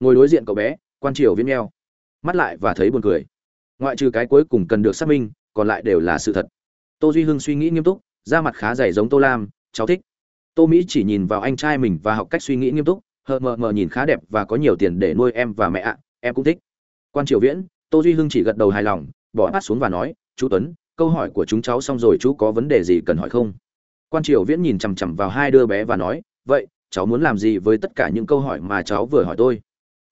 ngồi đối diện cậu bé, quan triều viễn neo mắt lại và thấy buồn cười. Ngoại trừ cái cuối cùng cần được xác minh, còn lại đều là sự thật. Tô duy hưng suy nghĩ nghiêm túc, da mặt khá dày giống tô lam, cháu thích. Tô mỹ chỉ nhìn vào anh trai mình và học cách suy nghĩ nghiêm túc, hờ mờ mờ nhìn khá đẹp và có nhiều tiền để nuôi em và mẹ ạ, em cũng thích. Quan triều viễn, tô duy hưng chỉ gật đầu hài lòng, bỏ mắt xuống và nói, chú tuấn, câu hỏi của chúng cháu xong rồi chú có vấn đề gì cần hỏi không? Quan triều viễn nhìn chằm chằm vào hai đứa bé và nói, vậy, cháu muốn làm gì với tất cả những câu hỏi mà cháu vừa hỏi tôi?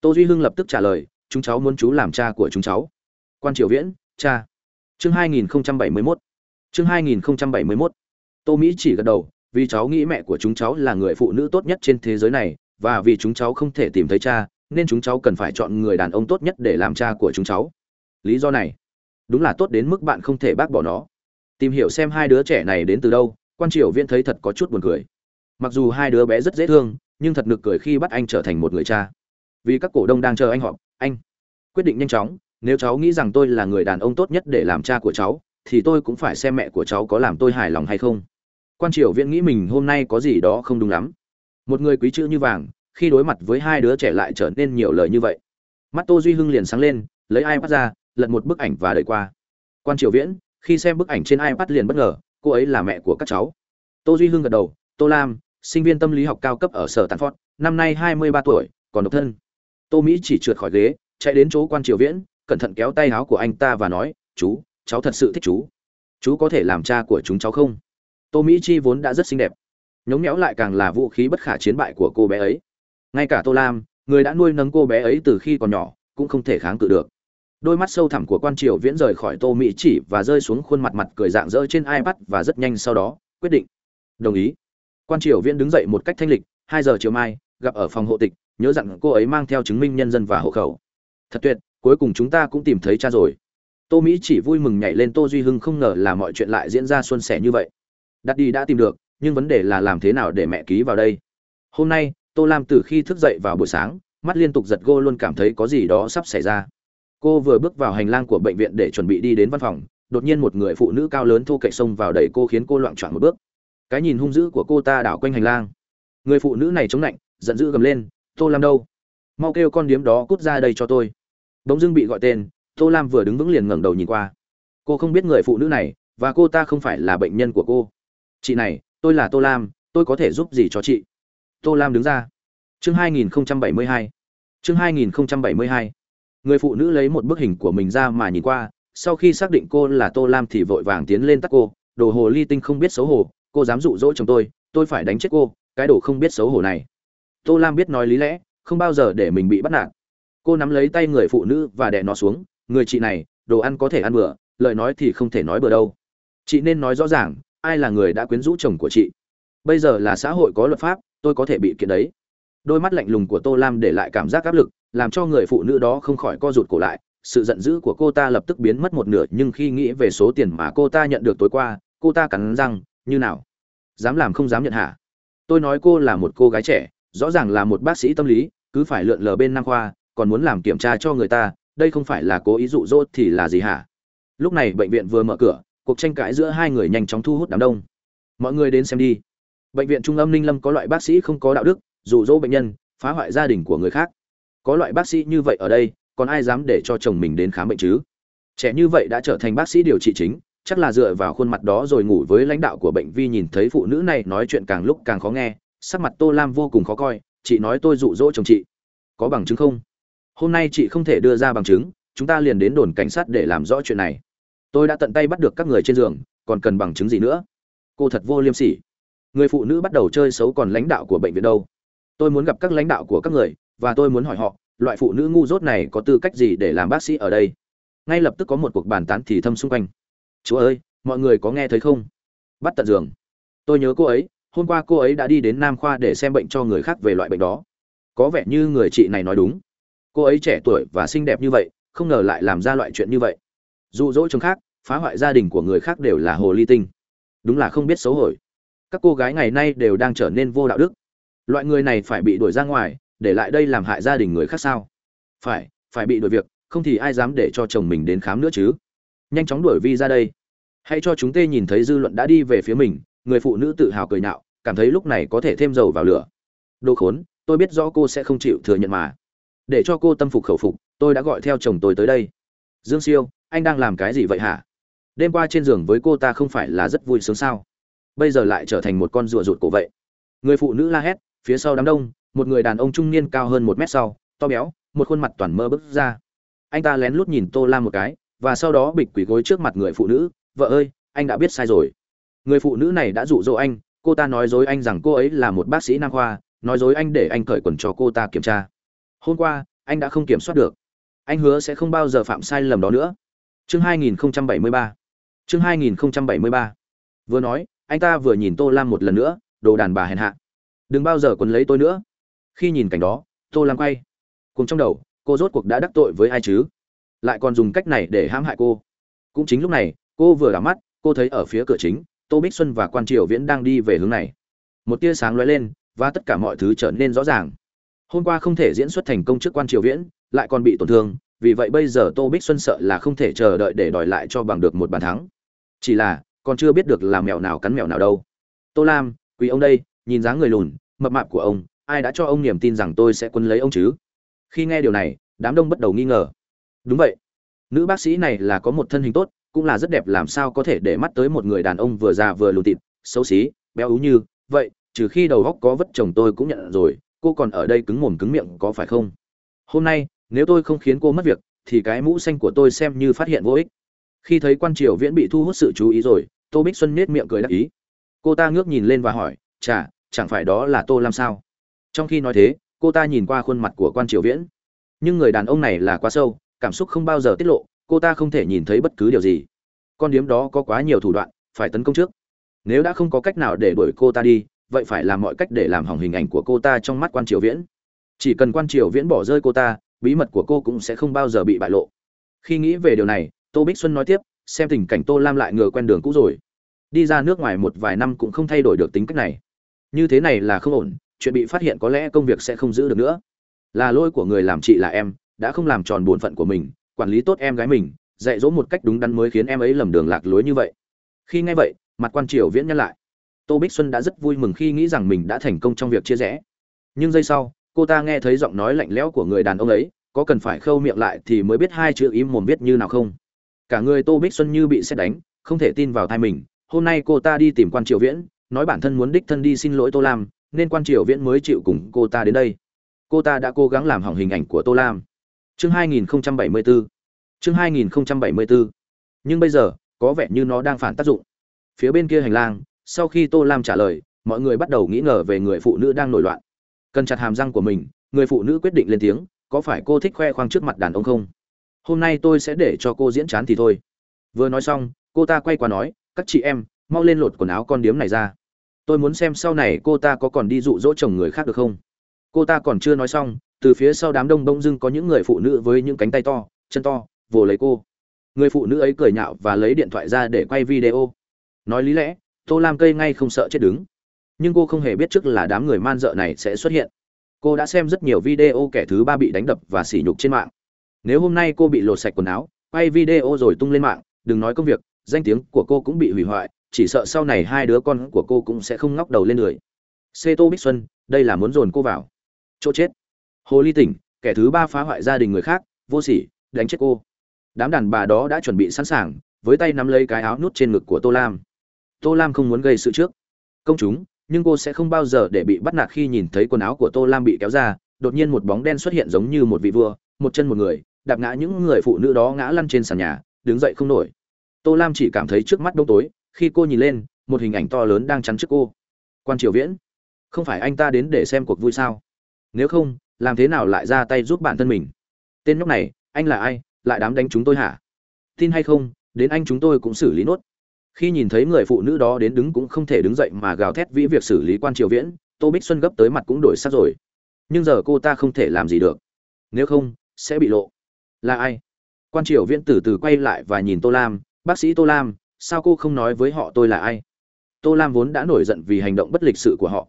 Tô duy hưng lập tức trả lời, chúng cháu muốn chú làm cha của chúng cháu. Quan triều viễn, cha. Chương 2071 chương 2071 tô mỹ chỉ gật đầu, vì cháu nghĩ mẹ của chúng cháu là người phụ nữ tốt nhất trên thế giới này, và vì chúng cháu không thể tìm thấy cha, nên chúng cháu cần phải chọn người đàn ông tốt nhất để làm cha của chúng cháu. Lý do này, đúng là tốt đến mức bạn không thể bác bỏ nó. Tìm hiểu xem hai đứa trẻ này đến từ đâu, quan triều viễn thấy thật có chút buồn cười. Mặc dù hai đứa bé rất dễ thương, nhưng thật nực cười khi bắt anh trở thành một người cha vì các cổ đông đang chờ anh họp, anh quyết định nhanh chóng, nếu cháu nghĩ rằng tôi là người đàn ông tốt nhất để làm cha của cháu, thì tôi cũng phải xem mẹ của cháu có làm tôi hài lòng hay không. Quan triều viễn nghĩ mình hôm nay có gì đó không đúng lắm. Một người quý chữ như vàng, khi đối mặt với hai đứa trẻ lại trở nên nhiều lời như vậy. Mắt tô duy hưng liền sáng lên, lấy ipad ra, lật một bức ảnh và đẩy qua. Quan triều viễn, khi xem bức ảnh trên ipad liền bất ngờ, cô ấy là mẹ của các cháu. Tô duy hưng gật đầu, tô lam, sinh viên tâm lý học cao cấp ở sở tàn phót, năm nay hai mươi ba tuổi, còn độc thân tô mỹ chỉ trượt khỏi ghế, chạy đến chỗ quan triều viễn, cẩn thận kéo tay áo của anh ta và nói, chú, cháu thật sự thích chú. Chú có thể làm cha của chúng cháu không? Tô mỹ chi vốn đã rất xinh đẹp. Nhống nhẽo lại càng là vũ khí bất khả chiến bại của cô bé ấy. Ngay cả tô lam, người đã nuôi nấng cô bé ấy từ khi còn nhỏ, cũng không thể kháng cự được. Đôi mắt sâu thẳm của quan triều viễn rời khỏi tô mỹ chỉ và rơi xuống khuôn mặt mặt cười dạng dỡ trên ipad và rất nhanh sau đó, quyết định. Đồng ý. Quan triều viễn đứng dậy một cách thanh lịch, hai giờ chiều mai, gặp ở phòng hộ tịch nhớ dặn cô ấy mang theo chứng minh nhân dân và hộ khẩu. Thật tuyệt, cuối cùng chúng ta cũng tìm thấy cha rồi. Tô mỹ chỉ vui mừng nhảy lên tô duy hưng không ngờ là mọi chuyện lại diễn ra xuân sẻ như vậy. Đặt đi đã tìm được, nhưng vấn đề là làm thế nào để mẹ ký vào đây? Hôm nay, tô lam từ khi thức dậy vào buổi sáng, mắt liên tục giật cô luôn cảm thấy có gì đó sắp xảy ra. Cô vừa bước vào hành lang của bệnh viện để chuẩn bị đi đến văn phòng, đột nhiên một người phụ nữ cao lớn thô cậy xông vào đẩy cô khiến cô loạn choạng một bước. Cái nhìn hung dữ của cô ta đảo quanh hành lang. Người phụ nữ này chống lạnh, giận dữ gầm lên tô lam đâu? Mau kêu con điếm đó cút ra đây cho tôi. Bỗng dưng bị gọi tên, tô lam vừa đứng vững liền ngẩng đầu nhìn qua. Cô không biết người phụ nữ này và cô ta không phải là bệnh nhân của cô. Chị này, tôi là tô lam, tôi có thể giúp gì cho chị? Tô lam đứng ra. Chương 2072 chương 2072 người phụ nữ lấy một bức hình của mình ra mà nhìn qua, sau khi xác định cô là tô lam thì vội vàng tiến lên tắt cô. Đồ hồ ly tinh không biết xấu hổ, cô dám dụ dỗ chồng tôi tôi phải đánh chết cô, cái đồ không biết xấu hổ này tô lam biết nói lý lẽ, không bao giờ để mình bị bắt nạt. Cô nắm lấy tay người phụ nữ và đè nó xuống, người chị này, đồ ăn có thể ăn bừa lời nói thì không thể nói bừa đâu. Chị nên nói rõ ràng, ai là người đã quyến rũ chồng của chị. Bây giờ là xã hội có luật pháp, tôi có thể bị kiện đấy. Đôi mắt lạnh lùng của tô lam để lại cảm giác áp lực, làm cho người phụ nữ đó không khỏi co rụt cổ lại. Sự giận dữ của cô ta lập tức biến mất một nửa, nhưng khi nghĩ về số tiền mà cô ta nhận được tối qua, cô ta cắn răng, như nào? Dám làm không dám nhận hả? tôi nói cô là một cô gái trẻ rõ ràng là một bác sĩ tâm lý, cứ phải lượn lờ bên nam khoa, còn muốn làm kiểm tra cho người ta, đây không phải là cố ý dụ dỗ thì là gì hả? Lúc này bệnh viện vừa mở cửa, cuộc tranh cãi giữa hai người nhanh chóng thu hút đám đông. Mọi người đến xem đi. Bệnh viện trung âm ninh lâm có loại bác sĩ không có đạo đức, dụ dỗ bệnh nhân, phá hoại gia đình của người khác. Có loại bác sĩ như vậy ở đây, còn ai dám để cho chồng mình đến khám bệnh chứ? Trẻ như vậy đã trở thành bác sĩ điều trị chính, chắc là dựa vào khuôn mặt đó rồi ngủ với lãnh đạo của bệnh vi nhìn thấy phụ nữ này nói chuyện càng lúc càng khó nghe sắc mặt tô lam vô cùng khó coi, chị nói tôi dụ dỗ chồng chị. Có bằng chứng không? Hôm nay chị không thể đưa ra bằng chứng, chúng ta liền đến đồn cảnh sát để làm rõ chuyện này. Tôi đã tận tay bắt được các người trên giường, còn cần bằng chứng gì nữa? Cô thật vô liêm sỉ. Người phụ nữ bắt đầu chơi xấu còn lãnh đạo của bệnh viện đâu. Tôi muốn gặp các lãnh đạo của các người, và tôi muốn hỏi họ, loại phụ nữ ngu dốt này có tư cách gì để làm bác sĩ ở đây? Ngay lập tức có một cuộc bàn tán thì thâm xung quanh. Chúa ơi, mọi người có nghe thấy không? Bắt tận giường. Tôi nhớ cô ấy hôm qua cô ấy đã đi đến nam khoa để xem bệnh cho người khác về loại bệnh đó. Có vẻ như người chị này nói đúng. Cô ấy trẻ tuổi và xinh đẹp như vậy, không ngờ lại làm ra loại chuyện như vậy. Dụ dỗ chồng khác, phá hoại gia đình của người khác đều là hồ ly tinh. Đúng là không biết xấu hổ. Các cô gái ngày nay đều đang trở nên vô đạo đức. Loại người này phải bị đuổi ra ngoài, để lại đây làm hại gia đình người khác sao? Phải phải bị đuổi việc, không thì ai dám để cho chồng mình đến khám nữa chứ? Nhanh chóng đuổi vi ra đây. Hãy cho chúng tê nhìn thấy dư luận đã đi về phía mình người phụ nữ tự hào cười nhạo, cảm thấy lúc này có thể thêm dầu vào lửa. Đồ khốn, tôi biết rõ cô sẽ không chịu thừa nhận mà. Để cho cô tâm phục khẩu phục, tôi đã gọi theo chồng tôi tới đây. Dương siêu, anh đang làm cái gì vậy hả? Đêm qua trên giường với cô ta không phải là rất vui sướng sao? Bây giờ lại trở thành một con rùa rụt cổ vậy. Người phụ nữ la hét, phía sau đám đông, một người đàn ông trung niên cao hơn một mét sau, to béo, một khuôn mặt toàn mơ bước ra. Anh ta lén lút nhìn tô lam một cái, và sau đó bịch quỳ gối trước mặt người phụ nữ, vợ ơi, anh đã biết sai rồi người phụ nữ này đã dụ dỗ anh, cô ta nói dối anh rằng cô ấy là một bác sĩ nam khoa, nói dối anh để anh cởi quần cho cô ta kiểm tra. Hôm qua, anh đã không kiểm soát được. Anh hứa sẽ không bao giờ phạm sai lầm đó nữa. Chương 2073 chương 2073 vừa nói, anh ta vừa nhìn tô lam một lần nữa, đồ đàn bà hèn hạ. Đừng bao giờ quấn lấy tôi nữa. Khi nhìn cảnh đó, tô lam quay. Cùng trong đầu, cô rốt cuộc đã đắc tội với ai chứ? Lại còn dùng cách này để hãm hại cô. Cũng chính lúc này, cô vừa đảo mắt, cô thấy ở phía cửa chính tô bích xuân và quan triều viễn đang đi về hướng này. Một tia sáng lóe lên, và tất cả mọi thứ trở nên rõ ràng. Hôm qua không thể diễn xuất thành công trước quan triều viễn, lại còn bị tổn thương, vì vậy bây giờ tô bích xuân sợ là không thể chờ đợi để đòi lại cho bằng được một bàn thắng. Chỉ là, còn chưa biết được là mèo nào cắn mèo nào đâu. Tô lam, quý ông đây, nhìn dáng người lùn, mập mạp của ông, ai đã cho ông niềm tin rằng tôi sẽ quân lấy ông chứ? Khi nghe điều này, đám đông bắt đầu nghi ngờ. Đúng vậy. Nữ bác sĩ này là có một thân hình tốt cũng là rất đẹp, làm sao có thể để mắt tới một người đàn ông vừa già vừa lùn thịt xấu xí, béo ú như vậy, trừ khi đầu góc có vất chồng tôi cũng nhận rồi, cô còn ở đây cứng mồm cứng miệng có phải không? Hôm nay, nếu tôi không khiến cô mất việc, thì cái mũ xanh của tôi xem như phát hiện vô ích. Khi thấy quan triều viễn bị thu hút sự chú ý rồi, tô bích xuân nết miệng cười đắc ý. Cô ta ngước nhìn lên và hỏi chả chẳng phải đó là tô làm sao? Trong khi nói thế, cô ta nhìn qua khuôn mặt của quan triều viễn. Nhưng người đàn ông này là quá sâu, cảm xúc không bao giờ tiết lộ cô ta không thể nhìn thấy bất cứ điều gì. Con điếm đó có quá nhiều thủ đoạn, phải tấn công trước. Nếu đã không có cách nào để đuổi cô ta đi, vậy phải làm mọi cách để làm hỏng hình ảnh của cô ta trong mắt quan triều viễn. Chỉ cần quan triều viễn bỏ rơi cô ta, bí mật của cô cũng sẽ không bao giờ bị bại lộ. Khi nghĩ về điều này, tô bích xuân nói tiếp, xem tình cảnh tô lam lại ngừa quen đường cũ rồi. Đi ra nước ngoài một vài năm cũng không thay đổi được tính cách này. Như thế này là không ổn, chuyện bị phát hiện có lẽ công việc sẽ không giữ được nữa. Là lỗi của người làm chị là em, đã không làm tròn bổn phận của mình quản lý tốt em gái mình, dạy dỗ một cách đúng đắn mới khiến em ấy lầm đường lạc lối như vậy. Khi nghe vậy, mặt quan triều viễn nhắc lại. Tô bích xuân đã rất vui mừng khi nghĩ rằng mình đã thành công trong việc chia rẽ. Nhưng giây sau, cô ta nghe thấy giọng nói lạnh lẽo của người đàn ông ấy, có cần phải khâu miệng lại thì mới biết hai chữ im mồm viết như nào không. Cả người tô bích xuân như bị xét đánh, không thể tin vào thai mình. Hôm nay cô ta đi tìm quan triều viễn, nói bản thân muốn đích thân đi xin lỗi tô lam, nên quan triều viễn mới chịu cùng cô ta đến đây. Cô ta đã cố gắng làm hỏng hình ảnh của tô lam chương 2074 chương 2074 nhưng bây giờ, có vẻ như nó đang phản tác dụng. Phía bên kia hành lang, sau khi tô lam trả lời, mọi người bắt đầu nghĩ ngờ về người phụ nữ đang nổi loạn. Cần chặt hàm răng của mình, người phụ nữ quyết định lên tiếng, có phải cô thích khoe khoang trước mặt đàn ông không? Hôm nay tôi sẽ để cho cô diễn chán thì thôi. Vừa nói xong, cô ta quay qua nói, các chị em, mau lên lột quần áo con điếm này ra. Tôi muốn xem sau này cô ta có còn đi dụ dỗ chồng người khác được không? Cô ta còn chưa nói xong, từ phía sau đám đông bông dưng có những người phụ nữ với những cánh tay to, chân to, vồ lấy cô. Người phụ nữ ấy cười nhạo và lấy điện thoại ra để quay video. Nói lý lẽ, tô lam cây ngay không sợ chết đứng. Nhưng cô không hề biết trước là đám người man dợ này sẽ xuất hiện. Cô đã xem rất nhiều video kẻ thứ ba bị đánh đập và sỉ nhục trên mạng. Nếu hôm nay cô bị lột sạch quần áo, quay video rồi tung lên mạng, đừng nói công việc, danh tiếng của cô cũng bị hủy hoại, chỉ sợ sau này hai đứa con của cô cũng sẽ không ngóc đầu lên người. Xê tô bích xuân, đây là muốn dồn cô vào chỗ chết. Hồ ly tỉnh, kẻ thứ ba phá hoại gia đình người khác, vô sỉ, đánh chết cô. Đám đàn bà đó đã chuẩn bị sẵn sàng, với tay nắm lấy cái áo nút trên ngực của tô lam. Tô lam không muốn gây sự trước. Công chúng, nhưng cô sẽ không bao giờ để bị bắt nạt khi nhìn thấy quần áo của tô lam bị kéo ra. Đột nhiên một bóng đen xuất hiện giống như một vị vua, một chân một người, đạp ngã những người phụ nữ đó ngã lăn trên sàn nhà, đứng dậy không nổi. Tô lam chỉ cảm thấy trước mắt đông tối, khi cô nhìn lên, một hình ảnh to lớn đang chắn trước cô. Quan triều viễn, không phải anh ta đến để xem cuộc vui sao? Nếu không, làm thế nào lại ra tay giúp bản thân mình? Tên nhóc này, anh là ai, lại đám đánh chúng tôi hả? Tin hay không, đến anh chúng tôi cũng xử lý nốt. Khi nhìn thấy người phụ nữ đó đến đứng cũng không thể đứng dậy mà gào thét vĩ việc xử lý quan triều viễn, tô bích xuân gấp tới mặt cũng đổi sắc rồi. Nhưng giờ cô ta không thể làm gì được. Nếu không, sẽ bị lộ. Là ai? Quan triều viễn từ từ quay lại và nhìn tô lam, bác sĩ tô lam, sao cô không nói với họ tôi là ai? Tô lam vốn đã nổi giận vì hành động bất lịch sự của họ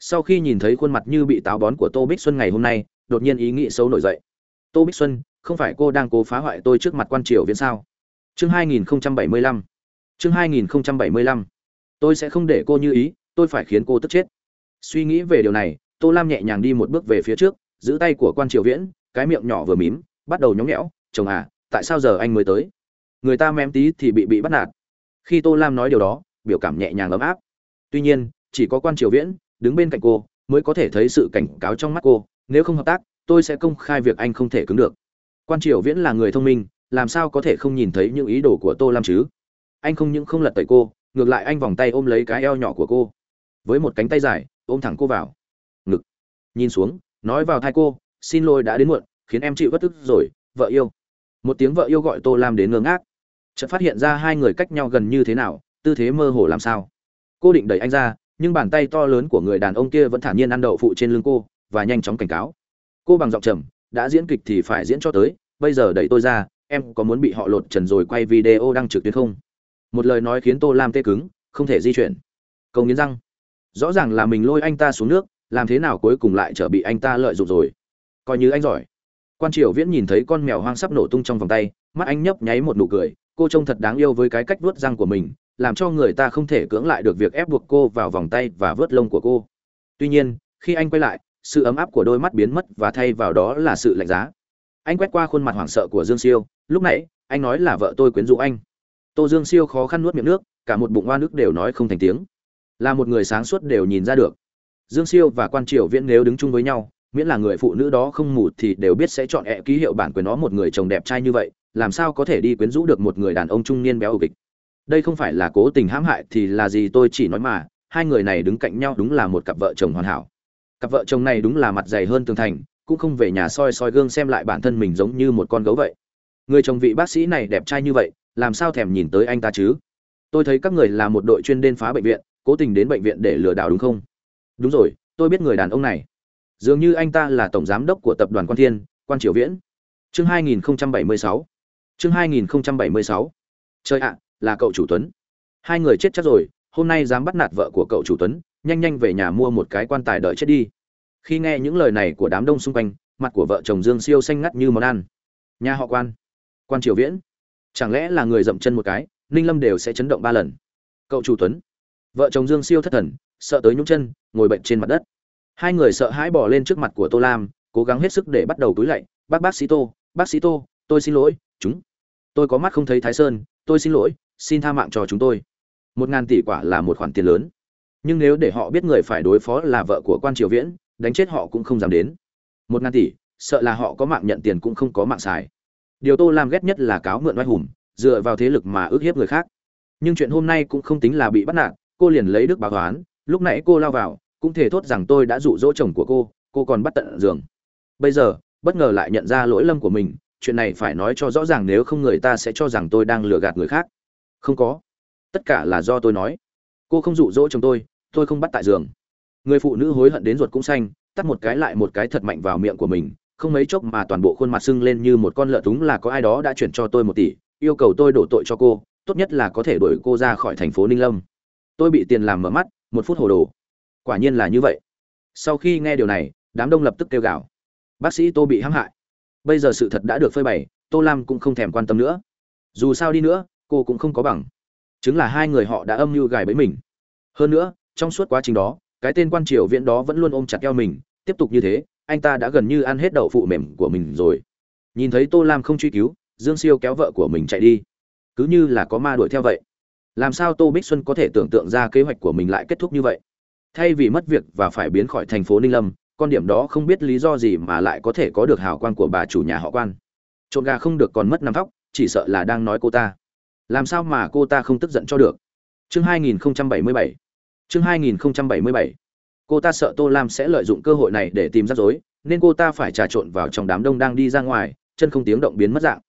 sau khi nhìn thấy khuôn mặt như bị táo bón của tô bích xuân ngày hôm nay, đột nhiên ý nghĩ xấu nổi dậy. Tô bích xuân, không phải cô đang cố phá hoại tôi trước mặt quan triều viễn sao? Chương 2075 chương 2075 tôi sẽ không để cô như ý, tôi phải khiến cô tức chết. Suy nghĩ về điều này, tô lam nhẹ nhàng đi một bước về phía trước, giữ tay của quan triều viễn, cái miệng nhỏ vừa mím, bắt đầu nhóng nhẽo, chồng à tại sao giờ anh mới tới? Người ta mém tí thì bị bị bắt nạt. Khi tô lam nói điều đó, biểu cảm nhẹ nhàng ấm áp. Tuy nhiên, chỉ có quan triều viễn đứng bên cạnh cô, mới có thể thấy sự cảnh cáo trong mắt cô, nếu không hợp tác, tôi sẽ công khai việc anh không thể cứng được. Quan triều viễn là người thông minh, làm sao có thể không nhìn thấy những ý đồ của tô lam chứ? Anh không những không lật tẩy cô, ngược lại anh vòng tay ôm lấy cái eo nhỏ của cô. Với một cánh tay dài, ôm thẳng cô vào. Ngực. Nhìn xuống, nói vào thai cô, xin lỗi đã đến muộn, khiến em chịu bất tức rồi, vợ yêu. Một tiếng vợ yêu gọi tô lam đến ngơ ngác. Chợt phát hiện ra hai người cách nhau gần như thế nào, tư thế mơ hồ làm sao. Cô định đẩy anh ra nhưng bàn tay to lớn của người đàn ông kia vẫn thản nhiên ăn đậu phụ trên lưng cô và nhanh chóng cảnh cáo. Cô bằng giọng trầm, đã diễn kịch thì phải diễn cho tới, bây giờ đẩy tôi ra, em có muốn bị họ lột trần rồi quay video đăng trực tuyến không? Một lời nói khiến tô lam tê cứng, không thể di chuyển. Cầu nghiến răng. Rõ ràng là mình lôi anh ta xuống nước, làm thế nào cuối cùng lại trở bị anh ta lợi dụng rồi? Coi như anh giỏi. Quan triều viễn nhìn thấy con mèo hoang sắp nổ tung trong vòng tay, mắt anh nhấp nháy một nụ cười, cô trông thật đáng yêu với cái cách vuốt răng của mình làm cho người ta không thể cưỡng lại được việc ép buộc cô vào vòng tay và vớt lông của cô. Tuy nhiên, khi anh quay lại, sự ấm áp của đôi mắt biến mất và thay vào đó là sự lạnh giá. Anh quét qua khuôn mặt hoảng sợ của dương siêu, lúc nãy, anh nói là vợ tôi quyến rũ anh. Tô dương siêu khó khăn nuốt miệng nước, cả một bụng oan nước đều nói không thành tiếng. Là một người sáng suốt đều nhìn ra được. Dương siêu và quan triều viễn nếu đứng chung với nhau, miễn là người phụ nữ đó không mù thì đều biết sẽ chọn ẹ ký hiệu bản quyền nó một người chồng đẹp trai như vậy, làm sao có thể đi quyến rũ được một người đàn ông trung niên béo ổ kịch đây không phải là cố tình hãm hại thì là gì tôi chỉ nói mà, hai người này đứng cạnh nhau đúng là một cặp vợ chồng hoàn hảo. Cặp vợ chồng này đúng là mặt dày hơn tường thành, cũng không về nhà soi soi gương xem lại bản thân mình giống như một con gấu vậy. Người chồng vị bác sĩ này đẹp trai như vậy, làm sao thèm nhìn tới anh ta chứ? Tôi thấy các người là một đội chuyên đên phá bệnh viện, cố tình đến bệnh viện để lừa đảo đúng không? Đúng rồi, tôi biết người đàn ông này. Dường như anh ta là tổng giám đốc của tập đoàn quan thiên, quan triều viễn. Chương 2076 chương 2076 trời ạ là cậu chủ tuấn. Hai người chết chắc rồi, hôm nay dám bắt nạt vợ của cậu chủ tuấn, nhanh nhanh về nhà mua một cái quan tài đợi chết đi. Khi nghe những lời này của đám đông xung quanh, mặt của vợ chồng dương siêu xanh ngắt như món ăn. Nhà họ quan. Quan triều viễn. Chẳng lẽ là người dậm chân một cái, ninh lâm đều sẽ chấn động ba lần. Cậu chủ tuấn. Vợ chồng dương siêu thất thần, sợ tới nhúng chân, ngồi bệnh trên mặt đất. Hai người sợ hãi bỏ lên trước mặt của tô lam, cố gắng hết sức để bắt đầu túi lạy. Bác bác sĩ tô, bác sĩ tô, tôi xin lỗi, chúng. Tôi có mắt không thấy thái sơn, tôi xin lỗi xin tha mạng cho chúng tôi. Một ngàn tỷ quả là một khoản tiền lớn. Nhưng nếu để họ biết người phải đối phó là vợ của quan triều viễn, đánh chết họ cũng không dám đến. Một ngàn tỷ, sợ là họ có mạng nhận tiền cũng không có mạng xài. Điều tô làm ghét nhất là cáo mượn oai hùng, dựa vào thế lực mà ức hiếp người khác. Nhưng chuyện hôm nay cũng không tính là bị bắt nạt, cô liền lấy đức báo toán lúc nãy cô lao vào, cũng thể thốt rằng tôi đã dụ dỗ chồng của cô cô còn bắt tận giường. Bây giờ, bất ngờ lại nhận ra lỗi lầm của mình, chuyện này phải nói cho rõ ràng nếu không người ta sẽ cho rằng tôi đang lừa gạt người khác không có. Tất cả là do tôi nói. Cô không dụ dỗ chồng tôi tôi không bắt tại giường. Người phụ nữ hối hận đến ruột cũng xanh, tắt một cái lại một cái thật mạnh vào miệng của mình, không mấy chốc mà toàn bộ khuôn mặt sưng lên như một con lợn túng là có ai đó đã chuyển cho tôi một tỷ, yêu cầu tôi đổ tội cho cô, tốt nhất là có thể đuổi cô ra khỏi thành phố ninh lâm. Tôi bị tiền làm mở mắt, một phút hồ đồ. Quả nhiên là như vậy. Sau khi nghe điều này, đám đông lập tức kêu gào. Bác sĩ tô bị hãm hại. Bây giờ sự thật đã được phơi bày, tô lam cũng không thèm quan tâm nữa. Dù sao đi nữa cô cũng không có bằng. Chứng là hai người họ đã âm mưu gài bẫy mình. Hơn nữa trong suốt quá trình đó cái tên quan triều viễn đó vẫn luôn ôm chặt eo mình tiếp tục như thế anh ta đã gần như ăn hết đậu phụ mềm của mình rồi. Nhìn thấy tô lam không truy cứu dương siêu kéo vợ của mình chạy đi. Cứ như là có ma đuổi theo vậy. Làm sao tô bích xuân có thể tưởng tượng ra kế hoạch của mình lại kết thúc như vậy? Thay vì mất việc và phải biến khỏi thành phố ninh lâm con điểm đó không biết lý do gì mà lại có thể có được hào quang của bà chủ nhà họ quan. Trộn gà không được còn mất năm vóc, chỉ sợ là đang nói cô ta làm sao mà cô ta không tức giận cho được? Chương 2077 chương 2077 cô ta sợ tô lam sẽ lợi dụng cơ hội này để tìm rắc rối, nên cô ta phải trà trộn vào trong đám đông đang đi ra ngoài, chân không tiếng động biến mất dạng.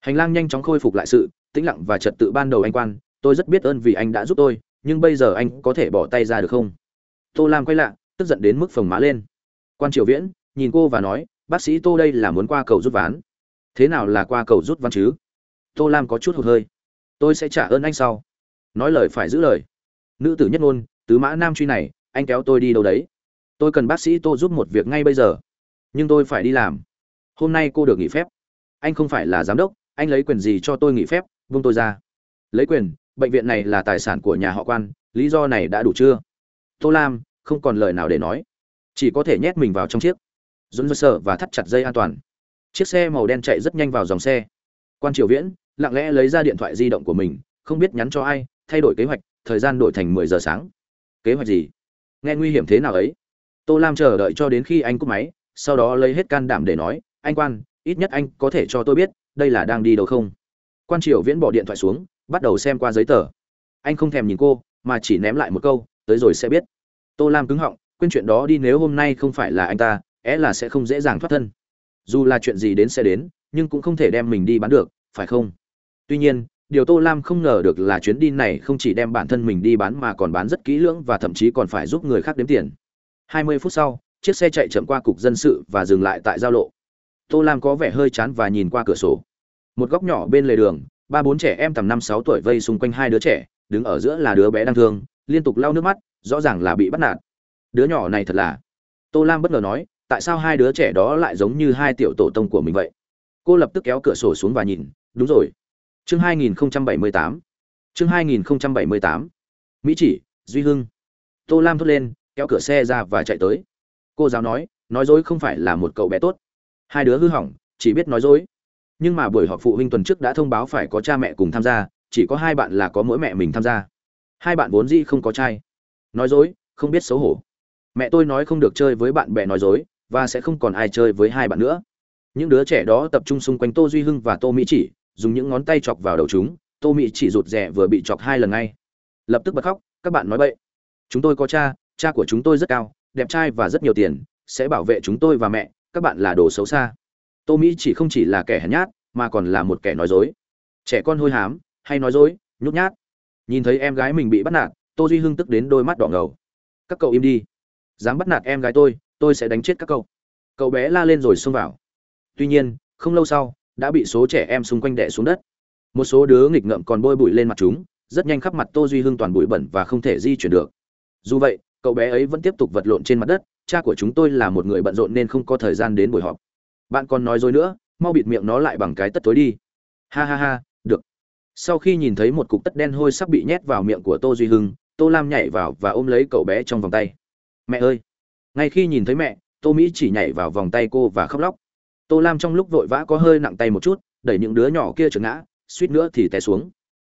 Hành lang nhanh chóng khôi phục lại sự tĩnh lặng và trật tự ban đầu anh quan, tôi rất biết ơn vì anh đã giúp tôi, nhưng bây giờ anh có thể bỏ tay ra được không? Tô lam quay lại tức giận đến mức phồng má lên. Quan triều viễn, nhìn cô và nói, bác sĩ tô đây là muốn qua cầu rút ván. Thế nào là qua cầu rút ván chứ? Tô lam có chút hụt hơi tôi sẽ trả ơn anh sau. Nói lời phải giữ lời. Nữ tử nhất ngôn, tứ mã nam truy này, anh kéo tôi đi đâu đấy? Tôi cần bác sĩ tô giúp một việc ngay bây giờ. Nhưng tôi phải đi làm. Hôm nay cô được nghỉ phép. Anh không phải là giám đốc, anh lấy quyền gì cho tôi nghỉ phép? Vung tôi ra. Lấy quyền, bệnh viện này là tài sản của nhà họ quan, lý do này đã đủ chưa? Tô lam, không còn lời nào để nói. Chỉ có thể nhét mình vào trong chiếc. Dồn dơ sợ và thắt chặt dây an toàn. Chiếc xe màu đen chạy rất nhanh vào dòng xe. Quan triều viễn lặng lẽ lấy ra điện thoại di động của mình, không biết nhắn cho ai, thay đổi kế hoạch, thời gian đổi thành mười giờ sáng. Kế hoạch gì? Nghe nguy hiểm thế nào ấy? Tô lam chờ đợi cho đến khi anh cúp máy, sau đó lấy hết can đảm để nói, anh quan, ít nhất anh có thể cho tôi biết, đây là đang đi đâu không? Quan triều viễn bỏ điện thoại xuống, bắt đầu xem qua giấy tờ. Anh không thèm nhìn cô, mà chỉ ném lại một câu, tới rồi sẽ biết. Tô lam cứng họng, quên chuyện đó đi, nếu hôm nay không phải là anh ta, é là sẽ không dễ dàng thoát thân. Dù là chuyện gì đến sẽ đến, nhưng cũng không thể đem mình đi bán được, phải không? Tuy nhiên, điều tô lam không ngờ được là chuyến đi này không chỉ đem bản thân mình đi bán mà còn bán rất kỹ lưỡng và thậm chí còn phải giúp người khác đếm tiền. 20 phút sau, chiếc xe chạy chậm qua cục dân sự và dừng lại tại giao lộ. Tô lam có vẻ hơi chán và nhìn qua cửa sổ. Một góc nhỏ bên lề đường, ba bốn trẻ em tầm năm sáu tuổi vây xung quanh hai đứa trẻ, đứng ở giữa là đứa bé đang thương, liên tục lau nước mắt, rõ ràng là bị bắt nạt. Đứa nhỏ này thật là. Tô lam bất ngờ nói, tại sao hai đứa trẻ đó lại giống như hai tiểu tổ tông của mình vậy? Cô lập tức kéo cửa sổ xuống và nhìn, đúng rồi chương 2078 chương 2078 mỹ chỉ, duy hưng. Tô lam thốt lên, kéo cửa xe ra và chạy tới. Cô giáo nói nói dối không phải là một cậu bé tốt. Hai đứa hư hỏng, chỉ biết nói dối. Nhưng mà buổi họp phụ huynh tuần trước đã thông báo phải có cha mẹ cùng tham gia, chỉ có hai bạn là có mỗi mẹ mình tham gia. Hai bạn vốn dĩ không có trai. Nói dối, không biết xấu hổ. Mẹ tôi nói không được chơi với bạn bè nói dối, và sẽ không còn ai chơi với hai bạn nữa. Những đứa trẻ đó tập trung xung quanh tô duy hưng và tô mỹ chỉ dùng những ngón tay chọc vào đầu chúng, tô mị chỉ rụt rè vừa bị chọc hai lần ngay. Lập tức bật khóc, các bạn nói bậy. Chúng tôi có cha cha của chúng tôi rất cao, đẹp trai và rất nhiều tiền, sẽ bảo vệ chúng tôi và mẹ, các bạn là đồ xấu xa. Tô mỹ chỉ không chỉ là kẻ hèn nhát, mà còn là một kẻ nói dối. Trẻ con hôi hám, hay nói dối, nhút nhát. Nhìn thấy em gái mình bị bắt nạt, tô duy hưng tức đến đôi mắt đỏ ngầu. Các cậu im đi. Dám bắt nạt em gái tôi tôi sẽ đánh chết các cậu. Cậu bé la lên rồi xông vào. Tuy nhiên, không lâu sau đã bị số trẻ em xung quanh đè xuống đất. Một số đứa nghịch ngợm còn bôi bụi lên mặt chúng, rất nhanh khắp mặt tô duy hưng toàn bụi bẩn và không thể di chuyển được. Dù vậy, cậu bé ấy vẫn tiếp tục vật lộn trên mặt đất, cha của chúng tôi là một người bận rộn nên không có thời gian đến buổi họp. Bạn còn nói dối nữa, mau bịt miệng nó lại bằng cái tất tối đi. Ha ha ha, được. Sau khi nhìn thấy một cục tất đen hôi sắp bị nhét vào miệng của tô duy hưng, tô lam nhảy vào và ôm lấy cậu bé trong vòng tay. Mẹ ơi! Ngay khi nhìn thấy mẹ, tô mỹ chỉ nhảy vào vòng tay cô và khóc lóc tô lam trong lúc vội vã có hơi nặng tay một chút, đẩy những đứa nhỏ kia trượt ngã, suýt nữa thì té xuống.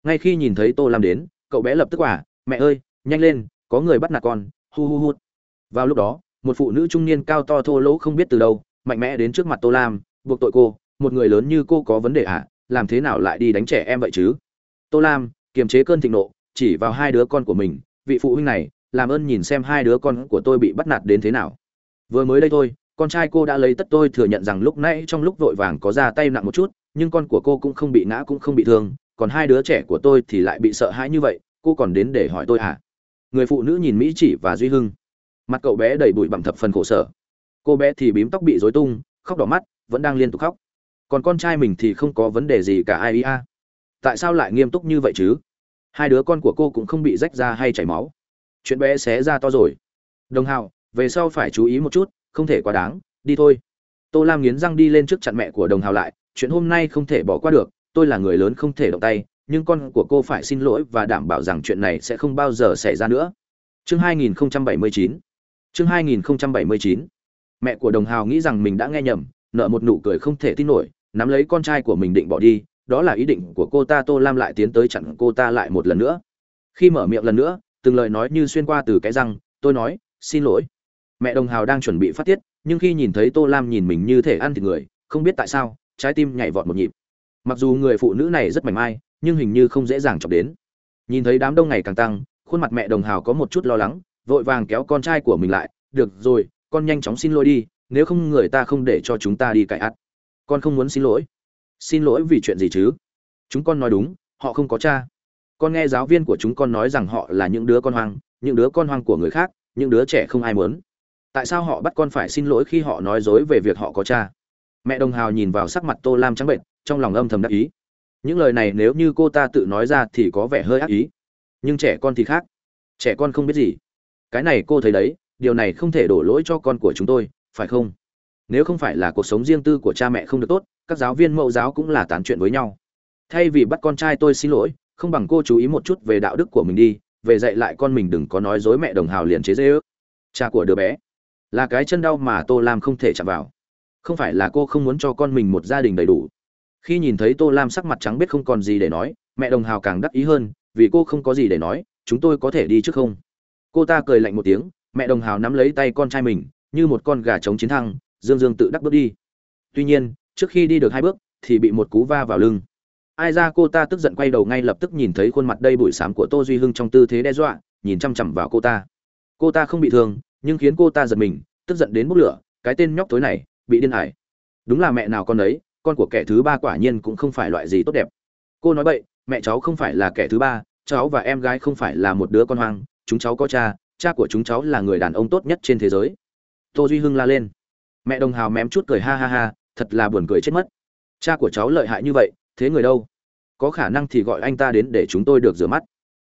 Ngay khi nhìn thấy tô lam đến, cậu bé lập tức quả, mẹ ơi, nhanh lên, có người bắt nạt con, hu hu hu. Vào lúc đó, một phụ nữ trung niên cao to thô lỗ không biết từ đâu, mạnh mẽ đến trước mặt tô lam, buộc tội cô, một người lớn như cô có vấn đề à làm thế nào lại đi đánh trẻ em vậy chứ? Tô lam kiềm chế cơn thịnh nộ, chỉ vào hai đứa con của mình, vị phụ huynh này, làm ơn nhìn xem hai đứa con của tôi bị bắt nạt đến thế nào. Vừa mới đây thôi con trai cô đã lấy tất tôi thừa nhận rằng lúc nãy trong lúc vội vàng có ra tay nặng một chút, nhưng con của cô cũng không bị ngã cũng không bị thương, còn hai đứa trẻ của tôi thì lại bị sợ hãi như vậy, cô còn đến để hỏi tôi à người phụ nữ nhìn mỹ chỉ và duy hưng. Mặt cậu bé đầy bụi bặm thập phần khổ sở. Cô bé thì bím tóc bị rối tung, khóc đỏ mắt, vẫn đang liên tục khóc. Còn con trai mình thì không có vấn đề gì cả ai a. Tại sao lại nghiêm túc như vậy chứ? Hai đứa con của cô cũng không bị rách ra hay chảy máu. Chuyện bé xé ra to rồi. Đồng hào về sau phải chú ý một chút không thể quá đáng, đi thôi. Tô lam nghiến răng đi lên trước chặn mẹ của đồng hào lại, chuyện hôm nay không thể bỏ qua được, tôi là người lớn không thể động tay, nhưng con của cô phải xin lỗi và đảm bảo rằng chuyện này sẽ không bao giờ xảy ra nữa. Chương 2079 chương 2079 mẹ của đồng hào nghĩ rằng mình đã nghe nhầm nợ một nụ cười không thể tin nổi, nắm lấy con trai của mình định bỏ đi, đó là ý định của cô ta, tô lam lại tiến tới chặn cô ta lại một lần nữa. Khi mở miệng lần nữa, từng lời nói như xuyên qua từ cái răng, tôi nói, xin lỗi mẹ đồng hào đang chuẩn bị phát tiết, nhưng khi nhìn thấy tô lam nhìn mình như thể ăn thịt người, không biết tại sao, trái tim nhảy vọt một nhịp. Mặc dù người phụ nữ này rất mảnh mai, nhưng hình như không dễ dàng chọc đến. Nhìn thấy đám đông ngày càng tăng, khuôn mặt mẹ đồng hào có một chút lo lắng, vội vàng kéo con trai của mình lại, được rồi, con nhanh chóng xin lỗi đi, nếu không người ta không để cho chúng ta đi cãi ắt con không muốn xin lỗi. Xin lỗi vì chuyện gì chứ? Chúng con nói đúng, họ không có cha. Con nghe giáo viên của chúng con nói rằng họ là những đứa con hoang, những đứa con hoang của người khác, những đứa trẻ không ai muốn tại sao họ bắt con phải xin lỗi khi họ nói dối về việc họ có cha? Mẹ đồng hào nhìn vào sắc mặt tô lam trắng bệnh trong lòng âm thầm đắc ý. Những lời này nếu như cô ta tự nói ra thì có vẻ hơi ác ý. Nhưng trẻ con thì khác. Trẻ con không biết gì. Cái này cô thấy đấy, điều này không thể đổ lỗi cho con của chúng tôi, phải không? Nếu không phải là cuộc sống riêng tư của cha mẹ không được tốt, các giáo viên mẫu giáo cũng là tán chuyện với nhau. Thay vì bắt con trai tôi xin lỗi, không bằng cô chú ý một chút về đạo đức của mình đi, về dạy lại con mình đừng có nói dối mẹ đồng hào liền chế dễ ước cha của đứa bé là cái chân đau mà tô lam không thể chạm vào. Không phải là cô không muốn cho con mình một gia đình đầy đủ. Khi nhìn thấy tô lam sắc mặt trắng biết không còn gì để nói, mẹ đồng hào càng đắc ý hơn, vì cô không có gì để nói, chúng tôi có thể đi trước không? Cô ta cười lạnh một tiếng, mẹ đồng hào nắm lấy tay con trai mình, như một con gà trống chiến thăng, dương dương tự đắc bước đi. Tuy nhiên, trước khi đi được hai bước, thì bị một cú va vào lưng. Ai ra cô ta tức giận quay đầu ngay lập tức nhìn thấy khuôn mặt đầy bụi xám của tô duy hưng trong tư thế đe dọa, nhìn chăm chằm vào cô ta. Cô ta không bị thương nhưng khiến cô ta giật mình, tức giận đến bốc lửa, cái tên nhóc tối này, bị điên hải. đúng là mẹ nào con đấy con của kẻ thứ ba quả nhiên cũng không phải loại gì tốt đẹp. Cô nói vậy mẹ cháu không phải là kẻ thứ ba, cháu và em gái không phải là một đứa con hoang, chúng cháu có cha cha của chúng cháu là người đàn ông tốt nhất trên thế giới. Tô duy hưng la lên. Mẹ đồng hào mém chút cười ha ha ha, thật là buồn cười chết mất. Cha của cháu lợi hại như vậy, thế người đâu? Có khả năng thì gọi anh ta đến để chúng tôi được rửa mắt.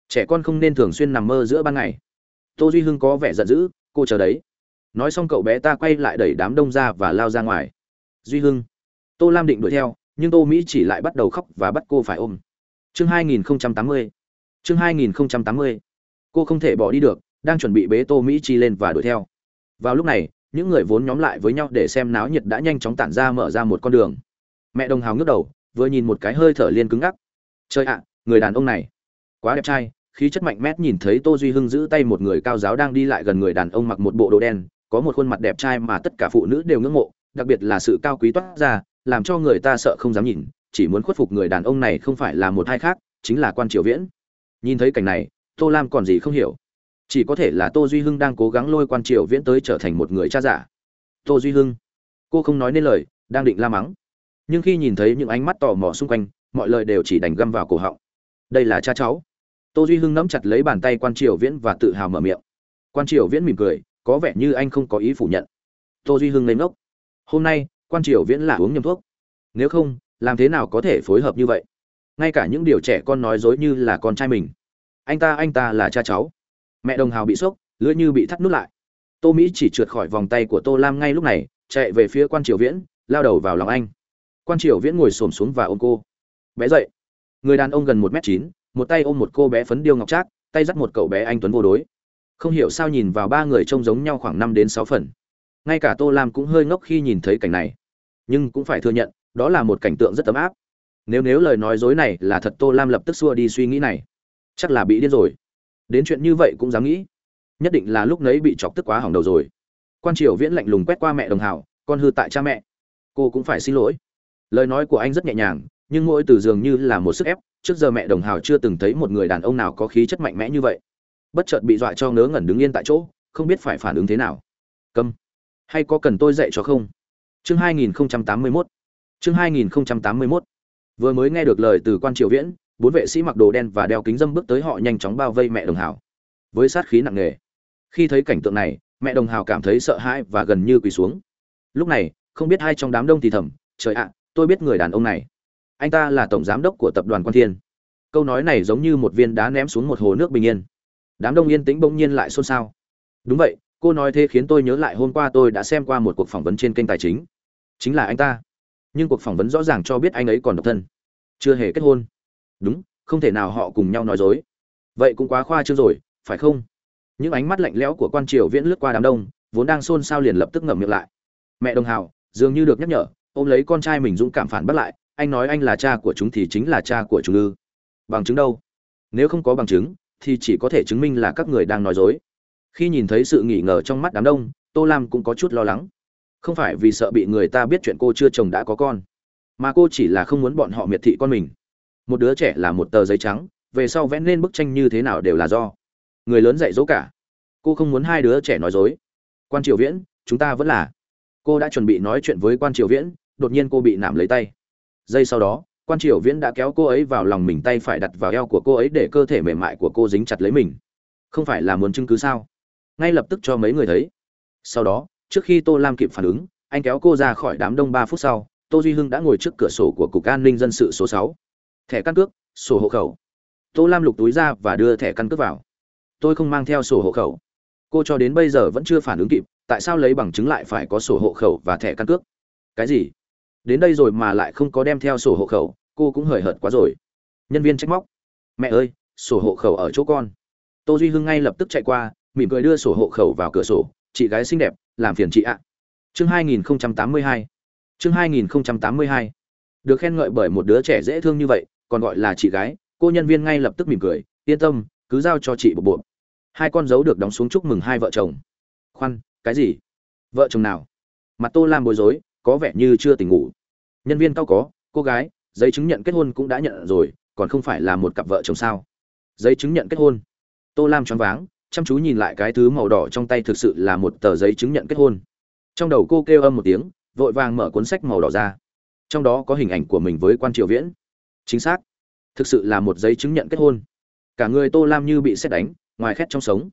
Trẻ con không nên thường xuyên nằm mơ giữa ban ngày. Tô duy hưng có vẻ giận dữ cô chờ đấy. Nói xong cậu bé ta quay lại đẩy đám đông ra và lao ra ngoài. Duy hưng. Tô lam định đuổi theo, nhưng tô mỹ chỉ lại bắt đầu khóc và bắt cô phải ôm. Chương 2080 chương 2080 cô không thể bỏ đi được, đang chuẩn bị bế tô mỹ chi lên và đuổi theo. Vào lúc này, những người vốn nhóm lại với nhau để xem náo nhiệt đã nhanh chóng tản ra mở ra một con đường. Mẹ đồng hào ngước đầu, vừa nhìn một cái hơi thở liên cứng ngắc. Chơi ạ, người đàn ông này. Quá đẹp trai khí chất mạnh mẽ nhìn thấy tô duy hưng giữ tay một người cao giáo đang đi lại gần người đàn ông mặc một bộ đồ đen, có một khuôn mặt đẹp trai mà tất cả phụ nữ đều ngưỡng mộ, đặc biệt là sự cao quý toát ra, làm cho người ta sợ không dám nhìn, chỉ muốn khuất phục người đàn ông này không phải là một hai khác, chính là quan triều viễn. Nhìn thấy cảnh này, tô lam còn gì không hiểu. Chỉ có thể là tô duy hưng đang cố gắng lôi quan triều viễn tới trở thành một người cha giả. Tô duy hưng, cô không nói nên lời, đang định la mắng. Nhưng khi nhìn thấy những ánh mắt tò mò xung quanh, mọi lời đều chỉ đành găm vào cổ họng. Đây là cha cháu tô duy hưng nắm chặt lấy bàn tay quan triều viễn và tự hào mở miệng. Quan triều viễn mỉm cười, có vẻ như anh không có ý phủ nhận. Tô duy hưng lên ngốc. Hôm nay, quan triều viễn là uống nhầm thuốc. Nếu không, làm thế nào có thể phối hợp như vậy? Ngay cả những điều trẻ con nói dối như là con trai mình. Anh ta anh ta là cha cháu. Mẹ đồng hào bị sốc, lưỡi như bị thắt nút lại. Tô mỹ chỉ trượt khỏi vòng tay của tô lam ngay lúc này, chạy về phía quan triều viễn, lao đầu vào lòng anh. Quan triều viễn ngồi xổm xuống và ôm cô. Bé dậy. Người đàn ông gần một m chín một tay ôm một cô bé phấn điêu ngọc trác, tay dắt một cậu bé anh tuấn vô đối. Không hiểu sao nhìn vào ba người trông giống nhau khoảng năm đến sáu phần. Ngay cả tô lam cũng hơi ngốc khi nhìn thấy cảnh này. Nhưng cũng phải thừa nhận, đó là một cảnh tượng rất ấm áp. Nếu nếu lời nói dối này là thật tô lam lập tức xua đi suy nghĩ này. Chắc là bị điên rồi. Đến chuyện như vậy cũng dám nghĩ. Nhất định là lúc nấy bị chọc tức quá hỏng đầu rồi. Quan triều viễn lạnh lùng quét qua mẹ đồng hào con hư tại cha mẹ. Cô cũng phải xin lỗi. Lời nói của anh rất nhẹ nhàng, nhưng mỗi từ dường như là một sức ép trước giờ mẹ đồng hào chưa từng thấy một người đàn ông nào có khí chất mạnh mẽ như vậy. Bất chợt bị dọa cho ngớ ngẩn đứng yên tại chỗ, không biết phải phản ứng thế nào. Câm. Hay có cần tôi dạy cho không? Chương 2081 chương 2081 vừa mới nghe được lời từ quan triều viễn, bốn vệ sĩ mặc đồ đen và đeo kính dâm bước tới họ nhanh chóng bao vây mẹ đồng hào. Với sát khí nặng nề. Khi thấy cảnh tượng này, mẹ đồng hào cảm thấy sợ hãi và gần như quỳ xuống. Lúc này, không biết hai trong đám đông thì thầm, trời ạ, tôi biết người đàn ông này anh ta là tổng giám đốc của tập đoàn quan thiên. Câu nói này giống như một viên đá ném xuống một hồ nước bình yên. Đám đông yên tĩnh bỗng nhiên lại xôn xao. Đúng vậy, cô nói thế khiến tôi nhớ lại hôm qua tôi đã xem qua một cuộc phỏng vấn trên kênh tài chính. Chính là anh ta. Nhưng cuộc phỏng vấn rõ ràng cho biết anh ấy còn độc thân. Chưa hề kết hôn. Đúng, không thể nào họ cùng nhau nói dối. Vậy cũng quá khoa trương rồi, phải không? Những ánh mắt lạnh lẽo của quan triều viễn lướt qua đám đông, vốn đang xôn xao liền lập tức ngậm miệng lại. Mẹ đồng hào, dường như được nhắc nhở, ôm lấy con trai mình dũng cảm phản bắt lại anh nói anh là cha của chúng thì chính là cha của chúng ư. Bằng chứng đâu? Nếu không có bằng chứng, thì chỉ có thể chứng minh là các người đang nói dối. Khi nhìn thấy sự nghi ngờ trong mắt đám đông, tô lam cũng có chút lo lắng. Không phải vì sợ bị người ta biết chuyện cô chưa chồng đã có con, mà cô chỉ là không muốn bọn họ miệt thị con mình. Một đứa trẻ là một tờ giấy trắng, về sau vẽ nên bức tranh như thế nào đều là do người lớn dạy dỗ cả. Cô không muốn hai đứa trẻ nói dối. Quan triều viễn, chúng ta vẫn là. Cô đã chuẩn bị nói chuyện với quan triều viễn, đột nhiên cô bị nảm lấy tay giây sau đó, quan triều viễn đã kéo cô ấy vào lòng mình tay phải đặt vào eo của cô ấy để cơ thể mềm mại của cô dính chặt lấy mình. Không phải là muốn chứng cứ sao? Ngay lập tức cho mấy người thấy. Sau đó, trước khi tô lam kịp phản ứng, anh kéo cô ra khỏi đám đông ba phút sau, tô duy hưng đã ngồi trước cửa sổ của cục an ninh dân sự số sáu. Thẻ căn cước, sổ hộ khẩu. Tô lam lục túi ra và đưa thẻ căn cước vào. Tôi không mang theo sổ hộ khẩu. Cô cho đến bây giờ vẫn chưa phản ứng kịp, tại sao lấy bằng chứng lại phải có sổ hộ khẩu và thẻ căn cước? Cái gì? Đến đây rồi mà lại không có đem theo sổ hộ khẩu, cô cũng hời hợt quá rồi. Nhân viên trách móc, mẹ ơi, sổ hộ khẩu ở chỗ con. Tô duy hưng ngay lập tức chạy qua, mỉm cười đưa sổ hộ khẩu vào cửa sổ, chị gái xinh đẹp, làm phiền chị ạ. Chương 2082 chương 2082 được khen ngợi bởi một đứa trẻ dễ thương như vậy, còn gọi là chị gái, cô nhân viên ngay lập tức mỉm cười, yên tâm, cứ giao cho chị bộ bộ. Hai con dấu được đóng xuống chúc mừng hai vợ chồng. Khoan, cái gì? Vợ chồng nào? Mặt tô lam bối rối có vẻ như chưa tỉnh ngủ. Nhân viên cao có, cô gái, giấy chứng nhận kết hôn cũng đã nhận rồi, còn không phải là một cặp vợ chồng sao? Giấy chứng nhận kết hôn. Tô lam choáng váng, chăm chú nhìn lại cái thứ màu đỏ trong tay thực sự là một tờ giấy chứng nhận kết hôn. Trong đầu cô kêu âm một tiếng, vội vàng mở cuốn sách màu đỏ ra. Trong đó có hình ảnh của mình với quan triều viễn. Chính xác. Thực sự là một giấy chứng nhận kết hôn. Cả người tô lam như bị xét đánh, ngoài khét trong sống.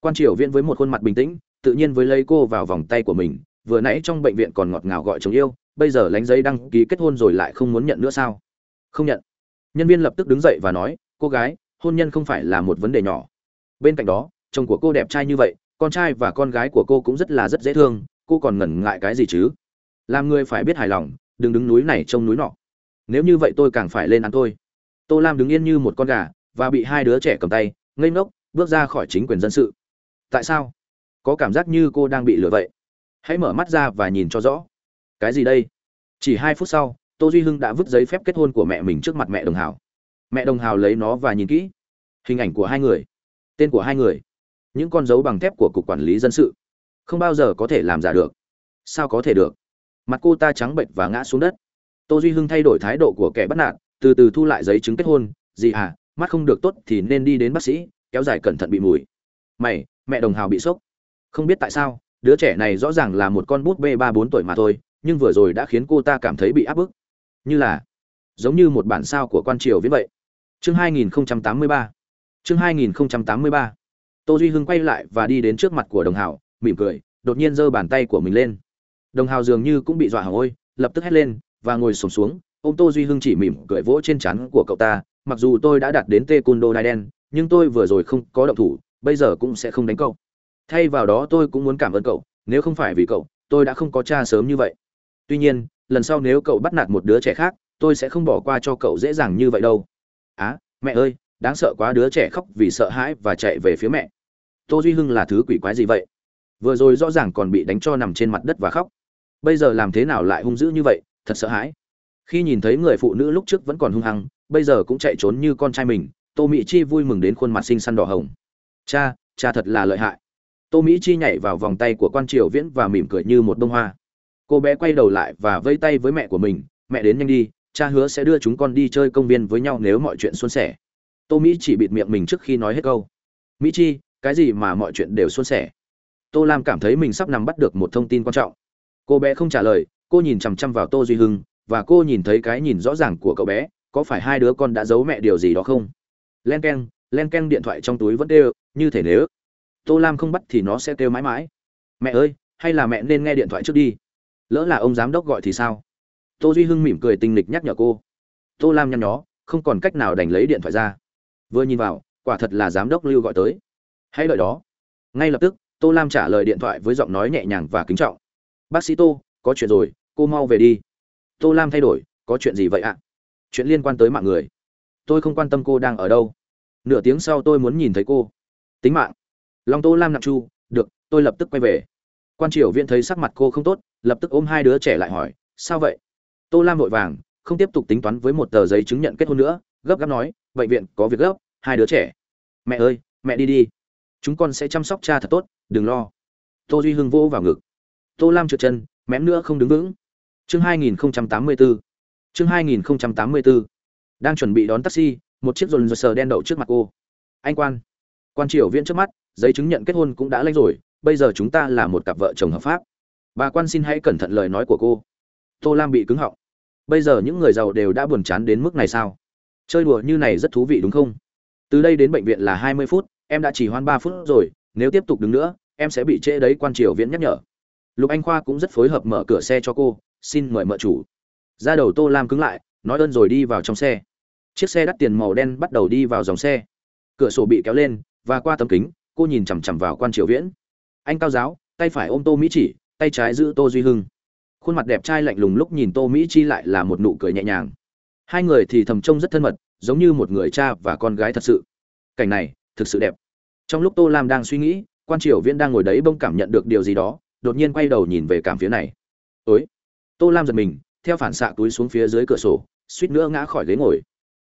Quan triều viễn với một khuôn mặt bình tĩnh, tự nhiên với lấy cô vào vòng tay của mình vừa nãy trong bệnh viện còn ngọt ngào gọi chồng yêu, bây giờ lánh giấy đăng ký kết hôn rồi lại không muốn nhận nữa sao? Không nhận. Nhân viên lập tức đứng dậy và nói, cô gái, hôn nhân không phải là một vấn đề nhỏ. Bên cạnh đó, chồng của cô đẹp trai như vậy, con trai và con gái của cô cũng rất là rất dễ thương, cô còn ngần ngại cái gì chứ? Làm người phải biết hài lòng, đừng đứng núi này trông núi nọ. Nếu như vậy tôi càng phải lên ăn tôi. Tô lam đứng yên như một con gà và bị hai đứa trẻ cầm tay, ngây ngốc, bước ra khỏi chính quyền dân sự. Tại sao? Có cảm giác như cô đang bị lừa vậy hãy mở mắt ra và nhìn cho rõ. Cái gì đây? Chỉ hai phút sau, tô duy hưng đã vứt giấy phép kết hôn của mẹ mình trước mặt mẹ đồng hào. Mẹ đồng hào lấy nó và nhìn kỹ. Hình ảnh của hai người. Tên của hai người. Những con dấu bằng thép của cục quản lý dân sự. Không bao giờ có thể làm giả được. Sao có thể được? Mặt cô ta trắng bệnh và ngã xuống đất. Tô duy hưng thay đổi thái độ của kẻ bắt nạt, từ từ thu lại giấy chứng kết hôn. Gì à mắt không được tốt thì nên đi đến bác sĩ, kéo dài cẩn thận bị mùi. Mày, mẹ đồng hào bị sốc. Không biết tại sao đứa trẻ này rõ ràng là một con bút bê ba bốn tuổi mà thôi, nhưng vừa rồi đã khiến cô ta cảm thấy bị áp bức. Như là, giống như một bản sao của quan triều viết vậy. Chương 2083 chương 2083 tô duy hưng quay lại và đi đến trước mặt của đồng hào mỉm cười, đột nhiên giơ bàn tay của mình lên. Đồng hào dường như cũng bị dọa hỏng ôi, lập tức hét lên và ngồi sổm xuống. Ô tô duy hưng chỉ mỉm cười vỗ trên chắn của cậu ta, mặc dù tôi đã đạt đến tê côn đô đai đen, nhưng tôi vừa rồi không có động thủ, bây giờ cũng sẽ không đánh cậu thay vào đó tôi cũng muốn cảm ơn cậu nếu không phải vì cậu tôi đã không có cha sớm như vậy. Tuy nhiên lần sau nếu cậu bắt nạt một đứa trẻ khác tôi sẽ không bỏ qua cho cậu dễ dàng như vậy đâu. Á à, mẹ ơi đáng sợ quá đứa trẻ khóc vì sợ hãi và chạy về phía mẹ. Tô duy hưng là thứ quỷ quái gì vậy? Vừa rồi rõ ràng còn bị đánh cho nằm trên mặt đất và khóc. Bây giờ làm thế nào lại hung dữ như vậy thật sợ hãi. Khi nhìn thấy người phụ nữ lúc trước vẫn còn hung hăng bây giờ cũng chạy trốn như con trai mình tô mỹ chi vui mừng đến khuôn mặt xinh xăn đỏ hồng. Cha cha thật là lợi hại tô mỹ chi nhảy vào vòng tay của quan triều viễn và mỉm cười như một bông hoa. Cô bé quay đầu lại và vây tay với mẹ của mình, mẹ đến nhanh đi, cha hứa sẽ đưa chúng con đi chơi công viên với nhau nếu mọi chuyện suôn sẻ. Tô mỹ chỉ bịt miệng mình trước khi nói hết câu. Mỹ chi, cái gì mà mọi chuyện đều suôn sẻ? Tô lam cảm thấy mình sắp nắm bắt được một thông tin quan trọng. Cô bé không trả lời, cô nhìn chằm chằm vào tô duy hưng, và cô nhìn thấy cái nhìn rõ ràng của cậu bé, có phải hai đứa con đã giấu mẹ điều gì đó không? Len k e n len k e n điện thoại trong túi vẫn đê như thể nếu tô lam không bắt thì nó sẽ kêu mãi mãi. Mẹ ơi, hay là mẹ nên nghe điện thoại trước đi. Lỡ là ông giám đốc gọi thì sao? Tô duy hưng mỉm cười tinh lịch nhắc nhở cô. Tô lam nhăn nhó, không còn cách nào đành lấy điện thoại ra. Vừa nhìn vào, quả thật là giám đốc lưu gọi tới. Hãy đợi đó. Ngay lập tức, tô lam trả lời điện thoại với giọng nói nhẹ nhàng và kính trọng. Bác sĩ tô, có chuyện rồi, cô mau về đi. Tô lam thay đổi, có chuyện gì vậy ạ? Chuyện liên quan tới mạng người. Tôi không quan tâm cô đang ở đâu. Nửa tiếng sau tôi muốn nhìn thấy cô. Tính mạng long tô lam nặng chu, được, tôi lập tức quay về. Quan triều viên thấy sắc mặt cô không tốt, lập tức ôm hai đứa trẻ lại hỏi, sao vậy? Tô lam vội vàng, không tiếp tục tính toán với một tờ giấy chứng nhận kết hôn nữa, gấp gáp nói, bệnh viện có việc gấp, hai đứa trẻ. Mẹ ơi, mẹ đi đi. Chúng con sẽ chăm sóc cha thật tốt, đừng lo. Tô duy hưng vỗ vào ngực. Tô lam trượt chân, mém nữa không đứng vững. Chương 2084 chương 2084 đang chuẩn bị đón taxi, một chiếc rồn sờ đen đậu trước mặt cô. Anh quan. Quan triều viên trước mắt giấy chứng nhận kết hôn cũng đã lấy rồi, bây giờ chúng ta là một cặp vợ chồng hợp pháp. Bà quan xin hãy cẩn thận lời nói của cô. Tô lam bị cứng họng. Bây giờ những người giàu đều đã buồn chán đến mức này sao? Chơi đùa như này rất thú vị đúng không? Từ đây đến bệnh viện là hai mươi phút, em đã chỉ hoan ba phút rồi, nếu tiếp tục đứng nữa, em sẽ bị trễ đấy, quan triều viễn nhắc nhở. Lục anh khoa cũng rất phối hợp mở cửa xe cho cô, xin mời mợ chủ. Ra đầu tô lam cứng lại, nói ơn rồi đi vào trong xe. Chiếc xe đắt tiền màu đen bắt đầu đi vào dòng xe. Cửa sổ bị kéo lên, và qua tấm kính cô nhìn chằm chằm vào quan triều viễn. Anh cao giáo, tay phải ôm tô mỹ chỉ, tay trái giữ tô duy hưng. Khuôn mặt đẹp trai lạnh lùng lúc nhìn tô mỹ chi lại là một nụ cười nhẹ nhàng. Hai người thì thầm trông rất thân mật, giống như một người cha và con gái thật sự. Cảnh này, thực sự đẹp. Trong lúc tô lam đang suy nghĩ, quan triều viễn đang ngồi đấy bông cảm nhận được điều gì đó, đột nhiên quay đầu nhìn về cảm phía này. Ối tô lam giật mình, theo phản xạ túi xuống phía dưới cửa sổ, suýt nữa ngã khỏi ghế ngồi.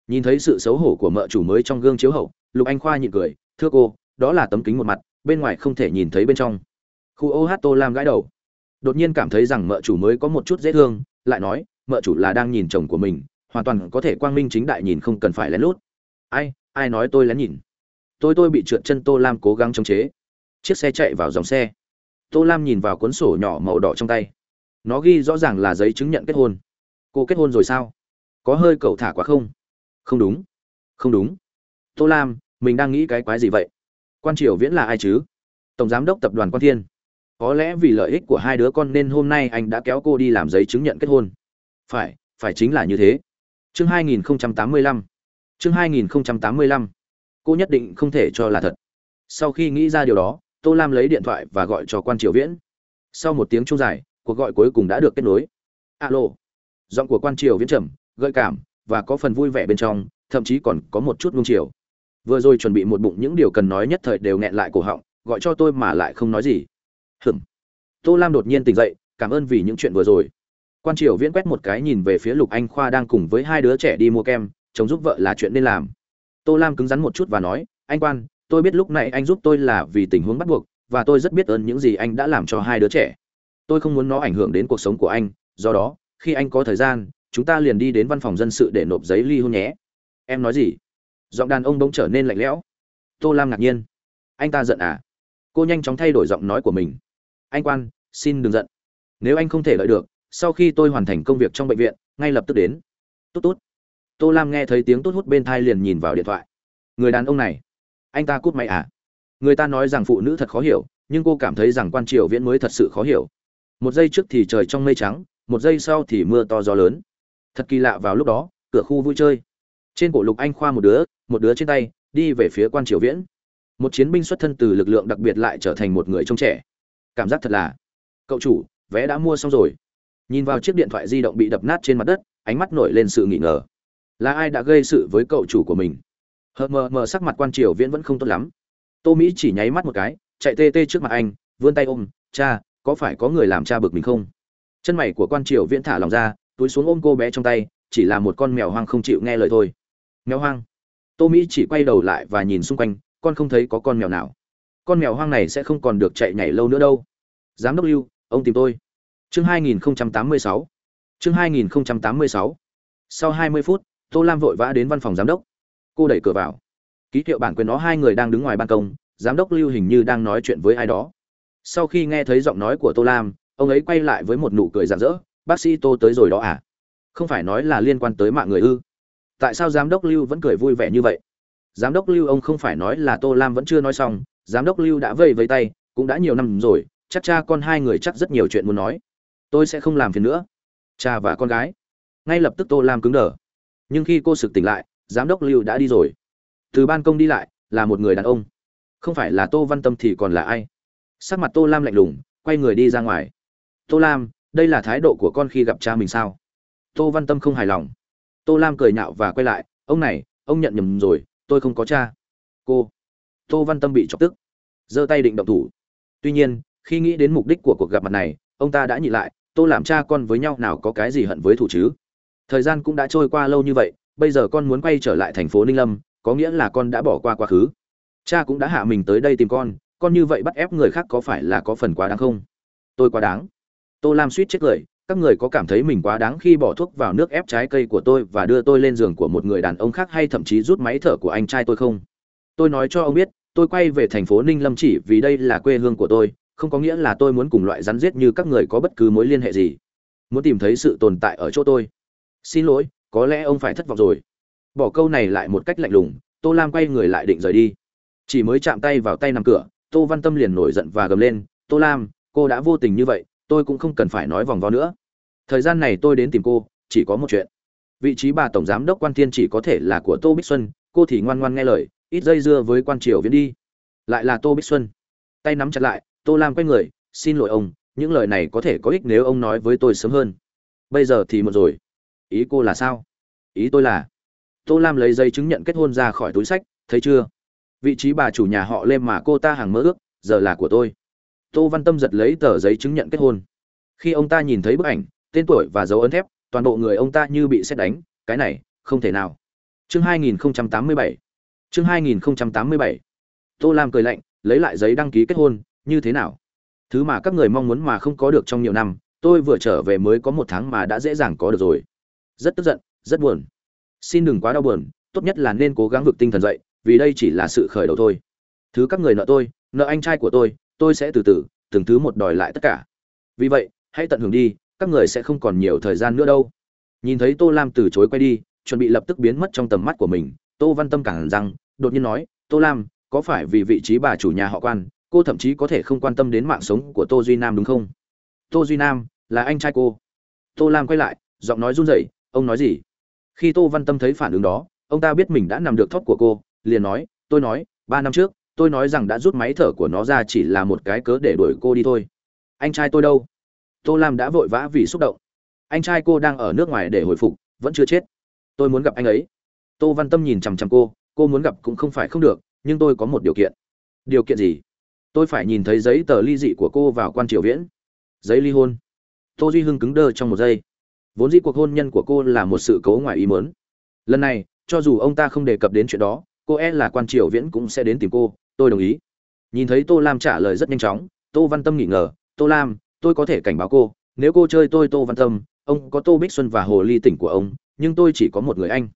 Nhìn thấy sự xấu hổ của mợ chủ mới trong gương chiếu hậu, lục anh khoa nhịn cười, thưa cô đó là tấm kính một mặt, bên ngoài không thể nhìn thấy bên trong. Khu ô hát tô lam gãi đầu. Đột nhiên cảm thấy rằng mợ chủ mới có một chút dễ thương, lại nói, mợ chủ là đang nhìn chồng của mình, hoàn toàn có thể quang minh chính đại nhìn không cần phải lén lút. Ai ai nói tôi lén nhìn? Tôi tôi bị trượt chân tô lam cố gắng chống chế. Chiếc xe chạy vào dòng xe. Tô lam nhìn vào cuốn sổ nhỏ màu đỏ trong tay. Nó ghi rõ ràng là giấy chứng nhận kết hôn. Cô kết hôn rồi sao? Có hơi cầu thả quá không? Không đúng. Không đúng. Tô lam, mình đang nghĩ cái quái gì vậy? Quan triều viễn là ai chứ? Tổng giám đốc tập đoàn quan thiên. Có lẽ vì lợi ích của hai đứa con nên hôm nay anh đã kéo cô đi làm giấy chứng nhận kết hôn. Phải phải chính là như thế. Chương 2085 chương 2085 cô nhất định không thể cho là thật. Sau khi nghĩ ra điều đó, tô lam lấy điện thoại và gọi cho quan triều viễn. Sau một tiếng chung dài, cuộc gọi cuối cùng đã được kết nối. Alo. Giọng của quan triều viễn trầm, gợi cảm và có phần vui vẻ bên trong, thậm chí còn có một chút nung chiều vừa rồi chuẩn bị một bụng những điều cần nói nhất thời đều nghẹn lại cổ họng, gọi cho tôi mà lại không nói gì. Hừm tô lam đột nhiên tỉnh dậy, cảm ơn vì những chuyện vừa rồi. Quan triều viễn quét một cái nhìn về phía lục anh khoa đang cùng với hai đứa trẻ đi mua kem chồng giúp vợ là chuyện nên làm. Tô lam cứng rắn một chút và nói, anh quan, tôi biết lúc này anh giúp tôi là vì tình huống bắt buộc, và tôi rất biết ơn những gì anh đã làm cho hai đứa trẻ. Tôi không muốn nó ảnh hưởng đến cuộc sống của anh, do đó, khi anh có thời gian, chúng ta liền đi đến văn phòng dân sự để nộp giấy ly hôn nhé. Em nói gì? Giọng đàn ông bỗng trở nên lạnh lẽo. Tô lam ngạc nhiên. Anh ta giận à? Cô nhanh chóng thay đổi giọng nói của mình. Anh quan, xin đừng giận. Nếu anh không thể lợi được, sau khi tôi hoàn thành công việc trong bệnh viện, ngay lập tức đến. Tốt tốt. Tô lam nghe thấy tiếng tốt hút bên thai liền nhìn vào điện thoại. Người đàn ông này, anh ta cút mày à? Người ta nói rằng phụ nữ thật khó hiểu, nhưng cô cảm thấy rằng quan triều viễn mới thật sự khó hiểu. Một giây trước thì trời trong mây trắng, một giây sau thì mưa to gió lớn. Thật kỳ lạ vào lúc đó, cửa khu vui chơi. Trên cổ lục anh khoa một đứa một đứa trên tay, đi về phía quan triều viễn. Một chiến binh xuất thân từ lực lượng đặc biệt lại trở thành một người trông trẻ. Cảm giác thật là, cậu chủ, vé đã mua xong rồi. Nhìn vào chiếc điện thoại di động bị đập nát trên mặt đất, ánh mắt nổi lên sự nghi ngờ. Là ai đã gây sự với cậu chủ của mình? Hờ mờ mờ sắc mặt quan triều viễn vẫn không tốt lắm. Tô mỹ chỉ nháy mắt một cái, chạy tê tê trước mặt anh, vươn tay ôm, cha, có phải có người làm cha bực mình không? Chân mày của quan triều viễn thả lòng ra, túi xuống ôm cô bé trong tay, chỉ là một con mèo hoang không chịu nghe lời thôi. Mèo hoang tô mỹ chỉ quay đầu lại và nhìn xung quanh, con không thấy có con mèo nào. Con mèo hoang này sẽ không còn được chạy nhảy lâu nữa đâu. Giám đốc lưu, ông tìm tôi. Chương 2086 chương 2086 sau 20 phút, tô lam vội vã đến văn phòng giám đốc. Cô đẩy cửa vào. Ký hiệu bản quyền nó hai người đang đứng ngoài ban công, giám đốc lưu hình như đang nói chuyện với ai đó. Sau khi nghe thấy giọng nói của tô lam, ông ấy quay lại với một nụ cười rạng rỡ. Bác sĩ tô tới rồi đó à? Không phải nói là liên quan tới mạng người ư? Tại sao giám đốc lưu vẫn cười vui vẻ như vậy? Giám đốc lưu ông không phải nói là tô lam vẫn chưa nói xong, giám đốc lưu đã vây vây tay, cũng đã nhiều năm rồi, chắc cha con hai người chắc rất nhiều chuyện muốn nói. Tôi sẽ không làm phiền nữa. Cha và con gái. Ngay lập tức tô lam cứng đờ. Nhưng khi cô sực tỉnh lại, giám đốc lưu đã đi rồi. Từ ban công đi lại, là một người đàn ông. Không phải là tô văn tâm thì còn là ai? Sắc mặt tô lam lạnh lùng, quay người đi ra ngoài. Tô lam, đây là thái độ của con khi gặp cha mình sao? Tô văn tâm không hài lòng tô lam cười nhạo và quay lại, ông này, ông nhận nhầm rồi, tôi không có cha. Cô, tô văn tâm bị chọc tức, giơ tay định động thủ. Tuy nhiên, khi nghĩ đến mục đích của cuộc gặp mặt này, ông ta đã nhị lại, tô làm cha con với nhau nào có cái gì hận với thủ chứ? Thời gian cũng đã trôi qua lâu như vậy, bây giờ con muốn quay trở lại thành phố ninh lâm, có nghĩa là con đã bỏ qua quá khứ. Cha cũng đã hạ mình tới đây tìm con con như vậy bắt ép người khác có phải là có phần quá đáng không? Tôi quá đáng. Tô lam suýt chết cười các người có cảm thấy mình quá đáng khi bỏ thuốc vào nước ép trái cây của tôi và đưa tôi lên giường của một người đàn ông khác hay thậm chí rút máy thở của anh trai tôi không? Tôi nói cho ông biết, tôi quay về thành phố ninh lâm chỉ vì đây là quê hương của tôi, không có nghĩa là tôi muốn cùng loại rắn giết như các người có bất cứ mối liên hệ gì. Muốn tìm thấy sự tồn tại ở chỗ tôi. Xin lỗi, có lẽ ông phải thất vọng rồi. Bỏ câu này lại một cách lạnh lùng, tô lam quay người lại định rời đi. Chỉ mới chạm tay vào tay nằm cửa, tô văn tâm liền nổi giận và gầm lên, tô lam, cô đã vô tình như vậy tôi cũng không cần phải nói vòng vo nữa. Thời gian này tôi đến tìm cô, chỉ có một chuyện. Vị trí bà tổng giám đốc quan thiên chỉ có thể là của tô bích xuân, cô thì ngoan ngoan nghe lời, ít dây dưa với quan triều viễn đi. Lại là tô bích xuân. Tay nắm chặt lại, tô lam quay người, xin lỗi ông, những lời này có thể có ích nếu ông nói với tôi sớm hơn. Bây giờ thì một rồi. Ý cô là sao? Ý tôi là tô lam lấy giấy chứng nhận kết hôn ra khỏi túi sách, thấy chưa? Vị trí bà chủ nhà họ lên mà cô ta hàng mơ ước, giờ là của tôi tô văn tâm giật lấy tờ giấy chứng nhận kết hôn. Khi ông ta nhìn thấy bức ảnh, tên tuổi và dấu ấn thép, toàn bộ người ông ta như bị xét đánh, cái này, không thể nào. Chương 2087 chương 2087 tô lam cười lạnh, lấy lại giấy đăng ký kết hôn, như thế nào? Thứ mà các người mong muốn mà không có được trong nhiều năm, tôi vừa trở về mới có một tháng mà đã dễ dàng có được rồi. Rất tức giận, rất buồn. Xin đừng quá đau buồn, tốt nhất là nên cố gắng vực tinh thần dậy, vì đây chỉ là sự khởi đầu thôi. Thứ các người nợ tôi, nợ anh trai của tôi tôi sẽ từ từ, từng thứ một đòi lại tất cả. Vì vậy, hãy tận hưởng đi, các người sẽ không còn nhiều thời gian nữa đâu. Nhìn thấy tô lam từ chối quay đi, chuẩn bị lập tức biến mất trong tầm mắt của mình, tô văn tâm cản rằng đột nhiên nói, tô lam, có phải vì vị trí bà chủ nhà họ quan, cô thậm chí có thể không quan tâm đến mạng sống của tô duy nam đúng không? Tô duy nam, là anh trai cô. Tô lam quay lại, giọng nói run rẩy, ông nói gì? Khi tô văn tâm thấy phản ứng đó, ông ta biết mình đã nằm được thóp của cô, liền nói, tôi nói, ba năm trước tôi nói rằng đã rút máy thở của nó ra chỉ là một cái cớ để đuổi cô đi thôi. Anh trai tôi đâu? Tô lam đã vội vã vì xúc động. Anh trai cô đang ở nước ngoài để hồi phục, vẫn chưa chết. Tôi muốn gặp anh ấy. Tô văn tâm nhìn chằm chằm cô cô muốn gặp cũng không phải không được, nhưng tôi có một điều kiện. Điều kiện gì? Tôi phải nhìn thấy giấy tờ ly dị của cô vào quan triều viễn. Giấy ly hôn. Tô duy hưng cứng đơ trong một giây. Vốn dĩ cuộc hôn nhân của cô là một sự cố ngoài ý mớn lần này, cho dù ông ta không đề cập đến chuyện đó, cô e là quan triều viễn cũng sẽ đến tìm cô tôi đồng ý. Nhìn thấy tô lam trả lời rất nhanh chóng, tô văn tâm nghỉ ngờ, tô lam, tôi có thể cảnh báo cô, nếu cô chơi tôi tô văn tâm, ông có tô bích xuân và hồ ly tỉnh của ông, nhưng tôi chỉ có một người anh.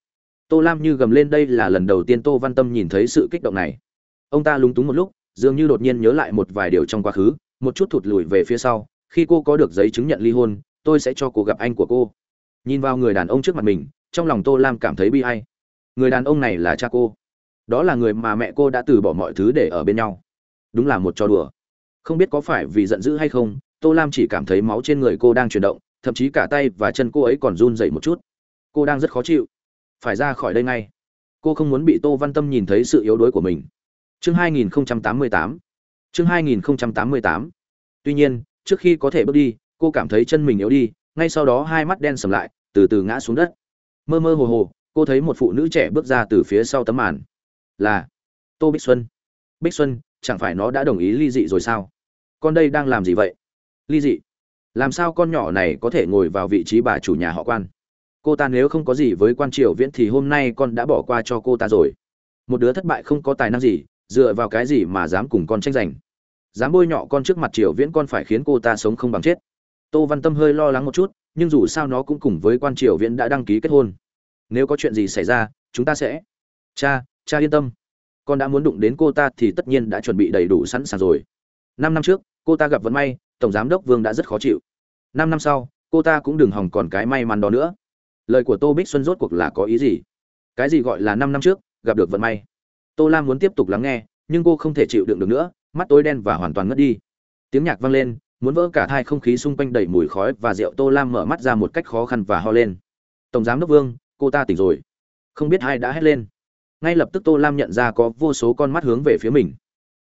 Tô lam như gầm lên, đây là lần đầu tiên tô văn tâm nhìn thấy sự kích động này. Ông ta lúng túng một lúc, dường như đột nhiên nhớ lại một vài điều trong quá khứ, một chút thụt lùi về phía sau, khi cô có được giấy chứng nhận ly hôn, tôi sẽ cho cô gặp anh của cô. Nhìn vào người đàn ông trước mặt mình, trong lòng tô lam cảm thấy bi hay người đàn ông này là cha cô đó là người mà mẹ cô đã từ bỏ mọi thứ để ở bên nhau. Đúng là một trò đùa. Không biết có phải vì giận dữ hay không, tô lam chỉ cảm thấy máu trên người cô đang chuyển động, thậm chí cả tay và chân cô ấy còn run dậy một chút. Cô đang rất khó chịu. Phải ra khỏi đây ngay. Cô không muốn bị tô văn tâm nhìn thấy sự yếu đuối của mình. Chương 2088 chương 2088 tuy nhiên, trước khi có thể bước đi, cô cảm thấy chân mình yếu đi, ngay sau đó hai mắt đen sầm lại, từ từ ngã xuống đất. Mơ mơ hồ hồ, cô thấy một phụ nữ trẻ bước ra từ phía sau tấm màn là tô bích xuân. Bích xuân, chẳng phải nó đã đồng ý ly dị rồi sao? Con đây đang làm gì vậy? Ly dị, làm sao con nhỏ này có thể ngồi vào vị trí bà chủ nhà họ quan? Cô ta nếu không có gì với quan triều viễn thì hôm nay con đã bỏ qua cho cô ta rồi. Một đứa thất bại không có tài năng gì, dựa vào cái gì mà dám cùng con tranh giành? Dám bôi nhọ con trước mặt triều viễn con phải khiến cô ta sống không bằng chết. Tô văn tâm hơi lo lắng một chút, nhưng dù sao nó cũng cùng với quan triều viễn đã đăng ký kết hôn. Nếu có chuyện gì xảy ra, chúng ta sẽ cha cha yên tâm. Con đã muốn đụng đến cô ta thì tất nhiên đã chuẩn bị đầy đủ sẵn sàng rồi. Năm năm trước, cô ta gặp vận may, tổng giám đốc vương đã rất khó chịu. Năm năm sau, cô ta cũng đừng hòng còn cái may mắn đó nữa. Lời của tô bích xuân rốt cuộc là có ý gì? Cái gì gọi là năm năm trước, gặp được vận may? Tô lam muốn tiếp tục lắng nghe, nhưng cô không thể chịu đựng được nữa, mắt tối đen và hoàn toàn ngất đi. Tiếng nhạc vang lên, muốn vỡ cả hai không khí xung quanh đầy mùi khói và rượu, tô lam mở mắt ra một cách khó khăn và ho lên. Tổng giám đốc vương, cô ta tỉnh rồi. Không biết ai đã hét lên ngay lập tức tô lam nhận ra có vô số con mắt hướng về phía mình.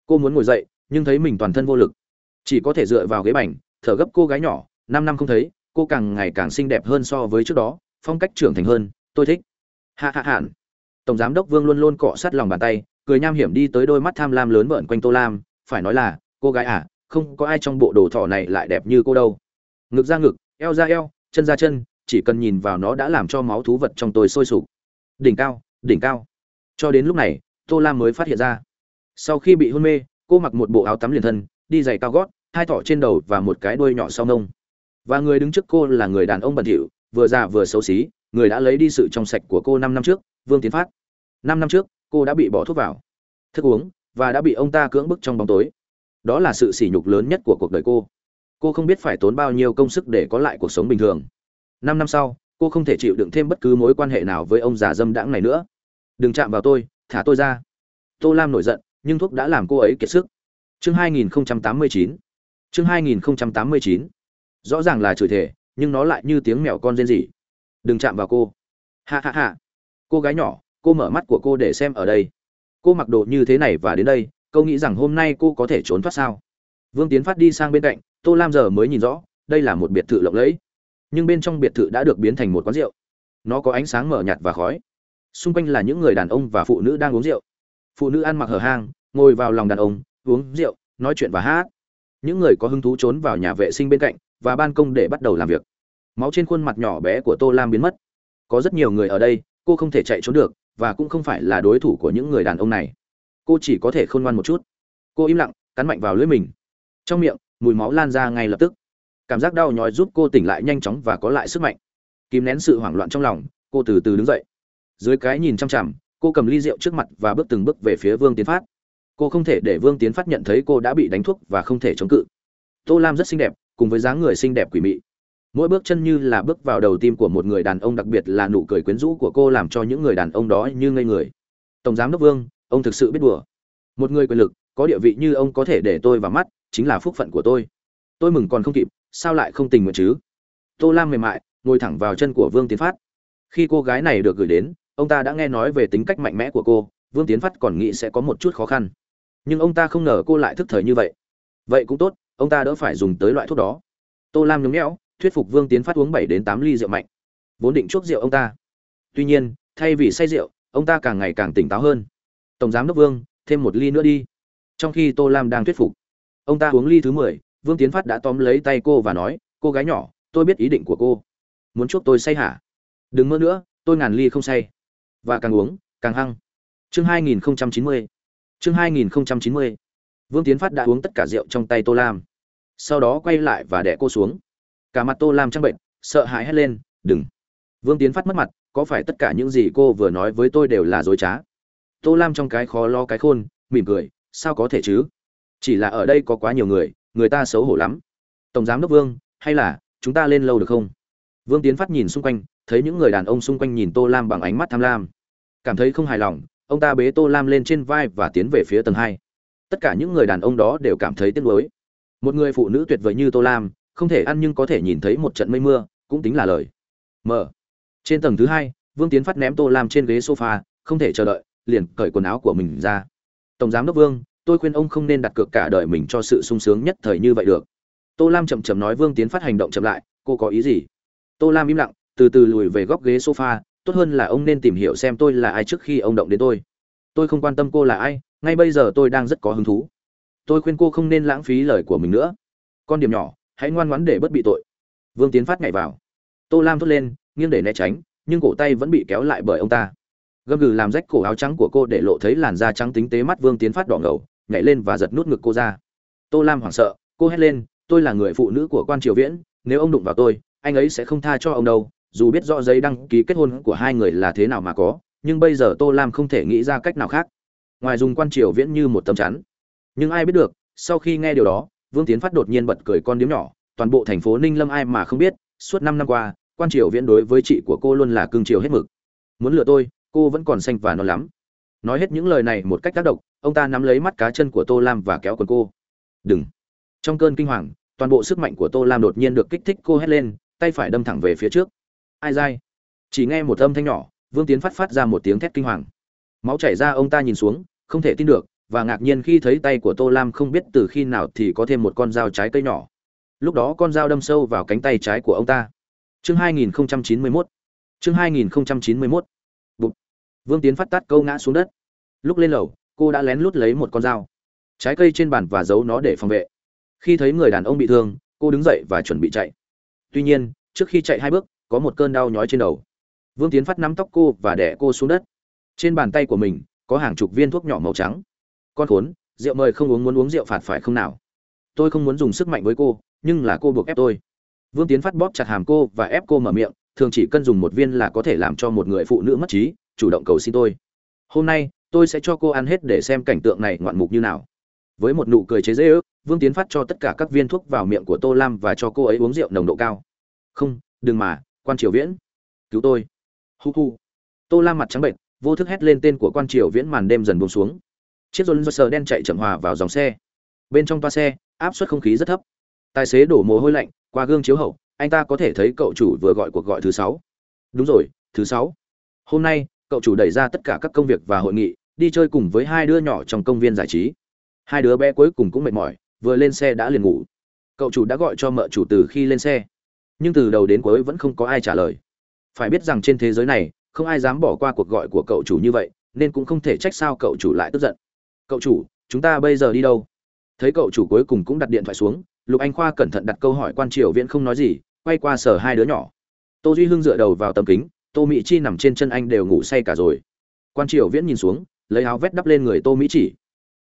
Cô muốn ngồi dậy, nhưng thấy mình toàn thân vô lực. Chỉ có thể dựa vào ghế bành, thở gấp cô gái nhỏ, năm năm không thấy, cô càng ngày càng xinh đẹp hơn so với trước đó, phong cách trưởng thành hơn, tôi thích. Hạ hạ hạn tổng giám đốc vương luôn luôn cọ sát lòng bàn tay, cười nham hiểm đi tới đôi mắt tham lam lớn vợn quanh tô lam, phải nói là, cô gái à không có ai trong bộ đồ thỏ này lại đẹp như cô đâu. Ngực ra ngực, eo ra eo, chân ra chân, chỉ cần nhìn vào nó đã làm cho máu thú vật trong tôi sôi sục. Đỉnh cao đỉnh cao cho đến lúc này, tô lam mới phát hiện ra. Sau khi bị hôn mê, cô mặc một bộ áo tắm liền thân, đi giày cao gót, hai thỏ trên đầu và một cái đuôi nhỏ sau nông. Và người đứng trước cô là người đàn ông bẩn thỉu, vừa già vừa xấu xí, người đã lấy đi sự trong sạch của cô năm năm trước, vương tiến phát. Năm năm trước, cô đã bị bỏ thuốc vào. Thức uống, và đã bị ông ta cưỡng bức trong bóng tối. Đó là sự sỉ nhục lớn nhất của cuộc đời cô. Cô không biết phải tốn bao nhiêu công sức để có lại cuộc sống bình thường. Năm năm sau, cô không thể chịu đựng thêm bất cứ mối quan hệ nào với ông già dâm đãng này nữa đừng chạm vào tôi, thả tôi ra. Tô lam nổi giận, nhưng thuốc đã làm cô ấy kiệt sức. Chương 2089 chương 2089 rõ ràng là chửi thể nhưng nó lại như tiếng mèo con rên rỉ. Đừng chạm vào cô. Ha ha ha. Cô gái nhỏ, cô mở mắt của cô để xem ở đây. Cô mặc đồ như thế này và đến đây câu nghĩ rằng hôm nay cô có thể trốn thoát sao? Vương tiến phát đi sang bên cạnh, tô lam giờ mới nhìn rõ, đây là một biệt thự lộng lẫy. Nhưng bên trong biệt thự đã được biến thành một quán rượu. Nó có ánh sáng mở nhạt và khói xung quanh là những người đàn ông và phụ nữ đang uống rượu. Phụ nữ ăn mặc hở hang, ngồi vào lòng đàn ông, uống rượu, nói chuyện và hát. Những người có hứng thú trốn vào nhà vệ sinh bên cạnh và ban công để bắt đầu làm việc. Máu trên khuôn mặt nhỏ bé của tô lam biến mất. Có rất nhiều người ở đây, cô không thể chạy trốn được và cũng không phải là đối thủ của những người đàn ông này. Cô chỉ có thể khôn ngoan một chút. Cô im lặng, cắn mạnh vào lưỡi mình. Trong miệng, mùi máu lan ra ngay lập tức. Cảm giác đau nhói giúp cô tỉnh lại nhanh chóng và có lại sức mạnh. Kìm nén sự hoảng loạn trong lòng, cô từ từ đứng dậy dưới cái nhìn chăm chằm, cô cầm ly rượu trước mặt và bước từng bước về phía vương tiến phát. Cô không thể để vương tiến phát nhận thấy cô đã bị đánh thuốc và không thể chống cự. Tô lam rất xinh đẹp, cùng với dáng người xinh đẹp quỷ mị. Mỗi bước chân như là bước vào đầu tim của một người đàn ông đặc biệt là nụ cười quyến rũ của cô làm cho những người đàn ông đó như ngây người. Tổng giám đốc vương, ông thực sự biết đùa. Một người quyền lực, có địa vị như ông có thể để tôi vào mắt, chính là phúc phận của tôi. Tôi mừng còn không kịp, sao lại không tình nguyện chứ? Tô lam mềm mại, ngồi thẳng vào chân của vương tiến phát. Khi cô gái này được gửi đến ông ta đã nghe nói về tính cách mạnh mẽ của cô, vương tiến phát còn nghĩ sẽ có một chút khó khăn. Nhưng ông ta không ngờ cô lại thức thời như vậy. Vậy cũng tốt, ông ta đỡ phải dùng tới loại thuốc đó. Tô lam nhúng nhẽo, thuyết phục vương tiến phát uống bảy đến tám ly rượu mạnh. Vốn định chuốc rượu ông ta. Tuy nhiên, thay vì say rượu, ông ta càng ngày càng tỉnh táo hơn. Tổng giám đốc vương, thêm một ly nữa đi. Trong khi tô lam đang thuyết phục, ông ta uống ly thứ mười, vương tiến phát đã tóm lấy tay cô và nói, cô gái nhỏ, tôi biết ý định của cô. Muốn chuốc tôi say hả? Đừng mơ nữa, tôi ngàn ly không say và càng uống, càng hăng. Chương hai nghìn chín mươi. Chương hai nghìn chín mươi. Vương tiến phát đã uống tất cả rượu trong tay tô lam. Sau đó quay lại và đẻ cô xuống. Cả mặt tô lam trăng bệnh sợ hãi hét lên, đừng. Vương tiến phát mất mặt, có phải tất cả những gì cô vừa nói với tôi đều là dối trá? Tô lam trong cái khó lo cái khôn, mỉm cười, sao có thể chứ? Chỉ là ở đây có quá nhiều người người ta xấu hổ lắm. Tổng giám đốc vương, hay là chúng ta lên lâu được không? Vương tiến phát nhìn xung quanh, thấy những người đàn ông xung quanh nhìn tô lam bằng ánh mắt tham lam. Cảm thấy không hài lòng, ông ta bế tô lam lên trên vai và tiến về phía tầng hai. Tất cả những người đàn ông đó đều cảm thấy tiếc nuối. Một người phụ nữ tuyệt vời như tô lam, không thể ăn nhưng có thể nhìn thấy một trận mây mưa, cũng tính là lời. Mở. Trên tầng thứ hai, vương tiến phát ném tô lam trên ghế sofa, không thể chờ đợi, liền cởi quần áo của mình ra. Tổng giám đốc vương, tôi khuyên ông không nên đặt cược cả đời mình cho sự sung sướng nhất thời như vậy được. Tô lam chậm chậm nói vương tiến phát hành động chậm lại, cô có ý gì? Tô lam im lặng, từ từ lùi về góc ghế sofa, tốt hơn là ông nên tìm hiểu xem tôi là ai trước khi ông động đến tôi. Tôi không quan tâm cô là ai, ngay bây giờ tôi đang rất có hứng thú. Tôi khuyên cô không nên lãng phí lời của mình nữa. Con điểm nhỏ, hãy ngoan ngoãn để bất bị tội. Vương tiến phát nhảy vào. Tô lam thốt lên, nghiêng để né tránh, nhưng cổ tay vẫn bị kéo lại bởi ông ta. Gầm gừ làm rách cổ áo trắng của cô để lộ thấy làn da trắng tính tế mắt vương tiến phát đỏ ngầu, nhảy lên và giật nút ngực cô ra. Tô lam hoảng sợ, cô hét lên, tôi là người phụ nữ của quan triều viễn, nếu ông đụng vào tôi anh ấy sẽ không tha cho ông đâu, dù biết rõ giấy đăng ký kết hôn của hai người là thế nào mà có, nhưng bây giờ tô lam không thể nghĩ ra cách nào khác. Ngoài dùng quan triều viễn như một tấm chắn. Nhưng ai biết được, sau khi nghe điều đó, vương tiến phát đột nhiên bật cười con điếm nhỏ, toàn bộ thành phố ninh lâm ai mà không biết, suốt năm năm qua, quan triều viễn đối với chị của cô luôn là cương triều hết mực. Muốn lừa tôi, cô vẫn còn xanh và non lắm. Nói hết những lời này một cách tác động, ông ta nắm lấy mắt cá chân của tô lam và kéo quần cô. Đừng. Trong cơn kinh hoàng, toàn bộ sức mạnh của tô lam đột nhiên được kích thích, cô hét lên tay phải đâm thẳng về phía trước. Ai dai? Chỉ nghe một âm thanh nhỏ, vương tiến phát phát ra một tiếng thét kinh hoàng. Máu chảy ra, ông ta nhìn xuống, không thể tin được, và ngạc nhiên khi thấy tay của tô lam không biết từ khi nào thì có thêm một con dao trái cây nhỏ. Lúc đó con dao đâm sâu vào cánh tay trái của ông ta. Chương 2091 chương 2091 Bụt. vương tiến phát tát câu ngã xuống đất. Lúc lên lầu, cô đã lén lút lấy một con dao. Trái cây trên bàn và giấu nó để phòng vệ. Khi thấy người đàn ông bị thương, cô đứng dậy và chuẩn bị chạy tuy nhiên, trước khi chạy hai bước, có một cơn đau nhói trên đầu. Vương tiến phát nắm tóc cô và đẻ cô xuống đất. Trên bàn tay của mình, có hàng chục viên thuốc nhỏ màu trắng. Con khốn, rượu mời không uống muốn uống rượu phạt phải không nào? Tôi không muốn dùng sức mạnh với cô, nhưng là cô buộc ép tôi. Vương tiến phát bóp chặt hàm cô và ép cô mở miệng, thường chỉ cần dùng một viên là có thể làm cho một người phụ nữ mất trí, chủ động cầu xin tôi. Hôm nay, tôi sẽ cho cô ăn hết để xem cảnh tượng này ngoạn mục như nào với một nụ cười chế dễ ước, vương tiến phát cho tất cả các viên thuốc vào miệng của tô lam và cho cô ấy uống rượu nồng độ cao. Không, đừng mà, quan triều viễn. Cứu tôi. Hu hu. Tô lam mặt trắng bệnh vô thức hét lên tên của quan triều viễn màn đêm dần buông xuống. Chiếc rôn sờ đen chạy chậm hòa vào dòng xe. Bên trong toa xe, áp suất không khí rất thấp. Tài xế đổ mồ hôi lạnh, qua gương chiếu hậu, anh ta có thể thấy cậu chủ vừa gọi cuộc gọi thứ sáu. Đúng rồi, thứ sáu. Hôm nay, cậu chủ đẩy ra tất cả các công việc và hội nghị, đi chơi cùng với hai đứa nhỏ trong công viên giải trí hai đứa bé cuối cùng cũng mệt mỏi, vừa lên xe đã liền ngủ. Cậu chủ đã gọi cho mợ chủ từ khi lên xe. Nhưng từ đầu đến cuối vẫn không có ai trả lời. Phải biết rằng trên thế giới này, không ai dám bỏ qua cuộc gọi của cậu chủ như vậy, nên cũng không thể trách sao cậu chủ lại tức giận. Cậu chủ, chúng ta bây giờ đi đâu? Thấy cậu chủ cuối cùng cũng đặt điện thoại xuống, lục anh khoa cẩn thận đặt câu hỏi quan triều viễn không nói gì, quay qua sở hai đứa nhỏ. Tô duy hưng dựa đầu vào tấm kính, tô mỹ chi nằm trên chân anh đều ngủ say cả rồi. Quan triều viễn nhìn xuống, lấy áo vét đắp lên người tô mỹ chỉ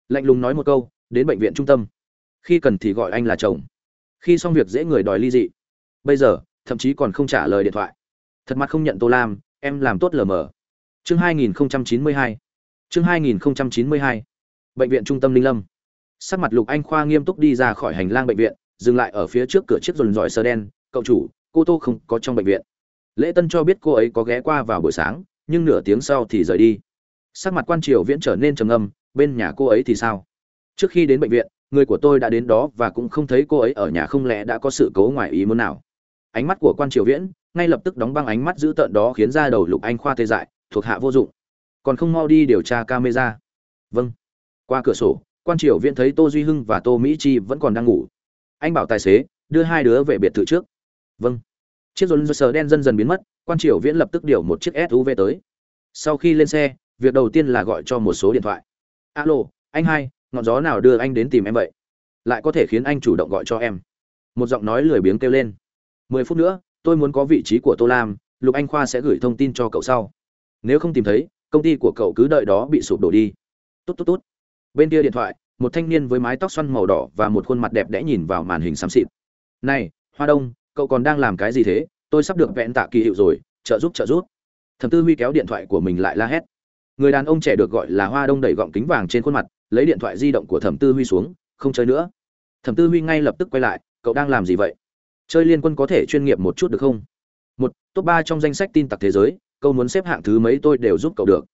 lạnh lùng nói một câu, đến bệnh viện trung tâm. Khi cần thì gọi anh là chồng. Khi xong việc dễ người đòi ly dị. Bây giờ, thậm chí còn không trả lời điện thoại. Thật mặt không nhận tô lam, em làm tốt lờ mờ. Chương 2092 chương 2092 bệnh viện trung tâm linh lâm. Sắc mặt lục anh khoa nghiêm túc đi ra khỏi hành lang bệnh viện, dừng lại ở phía trước cửa chiếc dồn dòi sơ đen, cậu chủ, cô tô không có trong bệnh viện. Lễ tân cho biết cô ấy có ghé qua vào buổi sáng, nhưng nửa tiếng sau thì rời đi. Sắc mặt quan triều viễn trở nên trầm âm bên nhà cô ấy thì sao? Trước khi đến bệnh viện, người của tôi đã đến đó và cũng không thấy cô ấy ở nhà không lẽ đã có sự cố ngoài ý muốn nào? Ánh mắt của quan triều viễn, ngay lập tức đóng băng ánh mắt dữ tợn đó khiến ra đầu lục anh khoa tê dại, thuộc hạ vô dụng. Còn không mau đi điều tra camera. Vâng. Qua cửa sổ, quan triều viễn thấy tô duy hưng và tô mỹ chi vẫn còn đang ngủ. Anh bảo tài xế, đưa hai đứa về biệt thự trước. Vâng. Chiếc rôn sờ đen dần dần biến mất, quan triều viễn lập tức điều một chiếc suv tới. Sau khi lên xe, việc đầu tiên là gọi cho một số điện thoại alo, anh hai, ngọn gió nào đưa anh đến tìm em vậy? Lại có thể khiến anh chủ động gọi cho em. Một giọng nói lười biếng kêu lên. Mười phút nữa, tôi muốn có vị trí của tô lam, lục anh khoa sẽ gửi thông tin cho cậu sau. Nếu không tìm thấy, công ty của cậu cứ đợi đó bị sụp đổ đi. Tốt tốt tốt. Bên kia điện thoại, một thanh niên với mái tóc xoăn màu đỏ và một khuôn mặt đẹp đẽ nhìn vào màn hình xám xịt. Này, hoa đông, cậu còn đang làm cái gì thế? Tôi sắp được vẹn tạ kỳ hiệu rồi, trợ giúp trợ giúp. Thẩm tư huy kéo điện thoại của mình lại la hét người đàn ông trẻ được gọi là hoa đông đẩy gọng kính vàng trên khuôn mặt, lấy điện thoại di động của thẩm tư huy xuống, không chơi nữa. Thẩm tư huy ngay lập tức quay lại, cậu đang làm gì vậy? Chơi liên quân có thể chuyên nghiệp một chút được không? Một, top ba trong danh sách tin tặc thế giới câu muốn xếp hạng thứ mấy tôi đều giúp cậu được.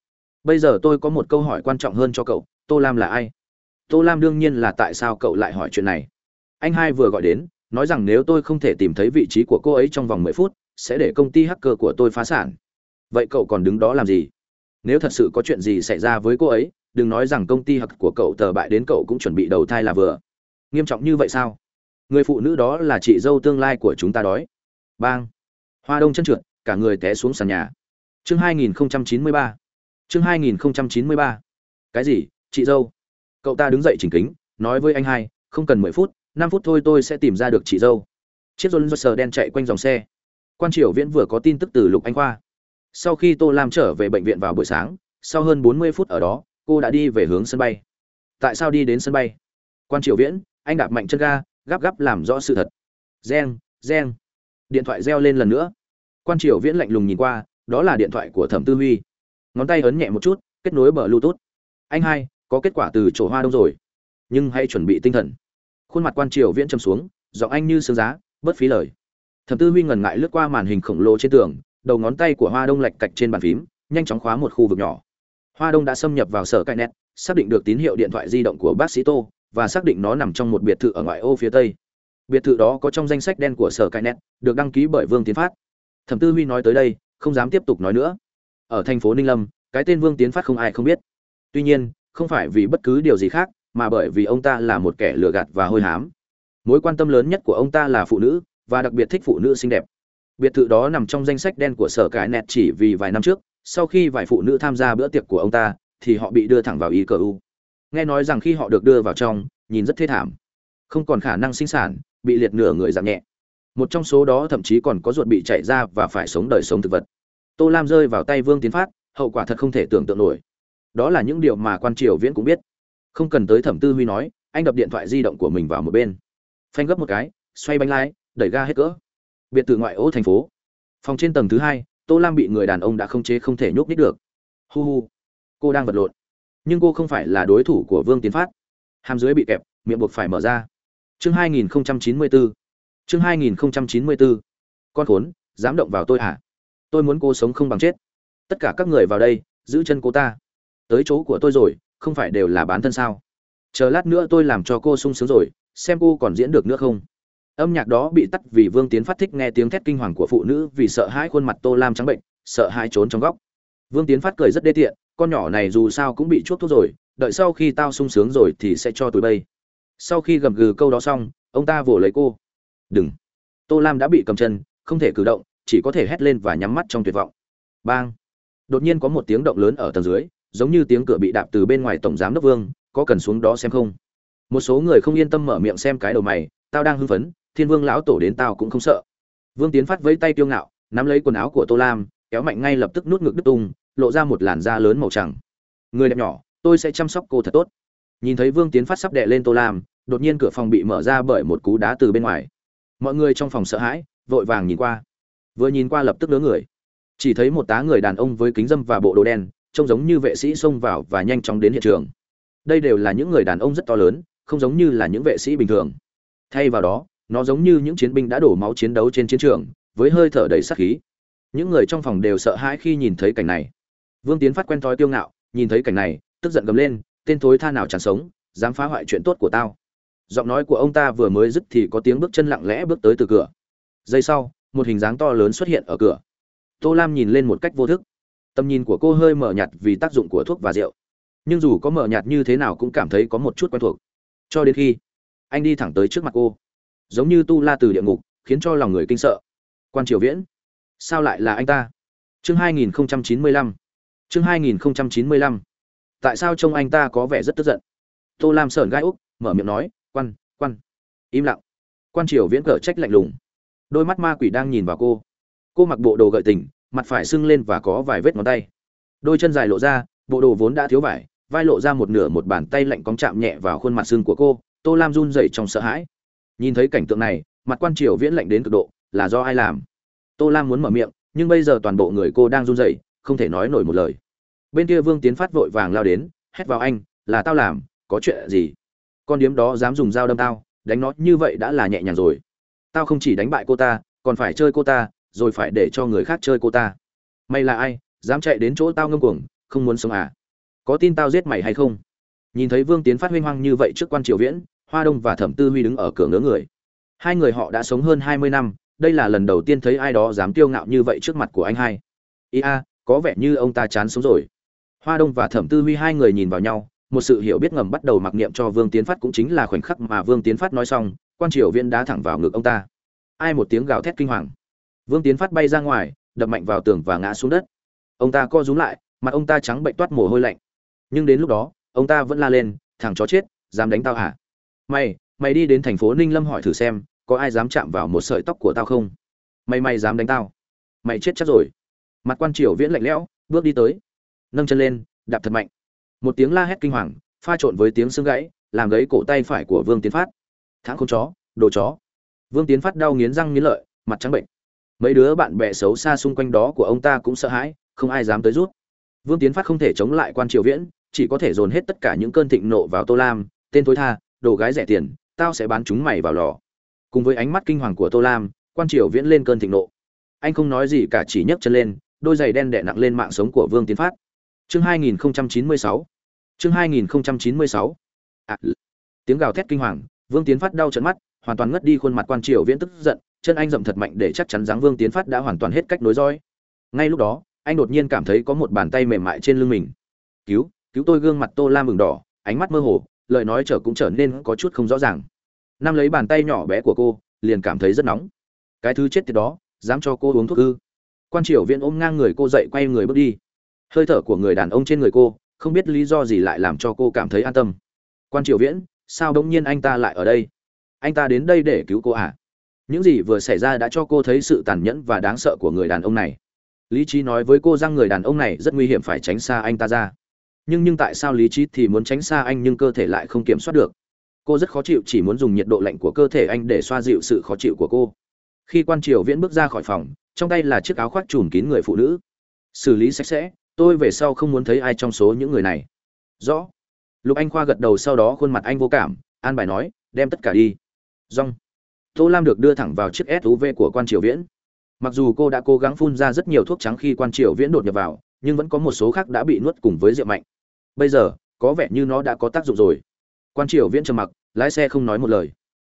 Bây giờ tôi có một câu hỏi quan trọng hơn cho cậu, tô lam là ai? Tô lam đương nhiên là tại sao cậu lại hỏi chuyện này. Anh hai vừa gọi đến, nói rằng nếu tôi không thể tìm thấy vị trí của cô ấy trong vòng mười phút, sẽ để công ty hacker của tôi phá sản. Vậy cậu còn đứng đó làm gì? Nếu thật sự có chuyện gì xảy ra với cô ấy, đừng nói rằng công ty hacker của cậu tờ bại đến cậu cũng chuẩn bị đầu thai là vừa. Nghiêm trọng như vậy sao? Người phụ nữ đó là chị dâu tương lai của chúng ta đói. Bang. Hoa đông chân trượt, cả người té xuống sàn nhà. Chương 2093 chương 2093 cái gì, chị dâu? Cậu ta đứng dậy chỉnh kính, nói với anh hai, không cần mười phút, năm phút thôi tôi sẽ tìm ra được chị dâu. Chiếc rôn sờ đen chạy quanh dòng xe. Quan triều viễn vừa có tin tức từ lục anh khoa sau khi tô lam trở về bệnh viện vào buổi sáng, sau hơn bốn mươi phút ở đó, cô đã đi về hướng sân bay. Tại sao đi đến sân bay? Quan triều viễn, anh đạp mạnh chân ga, gắp gắp làm rõ sự thật. Reng reng. Điện thoại reo lên lần nữa. Quan triều viễn lạnh lùng nhìn qua, đó là điện thoại của thẩm tư huy. Ngón tay ấn nhẹ một chút, kết nối bờ bluetooth. Anh hai, có kết quả từ chỗ hoa đông rồi. Nhưng hãy chuẩn bị tinh thần. Khuôn mặt quan triều viễn châm xuống, giọng anh như sương giá, bớt phí lời. Thẩm tư huy ngần ngại lướt qua màn hình khổng lồ trên tường đầu ngón tay của hoa đông lạch cạch trên bàn phím nhanh chóng khóa một khu vực nhỏ. Hoa đông đã xâm nhập vào sở cai Nét, xác định được tín hiệu điện thoại di động của bác sĩ tô và xác định nó nằm trong một biệt thự ở ngoại ô phía tây. Biệt thự đó có trong danh sách đen của sở cai Nét, được đăng ký bởi vương tiến phát. Thẩm tư huy nói tới đây không dám tiếp tục nói nữa. Ở thành phố ninh lâm cái tên vương tiến phát không ai không biết. Tuy nhiên không phải vì bất cứ điều gì khác mà bởi vì ông ta là một kẻ lừa gạt và hôi hám. Mối quan tâm lớn nhất của ông ta là phụ nữ và đặc biệt thích phụ nữ xinh đẹp biệt thự đó nằm trong danh sách đen của sở cải nẹt chỉ vì vài năm trước, sau khi vài phụ nữ tham gia bữa tiệc của ông ta, thì họ bị đưa thẳng vào ý cờ u. Nghe nói rằng khi họ được đưa vào trong, nhìn rất thê thảm. Không còn khả năng sinh sản, bị liệt nửa người giảm nhẹ. Một trong số đó thậm chí còn có ruột bị chạy ra và phải sống đời sống thực vật. Tô lam rơi vào tay vương tiến phát, hậu quả thật không thể tưởng tượng nổi. Đó là những điều mà quan triều viễn cũng biết. Không cần tới thẩm tư huy nói, anh đập điện thoại di động của mình vào một bên. Phanh gấp một cái, xoay bánh lái, đẩy ga hết cỡ biệt thự ngoại ô thành phố. Phòng trên tầng thứ hai, tô lam bị người đàn ông đã không chế không thể nhúc nhích được. Hu hu, cô đang vật lộn. Nhưng cô không phải là đối thủ của vương tiến phát. Hàm dưới bị kẹp, miệng buộc phải mở ra. Chương 2094 chương 2094 con khốn, dám động vào tôi hả? Tôi muốn cô sống không bằng chết. Tất cả các người vào đây, giữ chân cô ta. Tới chỗ của tôi rồi, không phải đều là bán thân sao? Chờ lát nữa tôi làm cho cô sung sướng rồi, xem cô còn diễn được nữa không? Âm nhạc đó bị tắt vì vương tiến phát thích nghe tiếng thét kinh hoàng của phụ nữ vì sợ hãi khuôn mặt tô lam trắng bệnh, sợ hãi trốn trong góc. Vương tiến phát cười rất đê tiện, con nhỏ này dù sao cũng bị chuốc thuốc rồi, đợi sau khi tao sung sướng rồi thì sẽ cho tụi bây sau khi gầm gừ câu đó xong, ông ta vồ lấy cô. Đừng. Tô lam đã bị cầm chân, không thể cử động, chỉ có thể hét lên và nhắm mắt trong tuyệt vọng. Bang! Đột nhiên có một tiếng động lớn ở tầng dưới, giống như tiếng cửa bị đạp từ bên ngoài tổng giám đốc vương, có cần xuống đó xem không? Một số người không yên tâm mở miệng xem cái đầu mày, tao đang hưng phấn thiên vương lão tổ đến tao cũng không sợ. Vương tiến phát với tay kiêu ngạo, nắm lấy quần áo của tô lam, kéo mạnh ngay lập tức nút ngực đứt tung, lộ ra một làn da lớn màu trắng. Người đẹp nhỏ, tôi sẽ chăm sóc cô thật tốt. Nhìn thấy vương tiến phát sắp đệ lên tô lam, đột nhiên cửa phòng bị mở ra bởi một cú đá từ bên ngoài. Mọi người trong phòng sợ hãi, vội vàng nhìn qua. Vừa nhìn qua lập tức đỡ người. Chỉ thấy một tá người đàn ông với kính dâm và bộ đồ đen, trông giống như vệ sĩ xông vào và nhanh chóng đến hiện trường. Đây đều là những người đàn ông rất to lớn, không giống như là những vệ sĩ bình thường. Thay vào đó nó giống như những chiến binh đã đổ máu chiến đấu trên chiến trường, với hơi thở đầy sát khí. Những người trong phòng đều sợ hãi khi nhìn thấy cảnh này. Vương tiến phát quen thói tiêu ngạo, nhìn thấy cảnh này, tức giận gầm lên, tên thối tha nào chẳng sống, dám phá hoại chuyện tốt của tao. Giọng nói của ông ta vừa mới dứt thì có tiếng bước chân lặng lẽ bước tới từ cửa. Giây sau, một hình dáng to lớn xuất hiện ở cửa. Tô lam nhìn lên một cách vô thức. Tầm nhìn của cô hơi mờ nhạt vì tác dụng của thuốc và rượu. Nhưng dù có mờ nhạt như thế nào cũng cảm thấy có một chút quen thuộc. Cho đến khi anh đi thẳng tới trước mặt cô giống như tu la từ địa ngục, khiến cho lòng người kinh sợ. Quan triều viễn, sao lại là anh ta? Chương 2095 chương 2095 tại sao trông anh ta có vẻ rất tức giận? Tô lam sởn gai úc, mở miệng nói, quan quan. Im lặng. Quan triều viễn cở trách lạnh lùng. Đôi mắt ma quỷ đang nhìn vào cô. Cô mặc bộ đồ gợi tình, mặt phải sưng lên và có vài vết ngón tay. Đôi chân dài lộ ra, bộ đồ vốn đã thiếu vải, vai lộ ra một nửa một bàn tay lạnh cong chạm nhẹ vào khuôn mặt xương của cô. Tô lam run rẩy trong sợ hãi nhìn thấy cảnh tượng này, mặt quan triều viễn lạnh đến cực độ, là do ai làm? Tô lam muốn mở miệng, nhưng bây giờ toàn bộ người cô đang run rẩy, không thể nói nổi một lời. Bên kia vương tiến phát vội vàng lao đến, hét vào anh, là tao làm, có chuyện gì? Con điếm đó dám dùng dao đâm tao, đánh nó như vậy đã là nhẹ nhàng rồi. Tao không chỉ đánh bại cô ta, còn phải chơi cô ta, rồi phải để cho người khác chơi cô ta. Mày là ai, dám chạy đến chỗ tao ngâm cuồng, không muốn sống à? Có tin tao giết mày hay không? Nhìn thấy vương tiến phát huy hoang như vậy trước quan triều viễn hoa đông và thẩm tư huy đứng ở cửa ngớ người. Hai người họ đã sống hơn hai mươi năm, đây là lần đầu tiên thấy ai đó dám tiêu ngạo như vậy trước mặt của anh hai. Ý a, có vẻ như ông ta chán sống rồi. Hoa đông và thẩm tư huy hai người nhìn vào nhau, một sự hiểu biết ngầm bắt đầu mặc niệm cho vương tiến phát cũng chính là khoảnh khắc mà vương tiến phát nói xong, quan triều viện đá thẳng vào ngực ông ta. Ai một tiếng gào thét kinh hoàng. Vương tiến phát bay ra ngoài, đập mạnh vào tường và ngã xuống đất. Ông ta co rúm lại, mặt ông ta trắng bệnh toát mồ hôi lạnh. Nhưng đến lúc đó, ông ta vẫn la lên, thằng chó chết, dám đánh tao hả? Mày mày đi đến thành phố ninh lâm hỏi thử xem, có ai dám chạm vào một sợi tóc của tao không? Mày mày dám đánh tao? Mày chết chắc rồi. Mặt quan triều viễn lạnh lẽo, bước đi tới. Nâng chân lên, đạp thật mạnh. Một tiếng la hét kinh hoàng, pha trộn với tiếng xương gãy, làm gãy cổ tay phải của vương tiến phát. Thắng không chó, đồ chó. Vương tiến phát đau nghiến răng nghiến lợi, mặt trắng bệnh. Mấy đứa bạn bè xấu xa xung quanh đó của ông ta cũng sợ hãi, không ai dám tới rút. Vương tiến phát không thể chống lại quan triều viễn, chỉ có thể dồn hết tất cả những cơn thịnh nộ vào tô lam, tên thối tha đồ gái rẻ tiền tao sẽ bán chúng mày vào lò. Cùng với ánh mắt kinh hoàng của tô lam quan triều viễn lên cơn thịnh nộ. Anh không nói gì cả chỉ nhấc chân lên đôi giày đen đè nặng lên mạng sống của vương tiến phát. Chương 2096 chương 2096 à, tiếng gào thét kinh hoàng vương tiến phát đau trận mắt hoàn toàn ngất đi khuôn mặt quan triều viễn tức giận chân anh dậm thật mạnh để chắc chắn dáng vương tiến phát đã hoàn toàn hết cách nối roi. Ngay lúc đó anh đột nhiên cảm thấy có một bàn tay mềm mại trên lưng mình. Cứu cứu tôi! Gương mặt tô lam mừng đỏ ánh mắt mơ hồ lời nói trở cũng trở nên có chút không rõ ràng. Nam lấy bàn tay nhỏ bé của cô, liền cảm thấy rất nóng. Cái thứ chết tiệt đó, dám cho cô uống thuốc ư? Quan triều viễn ôm ngang người cô dậy quay người bước đi. Hơi thở của người đàn ông trên người cô, không biết lý do gì lại làm cho cô cảm thấy an tâm. Quan triều viễn sao đông nhiên anh ta lại ở đây? Anh ta đến đây để cứu cô à? Những gì vừa xảy ra đã cho cô thấy sự tàn nhẫn và đáng sợ của người đàn ông này. Lý trí nói với cô rằng người đàn ông này rất nguy hiểm phải tránh xa anh ta ra nhưng nhưng tại sao lý trí thì muốn tránh xa anh nhưng cơ thể lại không kiểm soát được? Cô rất khó chịu chỉ muốn dùng nhiệt độ lạnh của cơ thể anh để xoa dịu sự khó chịu của cô. Khi quan triều viễn bước ra khỏi phòng, trong tay là chiếc áo khoác trùm kín người phụ nữ. Xử lý sạch sẽ, tôi về sau không muốn thấy ai trong số những người này. Rõ. Lục anh khoa gật đầu sau đó khuôn mặt anh vô cảm, an bài nói, đem tất cả đi. Rong. Tô lam được đưa thẳng vào chiếc suv của quan triều viễn. Mặc dù cô đã cố gắng phun ra rất nhiều thuốc trắng khi quan triều viễn đột nhập vào, nhưng vẫn có một số khác đã bị nuốt cùng với rượu mạnh bây giờ, có vẻ như nó đã có tác dụng rồi. Quan triều viễn trầm mặc, lái xe không nói một lời.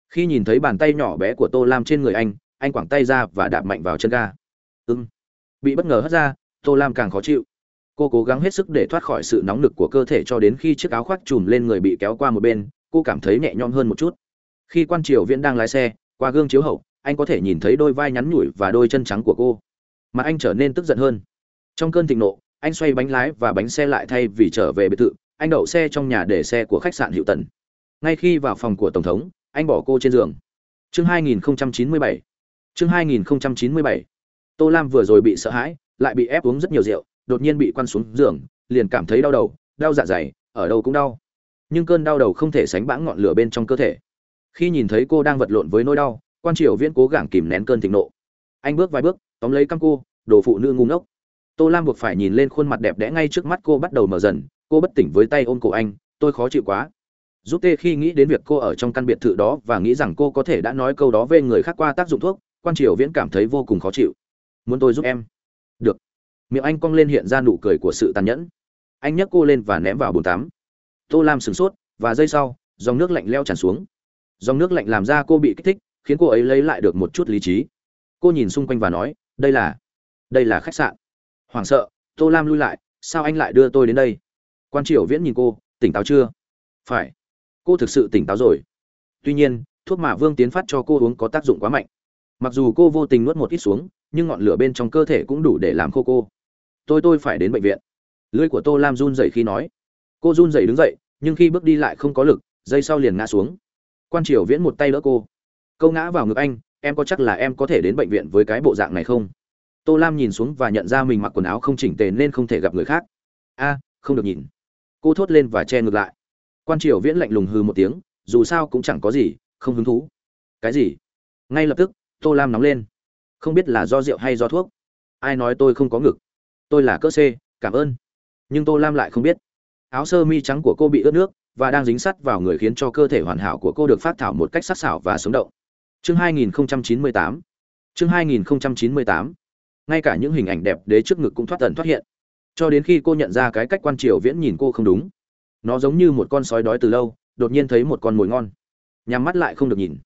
Khi nhìn thấy bàn tay nhỏ bé của tô lam trên người anh anh quẳng tay ra và đạp mạnh vào chân ga. Ưng bị bất ngờ hất ra, tô lam càng khó chịu. Cô cố gắng hết sức để thoát khỏi sự nóng nực của cơ thể cho đến khi chiếc áo khoác trùm lên người bị kéo qua một bên, cô cảm thấy nhẹ nhõm hơn một chút. Khi quan triều viễn đang lái xe, qua gương chiếu hậu, anh có thể nhìn thấy đôi vai nhắn nhủi và đôi chân trắng của cô. Mà anh trở nên tức giận hơn. Trong cơn thịnh nộ anh xoay bánh lái và bánh xe lại thay vì trở về biệt thự, anh đậu xe trong nhà để xe của khách sạn hiệu tần. Ngay khi vào phòng của tổng thống, anh bỏ cô trên giường. Chương 2097 chương 2097 tô lam vừa rồi bị sợ hãi, lại bị ép uống rất nhiều rượu, đột nhiên bị quăn xuống giường, liền cảm thấy đau đầu, đau dạ dày, ở đâu cũng đau. Nhưng cơn đau đầu không thể sánh bãng ngọn lửa bên trong cơ thể. Khi nhìn thấy cô đang vật lộn với nỗi đau, quan triều viễn cố gắng kìm nén cơn thịnh nộ. Anh bước vài bước, tóm lấy căm cô, đồ phụ nữ ngu ngốc tô lam buộc phải nhìn lên khuôn mặt đẹp đẽ ngay trước mắt cô bắt đầu mở dần, cô bất tỉnh với tay ôm cổ anh, tôi khó chịu quá. Giúp tê khi nghĩ đến việc cô ở trong căn biệt thự đó và nghĩ rằng cô có thể đã nói câu đó về người khác qua tác dụng thuốc, quan triều viễn cảm thấy vô cùng khó chịu. Muốn tôi giúp em? Được. Miệng anh cong lên hiện ra nụ cười của sự tàn nhẫn. Anh nhấc cô lên và ném vào bồn tắm. Tô lam sửng sốt, và giây sau, dòng nước lạnh leo tràn xuống. Dòng nước lạnh làm ra cô bị kích thích, khiến cô ấy lấy lại được một chút lý trí. Cô nhìn xung quanh và nói, đây là đây là khách sạn hoảng sợ, tô lam lui lại, sao anh lại đưa tôi đến đây? Quan triều viễn nhìn cô, tỉnh táo chưa? Phải. Cô thực sự tỉnh táo rồi. Tuy nhiên, thuốc mà vương tiến phát cho cô uống có tác dụng quá mạnh. Mặc dù cô vô tình nuốt một ít xuống, nhưng ngọn lửa bên trong cơ thể cũng đủ để làm khô cô. Tôi tôi phải đến bệnh viện. Lưỡi của tô lam run rẩy khi nói. Cô run rẩy đứng dậy, nhưng khi bước đi lại không có lực dây sau liền ngã xuống. Quan triều viễn một tay đỡ cô. Câu ngã vào ngực anh, em có chắc là em có thể đến bệnh viện với cái bộ dạng này không? Tô lam nhìn xuống và nhận ra mình mặc quần áo không chỉnh tề nên không thể gặp người khác. A, không được nhìn. Cô thốt lên và che ngược lại. Quan triều viễn lạnh lùng hư một tiếng, dù sao cũng chẳng có gì, không hứng thú. Cái gì? Ngay lập tức, tô lam nóng lên. Không biết là do rượu hay do thuốc. Ai nói tôi không có ngực? Tôi là cỡ c cảm ơn. Nhưng tô lam lại không biết. Áo sơ mi trắng của cô bị ướt nước và đang dính sắt vào người khiến cho cơ thể hoàn hảo của cô được phát thảo một cách sắc sảo và sống động. Chương 2098 chương 2098 ngay cả những hình ảnh đẹp đế trước ngực cũng thoát tần thoát hiện. Cho đến khi cô nhận ra cái cách quan triều viễn nhìn cô không đúng, nó giống như một con sói đói từ lâu, đột nhiên thấy một con mồi ngon. Nhắm mắt lại không được nhìn.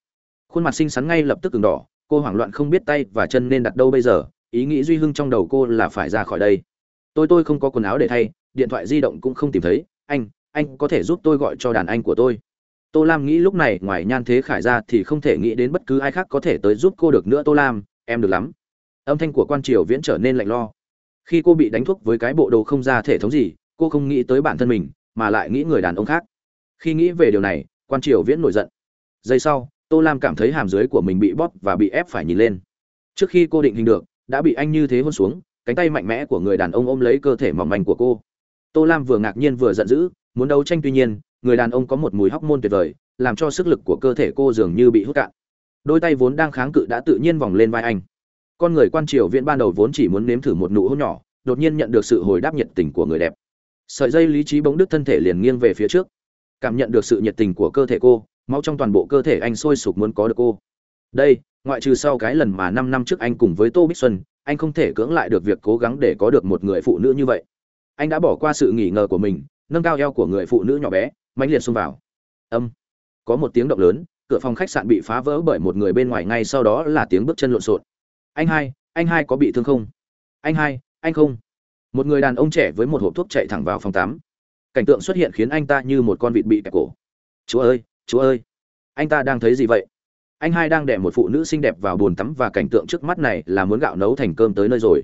Khuôn mặt xinh xắn ngay lập tức từng đỏ, cô hoảng loạn không biết tay và chân nên đặt đâu bây giờ, ý nghĩ duy hưng trong đầu cô là phải ra khỏi đây. Tôi tôi không có quần áo để thay, điện thoại di động cũng không tìm thấy. Anh anh có thể giúp tôi gọi cho đàn anh của tôi. Tô lam nghĩ lúc này, ngoài nhan thế khải ra thì không thể nghĩ đến bất cứ ai khác có thể tới giúp cô được nữa. Tô lam, em được lắm âm thanh của quan triều viễn trở nên lạnh lo. Khi cô bị đánh thuốc với cái bộ đồ không ra thể thống gì, cô không nghĩ tới bản thân mình, mà lại nghĩ người đàn ông khác. Khi nghĩ về điều này, quan triều viễn nổi giận. Giây sau, tô lam cảm thấy hàm dưới của mình bị bóp và bị ép phải nhìn lên. Trước khi cô định hình được, đã bị anh như thế hôn xuống, cánh tay mạnh mẽ của người đàn ông ôm lấy cơ thể mỏng manh của cô. Tô lam vừa ngạc nhiên vừa giận dữ, muốn đấu tranh tuy nhiên, người đàn ông có một mùi hóc môn tuyệt vời, làm cho sức lực của cơ thể cô dường như bị hút cạn. Đôi tay vốn đang kháng cự đã tự nhiên vòng lên vai anh con người quan triều viện ban đầu vốn chỉ muốn nếm thử một nụ hôn nhỏ, đột nhiên nhận được sự hồi đáp nhiệt tình của người đẹp. Sợi dây lý trí bỗng đứt thân thể liền nghiêng về phía trước. Cảm nhận được sự nhiệt tình của cơ thể cô, máu trong toàn bộ cơ thể anh sôi sục muốn có được cô. Đây, ngoại trừ sau cái lần mà năm năm trước anh cùng với tô bích xuân, anh không thể cưỡng lại được việc cố gắng để có được một người phụ nữ như vậy. Anh đã bỏ qua sự nghỉ ngờ của mình, nâng cao eo của người phụ nữ nhỏ bé, mãnh liệt xông vào. Âm. Có một tiếng động lớn, cửa phòng khách sạn bị phá vỡ bởi một người bên ngoài, ngay sau đó là tiếng bước chân lộn xộn anh hai anh hai có bị thương không? Anh hai, anh không. Một người đàn ông trẻ với một hộp thuốc chạy thẳng vào phòng tắm. Cảnh tượng xuất hiện khiến anh ta như một con vịt bị kẹp cổ. Chúa ơi chúa ơi. Anh ta đang thấy gì vậy? Anh hai đang đẻ một phụ nữ xinh đẹp vào bồn tắm và cảnh tượng trước mắt này là muốn gạo nấu thành cơm tới nơi rồi.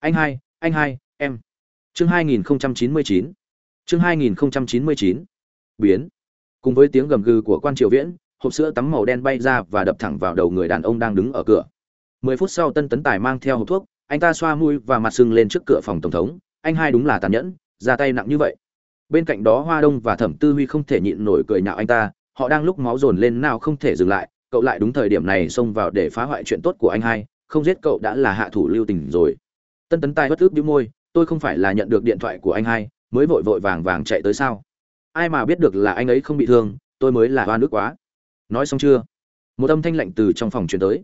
Anh hai anh hai, em. Chương 2099 chương 2099 biến. Cùng với tiếng gầm gừ của quan triều viễn, hộp sữa tắm màu đen bay ra và đập thẳng vào đầu người đàn ông đang đứng ở cửa mười phút sau tân tấn tài mang theo hộp thuốc, anh ta xoa mũi và mặt sưng lên trước cửa phòng tổng thống, anh hai đúng là tàn nhẫn, ra tay nặng như vậy. Bên cạnh đó hoa đông và thẩm tư huy không thể nhịn nổi cười nhạo anh ta, họ đang lúc máu dồn lên nào không thể dừng lại, cậu lại đúng thời điểm này xông vào để phá hoại chuyện tốt của anh hai, không giết cậu đã là hạ thủ lưu tình rồi. Tân tấn tài bất ức bĩu môi, tôi không phải là nhận được điện thoại của anh hai, mới vội vội vàng vàng chạy tới sao? Ai mà biết được là anh ấy không bị thương, tôi mới là hoa nước quá. Nói xong chưa? Một âm thanh lạnh từ trong phòng truyền tới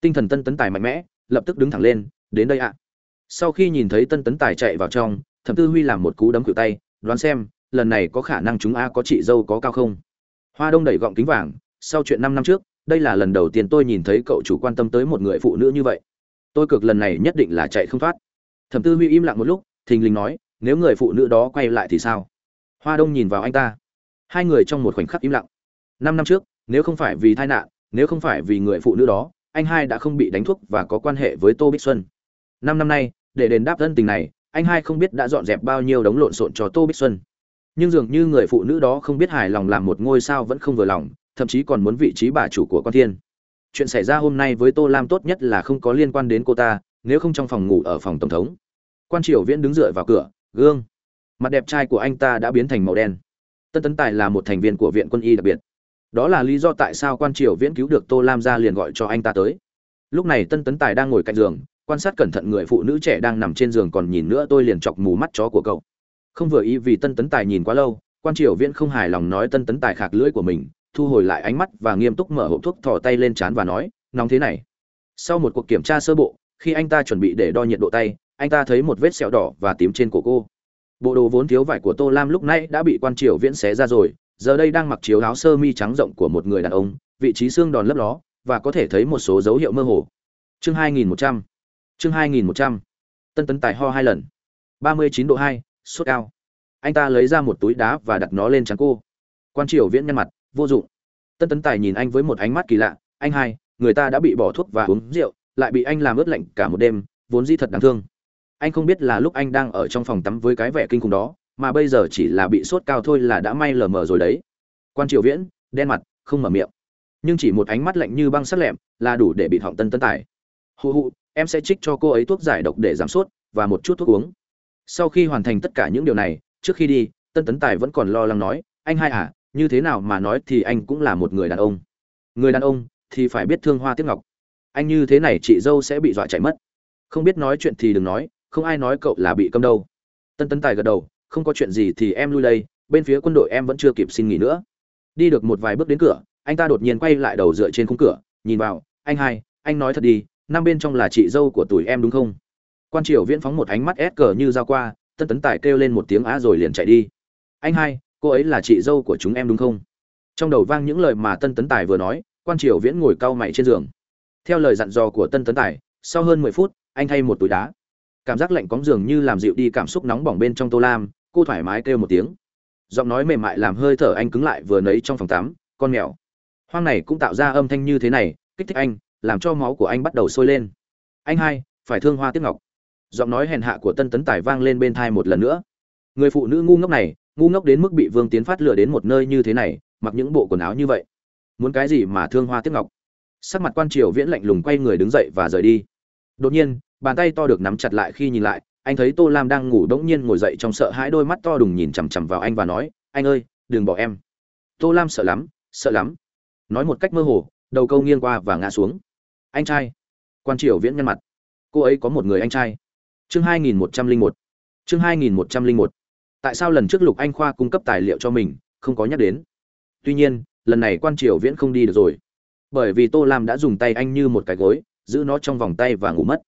tinh thần tân tấn tài mạnh mẽ, lập tức đứng thẳng lên, đến đây ạ. Sau khi nhìn thấy tân tấn tài chạy vào trong, thẩm tư huy làm một cú đấm cự tay, đoán xem, lần này có khả năng chúng a có chị dâu có cao không? Hoa đông đẩy gọng kính vàng, sau chuyện năm năm trước, đây là lần đầu tiên tôi nhìn thấy cậu chủ quan tâm tới một người phụ nữ như vậy. Tôi cực lần này nhất định là chạy không thoát. Thẩm tư huy im lặng một lúc, thình lình nói, nếu người phụ nữ đó quay lại thì sao? Hoa đông nhìn vào anh ta. Hai người trong một khoảnh khắc im lặng. Năm năm trước, nếu không phải vì tai nạn, nếu không phải vì người phụ nữ đó anh hai đã không bị đánh thuốc và có quan hệ với tô bích xuân. Năm năm nay, để đền đáp thân tình này, anh hai không biết đã dọn dẹp bao nhiêu đống lộn xộn cho tô bích xuân. Nhưng dường như người phụ nữ đó không biết hài lòng làm một ngôi sao vẫn không vừa lòng, thậm chí còn muốn vị trí bà chủ của con thiên. Chuyện xảy ra hôm nay với tô lam tốt nhất là không có liên quan đến cô ta, nếu không trong phòng ngủ ở phòng tổng thống. Quan triều viễn đứng dựa vào cửa, gương. Mặt đẹp trai của anh ta đã biến thành màu đen. Tân tấn tài là một thành viên của viện quân y đặc biệt đó là lý do tại sao quan triều viễn cứu được tô lam ra liền gọi cho anh ta tới. Lúc này tân tấn tài đang ngồi cạnh giường, quan sát cẩn thận người phụ nữ trẻ đang nằm trên giường còn nhìn nữa tôi liền chọc mù mắt chó của cậu. Không vừa ý vì tân tấn tài nhìn quá lâu, quan triều viễn không hài lòng nói tân tấn tài khạc lưỡi của mình, thu hồi lại ánh mắt và nghiêm túc mở hộp thuốc thò tay lên trán và nói, nóng thế này. Sau một cuộc kiểm tra sơ bộ, khi anh ta chuẩn bị để đo nhiệt độ tay, anh ta thấy một vết sẹo đỏ và tím trên cổ cô. Bộ đồ vốn thiếu vải của tô lam lúc nãy đã bị quan triều viễn xé ra rồi giờ đây đang mặc chiếu áo sơ mi trắng rộng của một người đàn ông vị trí xương đòn lấp ló và có thể thấy một số dấu hiệu mơ hồ. Chương 2100 chương 2100 tân tấn tài ho hai lần. 39 độ 2, sốt cao. Anh ta lấy ra một túi đá và đặt nó lên trán cô. Quan triều viễn nhăn mặt vô dụng. Tân tấn tài nhìn anh với một ánh mắt kỳ lạ. Anh hai người ta đã bị bỏ thuốc và uống rượu lại bị anh làm ướt lạnh cả một đêm vốn dĩ thật đáng thương. Anh không biết là lúc anh đang ở trong phòng tắm với cái vẻ kinh khủng đó mà bây giờ chỉ là bị sốt cao thôi là đã may lờ mờ rồi đấy. Quan triều viễn, đen mặt, không mở miệng. Nhưng chỉ một ánh mắt lạnh như băng sắc lẹm là đủ để bị họng tân tân tài. Hụ hụ em sẽ trích cho cô ấy thuốc giải độc để giảm sốt và một chút thuốc uống. Sau khi hoàn thành tất cả những điều này, trước khi đi, tân tấn tài vẫn còn lo lắng nói, anh hai à như thế nào mà nói thì anh cũng là một người đàn ông. Người đàn ông thì phải biết thương hoa tiếc ngọc. Anh như thế này chị dâu sẽ bị dọa chạy mất. Không biết nói chuyện thì đừng nói, không ai nói cậu là bị câm đâu. Tân tấn tài gật đầu không có chuyện gì thì em lui đây, bên phía quân đội em vẫn chưa kịp xin nghỉ nữa. Đi được một vài bước đến cửa, anh ta đột nhiên quay lại đầu dựa trên khung cửa, nhìn vào, anh hai, anh nói thật đi, năm bên trong là chị dâu của tuổi em đúng không? Quan triều viễn phóng một ánh mắt ép cờ như dao qua, tân tấn tài kêu lên một tiếng á rồi liền chạy đi. Anh hai, cô ấy là chị dâu của chúng em đúng không? Trong đầu vang những lời mà tân tấn tài vừa nói, quan triều viễn ngồi cau mày trên giường. Theo lời dặn dò của tân tấn tài, sau hơn mười phút, anh thay một túi đá. Cảm giác lạnh cóng giường như làm dịu đi cảm xúc nóng bỏng bên trong tô lam cô thoải mái kêu một tiếng. Giọng nói mềm mại làm hơi thở anh cứng lại vừa nấy trong phòng tắm, con mèo. Hoang này cũng tạo ra âm thanh như thế này, kích thích anh, làm cho máu của anh bắt đầu sôi lên. Anh hai, phải thương hoa tiếc ngọc. Giọng nói hèn hạ của tân tấn tài vang lên bên thai một lần nữa. Người phụ nữ ngu ngốc này, ngu ngốc đến mức bị vương tiến phát lừa đến một nơi như thế này, mặc những bộ quần áo như vậy. Muốn cái gì mà thương hoa tiếc ngọc? Sắc mặt quan triều viễn lạnh lùng quay người đứng dậy và rời đi. Đột nhiên, bàn tay to được nắm chặt lại khi nhìn lại anh thấy tô lam đang ngủ đống nhiên ngồi dậy trong sợ hãi đôi mắt to đùng nhìn chằm chằm vào anh và nói, anh ơi, đừng bỏ em. Tô lam sợ lắm sợ lắm. Nói một cách mơ hồ, đầu câu nghiêng qua và ngã xuống. Anh trai. Quan triều viễn nhăn mặt. Cô ấy có một người anh trai. Chương hai nghìn một trăm linh một. Chương hai nghìn một trăm linh một. Tại sao lần trước lục anh khoa cung cấp tài liệu cho mình, không có nhắc đến? Tuy nhiên, lần này quan triều viễn không đi được rồi. Bởi vì tô lam đã dùng tay anh như một cái gối, giữ nó trong vòng tay và ngủ mất.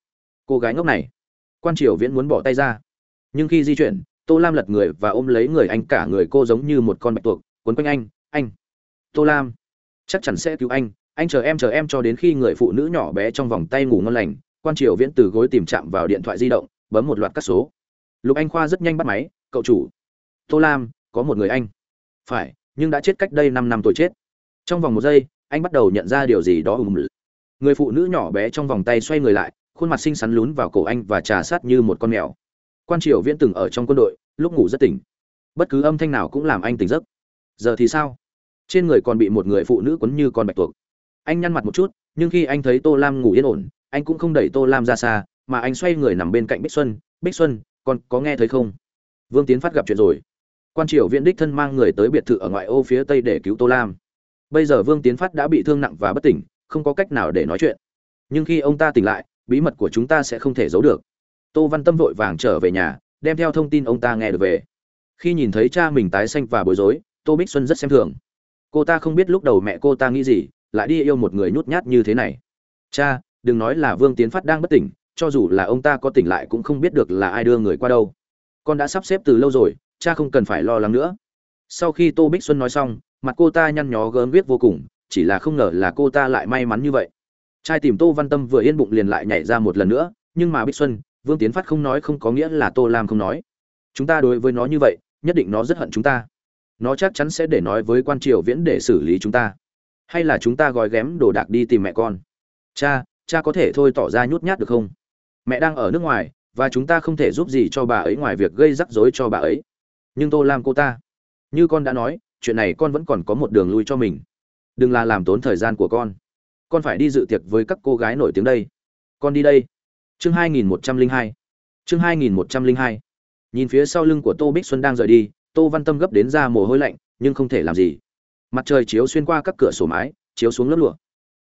Cô gái ngốc này quan triều viễn muốn bỏ tay ra. Nhưng khi di chuyển, tô lam lật người và ôm lấy người anh cả người cô giống như một con bạch tuộc, quấn quanh anh anh. Tô lam, chắc chắn sẽ cứu anh anh chờ em chờ em cho đến khi người phụ nữ nhỏ bé trong vòng tay ngủ ngon lành, quan triều viễn từ gối tìm chạm vào điện thoại di động, bấm một loạt các số. Lục anh khoa rất nhanh bắt máy, cậu chủ, tô lam, có một người anh. Phải, nhưng đã chết cách đây năm năm tuổi chết. Trong vòng một giây, anh bắt đầu nhận ra điều gì đó ùm người phụ nữ nhỏ bé trong vòng tay xoay người lại khuôn mặt xinh xắn lún vào cổ anh và trà sát như một con mèo. Quan triều viễn từng ở trong quân đội, lúc ngủ rất tỉnh. Bất cứ âm thanh nào cũng làm anh tỉnh giấc. Giờ thì sao? Trên người còn bị một người phụ nữ quấn như con bạch tuộc. Anh nhăn mặt một chút, nhưng khi anh thấy tô lam ngủ yên ổn, anh cũng không đẩy tô lam ra xa, mà anh xoay người nằm bên cạnh bích xuân. Bích xuân con có nghe thấy không? Vương tiến phát gặp chuyện rồi. Quan triều viễn đích thân mang người tới biệt thự ở ngoại ô phía tây để cứu tô lam. Bây giờ vương tiến phát đã bị thương nặng và bất tỉnh, không có cách nào để nói chuyện. Nhưng khi ông ta tỉnh lại bí mật của chúng ta sẽ không thể giấu được. Tô văn tâm vội vàng trở về nhà, đem theo thông tin ông ta nghe được về. Khi nhìn thấy cha mình tái xanh và bối rối, tô bích xuân rất xem thường. Cô ta không biết lúc đầu mẹ cô ta nghĩ gì, lại đi yêu một người nhút nhát như thế này. Cha, đừng nói là vương tiến phát đang bất tỉnh, cho dù là ông ta có tỉnh lại cũng không biết được là ai đưa người qua đâu. Con đã sắp xếp từ lâu rồi, cha không cần phải lo lắng nữa. Sau khi tô bích xuân nói xong, mặt cô ta nhăn nhó gớm viết vô cùng, chỉ là không ngờ là cô ta lại may mắn như vậy trai tìm tô văn tâm vừa yên bụng liền lại nhảy ra một lần nữa, nhưng mà bích xuân, vương tiến phát không nói không có nghĩa là tô lam không nói. Chúng ta đối với nó như vậy, nhất định nó rất hận chúng ta. Nó chắc chắn sẽ để nói với quan triều viễn để xử lý chúng ta. Hay là chúng ta gói ghém đồ đạc đi tìm mẹ con. Cha cha có thể thôi tỏ ra nhút nhát được không? Mẹ đang ở nước ngoài, và chúng ta không thể giúp gì cho bà ấy ngoài việc gây rắc rối cho bà ấy. Nhưng tô lam cô ta, như con đã nói, chuyện này con vẫn còn có một đường lui cho mình. Đừng là làm tốn thời gian của con con phải đi dự tiệc với các cô gái nổi tiếng đây. Con đi đây. Chương 2102 chương 2102 nhìn phía sau lưng của tô bích xuân đang rời đi, tô văn tâm gấp đến ra mồ hôi lạnh, nhưng không thể làm gì. Mặt trời chiếu xuyên qua các cửa sổ mái, chiếu xuống lớp lụa.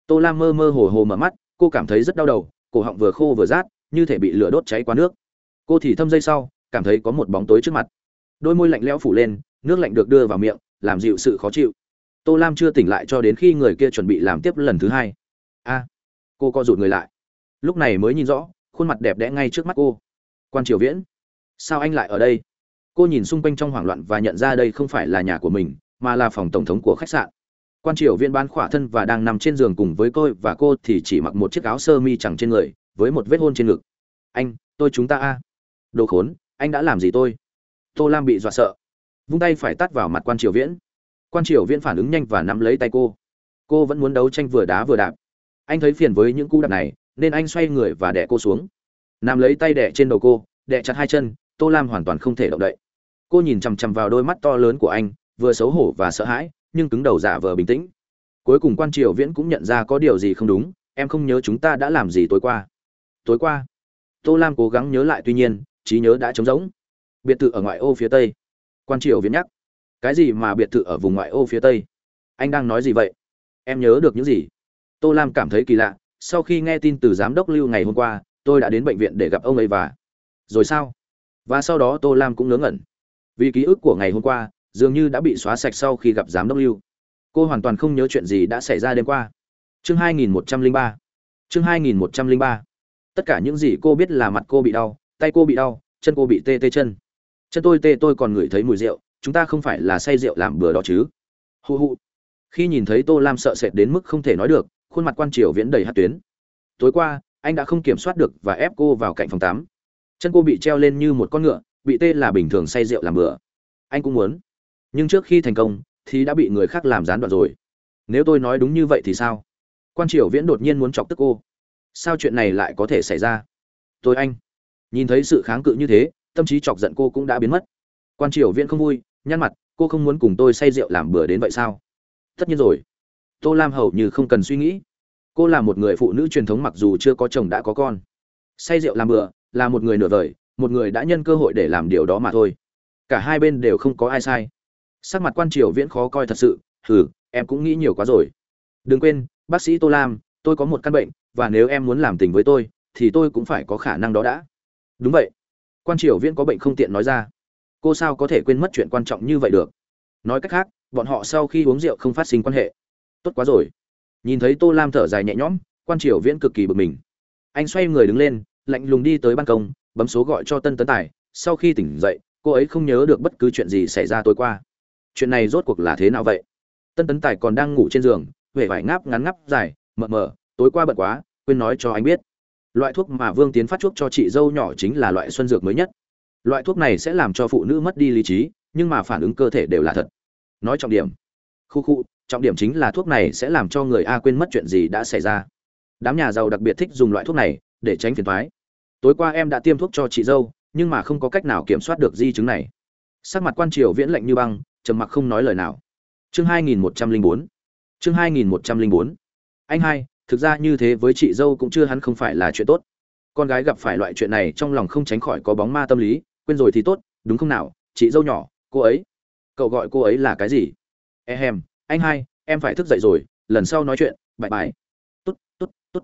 Tô lam mơ mơ hồ hồ mở mắt, cô cảm thấy rất đau đầu, cổ họng vừa khô vừa rát, như thể bị lửa đốt cháy qua nước. Cô thì thâm dây sau, cảm thấy có một bóng tối trước mặt. Đôi môi lạnh lẽo phủ lên, nước lạnh được đưa vào miệng, làm dịu sự khó chịu. Tô lam chưa tỉnh lại cho đến khi người kia chuẩn bị làm tiếp lần thứ hai a. Cô co rụt người lại. Lúc này mới nhìn rõ, khuôn mặt đẹp đẽ ngay trước mắt cô. Quan triều viễn, sao anh lại ở đây? Cô nhìn xung quanh trong hoảng loạn và nhận ra đây không phải là nhà của mình, mà là phòng tổng thống của khách sạn. Quan triều viễn bán khỏa thân và đang nằm trên giường cùng với cô và cô thì chỉ mặc một chiếc áo sơ mi chẳng trên người, với một vết hôn trên ngực. Anh, tôi chúng ta a. Đồ khốn, anh đã làm gì tôi? Tô lam bị dọa sợ. Vung tay phải tắt vào mặt quan triều viễn. Quan triều viễn phản ứng nhanh và nắm lấy tay cô. Cô vẫn muốn đấu tranh vừa đá vừa đạp anh thấy phiền với những cú đạp này, nên anh xoay người và đẻ cô xuống. Nằm lấy tay đẻ trên đầu cô đẻ chặt hai chân, tô lam hoàn toàn không thể động đậy. Cô nhìn chằm chằm vào đôi mắt to lớn của anh, vừa xấu hổ và sợ hãi, nhưng cứng đầu giả vờ bình tĩnh. Cuối cùng quan triều viễn cũng nhận ra có điều gì không đúng, em không nhớ chúng ta đã làm gì tối qua. Tối qua? Tô lam cố gắng nhớ lại tuy nhiên, trí nhớ đã trống rỗng. Biệt thự ở ngoại ô phía tây. Quan triều viễn nhắc. Cái gì mà biệt thự ở vùng ngoại ô phía tây? Anh đang nói gì vậy? Em nhớ được những gì? Tô lam cảm thấy kỳ lạ, sau khi nghe tin từ giám đốc lưu ngày hôm qua, tôi đã đến bệnh viện để gặp ông ấy và rồi sao? Và sau đó tô lam cũng ngớ ngẩn. Vì ký ức của ngày hôm qua, dường như đã bị xóa sạch sau khi gặp giám đốc lưu. Cô hoàn toàn không nhớ chuyện gì đã xảy ra đêm qua. Chương 2103 chương 2103 tất cả những gì cô biết là mặt cô bị đau, tay cô bị đau, chân cô bị tê tê chân. Chân tôi tê tôi còn ngửi thấy mùi rượu, chúng ta không phải là say rượu làm bừa đó chứ. Hu hu khi nhìn thấy tô lam sợ sệt đến mức không thể nói được khuôn mặt quan triều viễn đầy hát tuyến. Tối qua, anh đã không kiểm soát được và ép cô vào cạnh phòng tắm. Chân cô bị treo lên như một con ngựa, bị tê là bình thường say rượu làm bừa. Anh cũng muốn. Nhưng trước khi thành công, thì đã bị người khác làm gián đoạn rồi. Nếu tôi nói đúng như vậy thì sao? Quan triều viễn đột nhiên muốn chọc tức cô. Sao chuyện này lại có thể xảy ra? Tôi anh. Nhìn thấy sự kháng cự như thế, tâm trí chọc giận cô cũng đã biến mất. Quan triều viễn không vui, nhăn mặt, cô không muốn cùng tôi say rượu làm bừa đến vậy sao? Tất nhiên rồi tô lam hầu như không cần suy nghĩ. Cô là một người phụ nữ truyền thống mặc dù chưa có chồng đã có con. Say rượu làm bừa, là một người nửa vời, một người đã nhân cơ hội để làm điều đó mà thôi. Cả hai bên đều không có ai sai. Sắc mặt quan triều viễn khó coi thật sự, hừ, em cũng nghĩ nhiều quá rồi. Đừng quên, bác sĩ tô lam, tôi có một căn bệnh, và nếu em muốn làm tình với tôi, thì tôi cũng phải có khả năng đó đã. Đúng vậy. Quan triều viễn có bệnh không tiện nói ra. Cô sao có thể quên mất chuyện quan trọng như vậy được? Nói cách khác, bọn họ sau khi uống rượu không phát sinh quan hệ tốt quá rồi. Nhìn thấy tô lam thở dài nhẹ nhõm, quan triều viễn cực kỳ bực mình. Anh xoay người đứng lên, lạnh lùng đi tới ban công, bấm số gọi cho tân tấn tài. Sau khi tỉnh dậy, cô ấy không nhớ được bất cứ chuyện gì xảy ra tối qua. Chuyện này rốt cuộc là thế nào vậy? Tân tấn tài còn đang ngủ trên giường huệ vải ngáp ngắn ngắp dài, mờ mờ, tối qua bận quá, quên nói cho anh biết. Loại thuốc mà vương tiến phát thuốc cho chị dâu nhỏ chính là loại xuân dược mới nhất. Loại thuốc này sẽ làm cho phụ nữ mất đi lý trí, nhưng mà phản ứng cơ thể đều là thật. Nói trọng điểm. Khu khu trọng điểm chính là thuốc này sẽ làm cho người a quên mất chuyện gì đã xảy ra. Đám nhà giàu đặc biệt thích dùng loại thuốc này để tránh phiền thoái tối qua em đã tiêm thuốc cho chị dâu, nhưng mà không có cách nào kiểm soát được di chứng này. Sắc mặt quan triều viễn lệnh như băng, trầm mặc không nói lời nào. Chương 2104 chương 2104 anh hai, thực ra như thế với chị dâu cũng chưa hắn không phải là chuyện tốt. Con gái gặp phải loại chuyện này trong lòng không tránh khỏi có bóng ma tâm lý, quên rồi thì tốt, đúng không nào? Chị dâu nhỏ, cô ấy. Cậu gọi cô ấy là cái gì? Ehem anh hai, em phải thức dậy rồi, lần sau nói chuyện bại bye. Tốt tốt tốt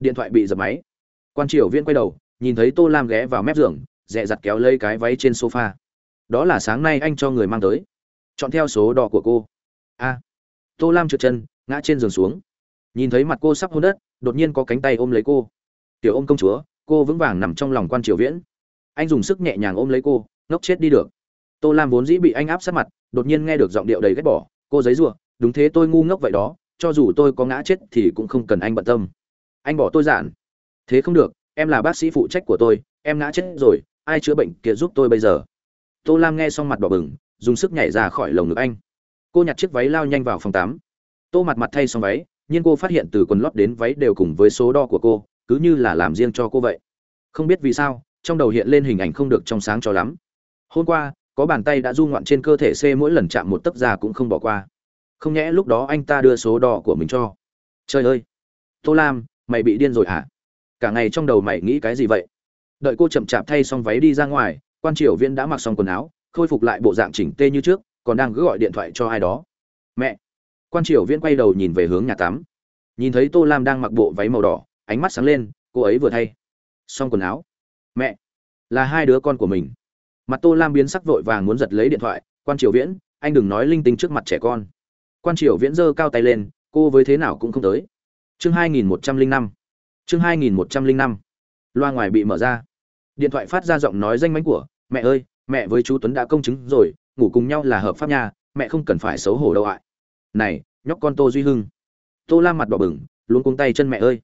điện thoại bị dập máy. Quan triều viên quay đầu, nhìn thấy tô lam ghé vào mép giường dẹ dặt kéo lấy cái váy trên sofa. Đó là sáng nay anh cho người mang tới. Chọn theo số đỏ của cô. A. Tô lam trượt chân, ngã trên giường xuống. Nhìn thấy mặt cô sắp hôn đất, đột nhiên có cánh tay ôm lấy cô. Tiểu ôm công chúa, cô vững vàng nằm trong lòng quan triều viễn. Anh dùng sức nhẹ nhàng ôm lấy cô, ngốc chết đi được. Tô lam vốn dĩ bị anh áp sát mặt, đột nhiên nghe được giọng điệu đầy ghét bỏ cô giấy rủa đúng thế tôi ngu ngốc vậy đó, cho dù tôi có ngã chết thì cũng không cần anh bận tâm. Anh bỏ tôi giản. Thế không được, em là bác sĩ phụ trách của tôi, em ngã chết rồi, ai chữa bệnh kia giúp tôi bây giờ? Tô lam nghe xong mặt đỏ bừng, dùng sức nhảy ra khỏi lồng ngực anh. Cô nhặt chiếc váy lao nhanh vào phòng tắm. Tô mặt mặt thay xong váy, nhưng cô phát hiện từ quần lót đến váy đều cùng với số đo của cô, cứ như là làm riêng cho cô vậy. Không biết vì sao, trong đầu hiện lên hình ảnh không được trong sáng cho lắm. Hôm qua có bàn tay đã du ngoạn trên cơ thể c mỗi lần chạm một tấc da cũng không bỏ qua. Không nhẽ lúc đó anh ta đưa số đo của mình cho. Trời ơi! Tô lam, mày bị điên rồi hả? Cả ngày trong đầu mày nghĩ cái gì vậy? Đợi cô chậm chạp thay xong váy đi ra ngoài, quan triều viễn đã mặc xong quần áo, khôi phục lại bộ dạng chỉnh tê như trước, còn đang cứ gọi điện thoại cho ai đó. Mẹ! Quan triều viễn quay đầu nhìn về hướng nhà tắm. Nhìn thấy tô lam đang mặc bộ váy màu đỏ, ánh mắt sáng lên, cô ấy vừa thay. Xong quần áo. Mẹ! Là hai đứa con của mình mặt tô lam biến sắc vội vàng muốn giật lấy điện thoại, quan triều viễn, anh đừng nói linh tinh trước mặt trẻ con. Quan triều viễn giơ cao tay lên, cô với thế nào cũng không tới. Chương hai nghìn một trăm linh năm. Chương hai nghìn một trăm linh năm. Loa ngoài bị mở ra. Điện thoại phát ra giọng nói danh mánh của, mẹ ơi, mẹ với chú tuấn đã công chứng rồi, ngủ cùng nhau là hợp pháp nha, mẹ không cần phải xấu hổ đâu ạ. Này, nhóc con tô duy hưng. Tô lam mặt đỏ bừng luôn cuống tay chân mẹ ơi.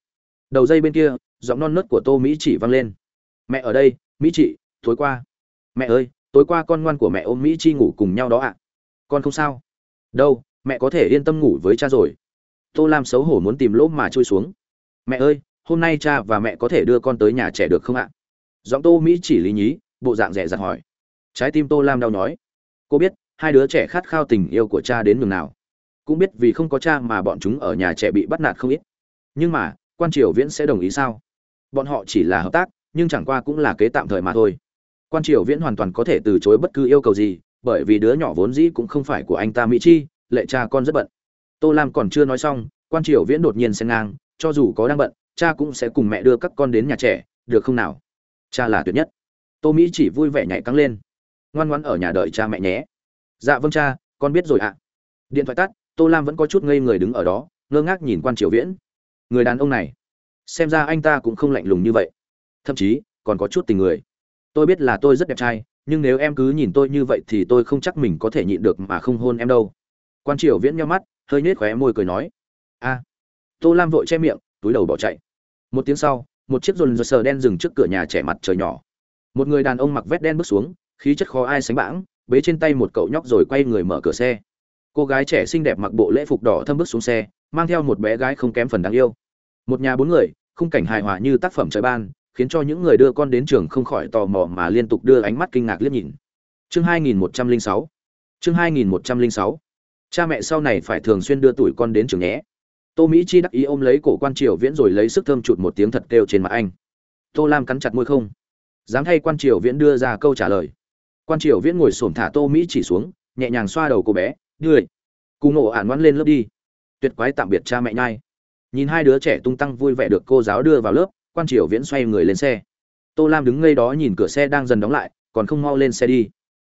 Đầu dây bên kia, giọng non nớt của tô mỹ chỉ vang lên. Mẹ ở đây, mỹ chị tối qua mẹ ơi, tối qua con ngoan của mẹ ôm mỹ chi ngủ cùng nhau đó ạ. Con không sao. Đâu, mẹ có thể yên tâm ngủ với cha rồi. Tô lam xấu hổ muốn tìm lỗ mà trôi xuống. Mẹ ơi, hôm nay cha và mẹ có thể đưa con tới nhà trẻ được không ạ? Giọng tô mỹ chỉ lý nhí, bộ dạng rẻ rặt hỏi. Trái tim tô lam đau nhói. Cô biết, hai đứa trẻ khát khao tình yêu của cha đến nhường nào? Cũng biết vì không có cha mà bọn chúng ở nhà trẻ bị bắt nạt không ít. Nhưng mà, quan triều viễn sẽ đồng ý sao? Bọn họ chỉ là hợp tác, nhưng chẳng qua cũng là kế tạm thời mà thôi quan triều viễn hoàn toàn có thể từ chối bất cứ yêu cầu gì, bởi vì đứa nhỏ vốn dĩ cũng không phải của anh ta mỹ chi, lệ cha con rất bận. Tô lam còn chưa nói xong, quan triều viễn đột nhiên xen ngang, cho dù có đang bận, cha cũng sẽ cùng mẹ đưa các con đến nhà trẻ, được không nào? Cha là tuyệt nhất. Tô mỹ chỉ vui vẻ nhảy căng lên. Ngoan ngoãn ở nhà đợi cha mẹ nhé. Dạ vâng cha, con biết rồi ạ. Điện thoại tắt, tô lam vẫn có chút ngây người đứng ở đó, ngơ ngác nhìn quan triều viễn. Người đàn ông này, xem ra anh ta cũng không lạnh lùng như vậy. Thậm chí, còn có chút tình người tôi biết là tôi rất đẹp trai, nhưng nếu em cứ nhìn tôi như vậy thì tôi không chắc mình có thể nhịn được mà không hôn em đâu. Quan triều viễn nhau mắt, hơi nhếch khóe môi cười nói, a. Tô lam vội che miệng, túi đầu bỏ chạy. Một tiếng sau, một chiếc dồn dơ sờ đen dừng trước cửa nhà trẻ mặt trời nhỏ. Một người đàn ông mặc vét đen bước xuống, khí chất khó ai sánh bãng, bế trên tay một cậu nhóc rồi quay người mở cửa xe. Cô gái trẻ xinh đẹp mặc bộ lễ phục đỏ thâm bước xuống xe, mang theo một bé gái không kém phần đáng yêu. Một nhà bốn người, khung cảnh hài hòa như tác phẩm trời ban khiến cho những người đưa con đến trường không khỏi tò mò mà liên tục đưa ánh mắt kinh ngạc liếc nhìn. Chương 2106 chương 2106 cha mẹ sau này phải thường xuyên đưa tuổi con đến trường nhé. Tô mỹ chi đắc ý ôm lấy cổ quan triều viễn rồi lấy sức thơm chụt một tiếng thật kêu trên mặt anh. Tô lam cắn chặt môi không. Dám thay quan triều viễn đưa ra câu trả lời. Quan triều viễn ngồi xổm thả tô mỹ chỉ xuống, nhẹ nhàng xoa đầu cô bé, ngươi, cùng nổ ản ngoan lên lớp đi. Tuyệt quái tạm biệt cha mẹ nhai. Nhìn hai đứa trẻ tung tăng vui vẻ được cô giáo đưa vào lớp quan triều viễn xoay người lên xe. Tô lam đứng ngay đó nhìn cửa xe đang dần đóng lại, còn không mau lên xe đi.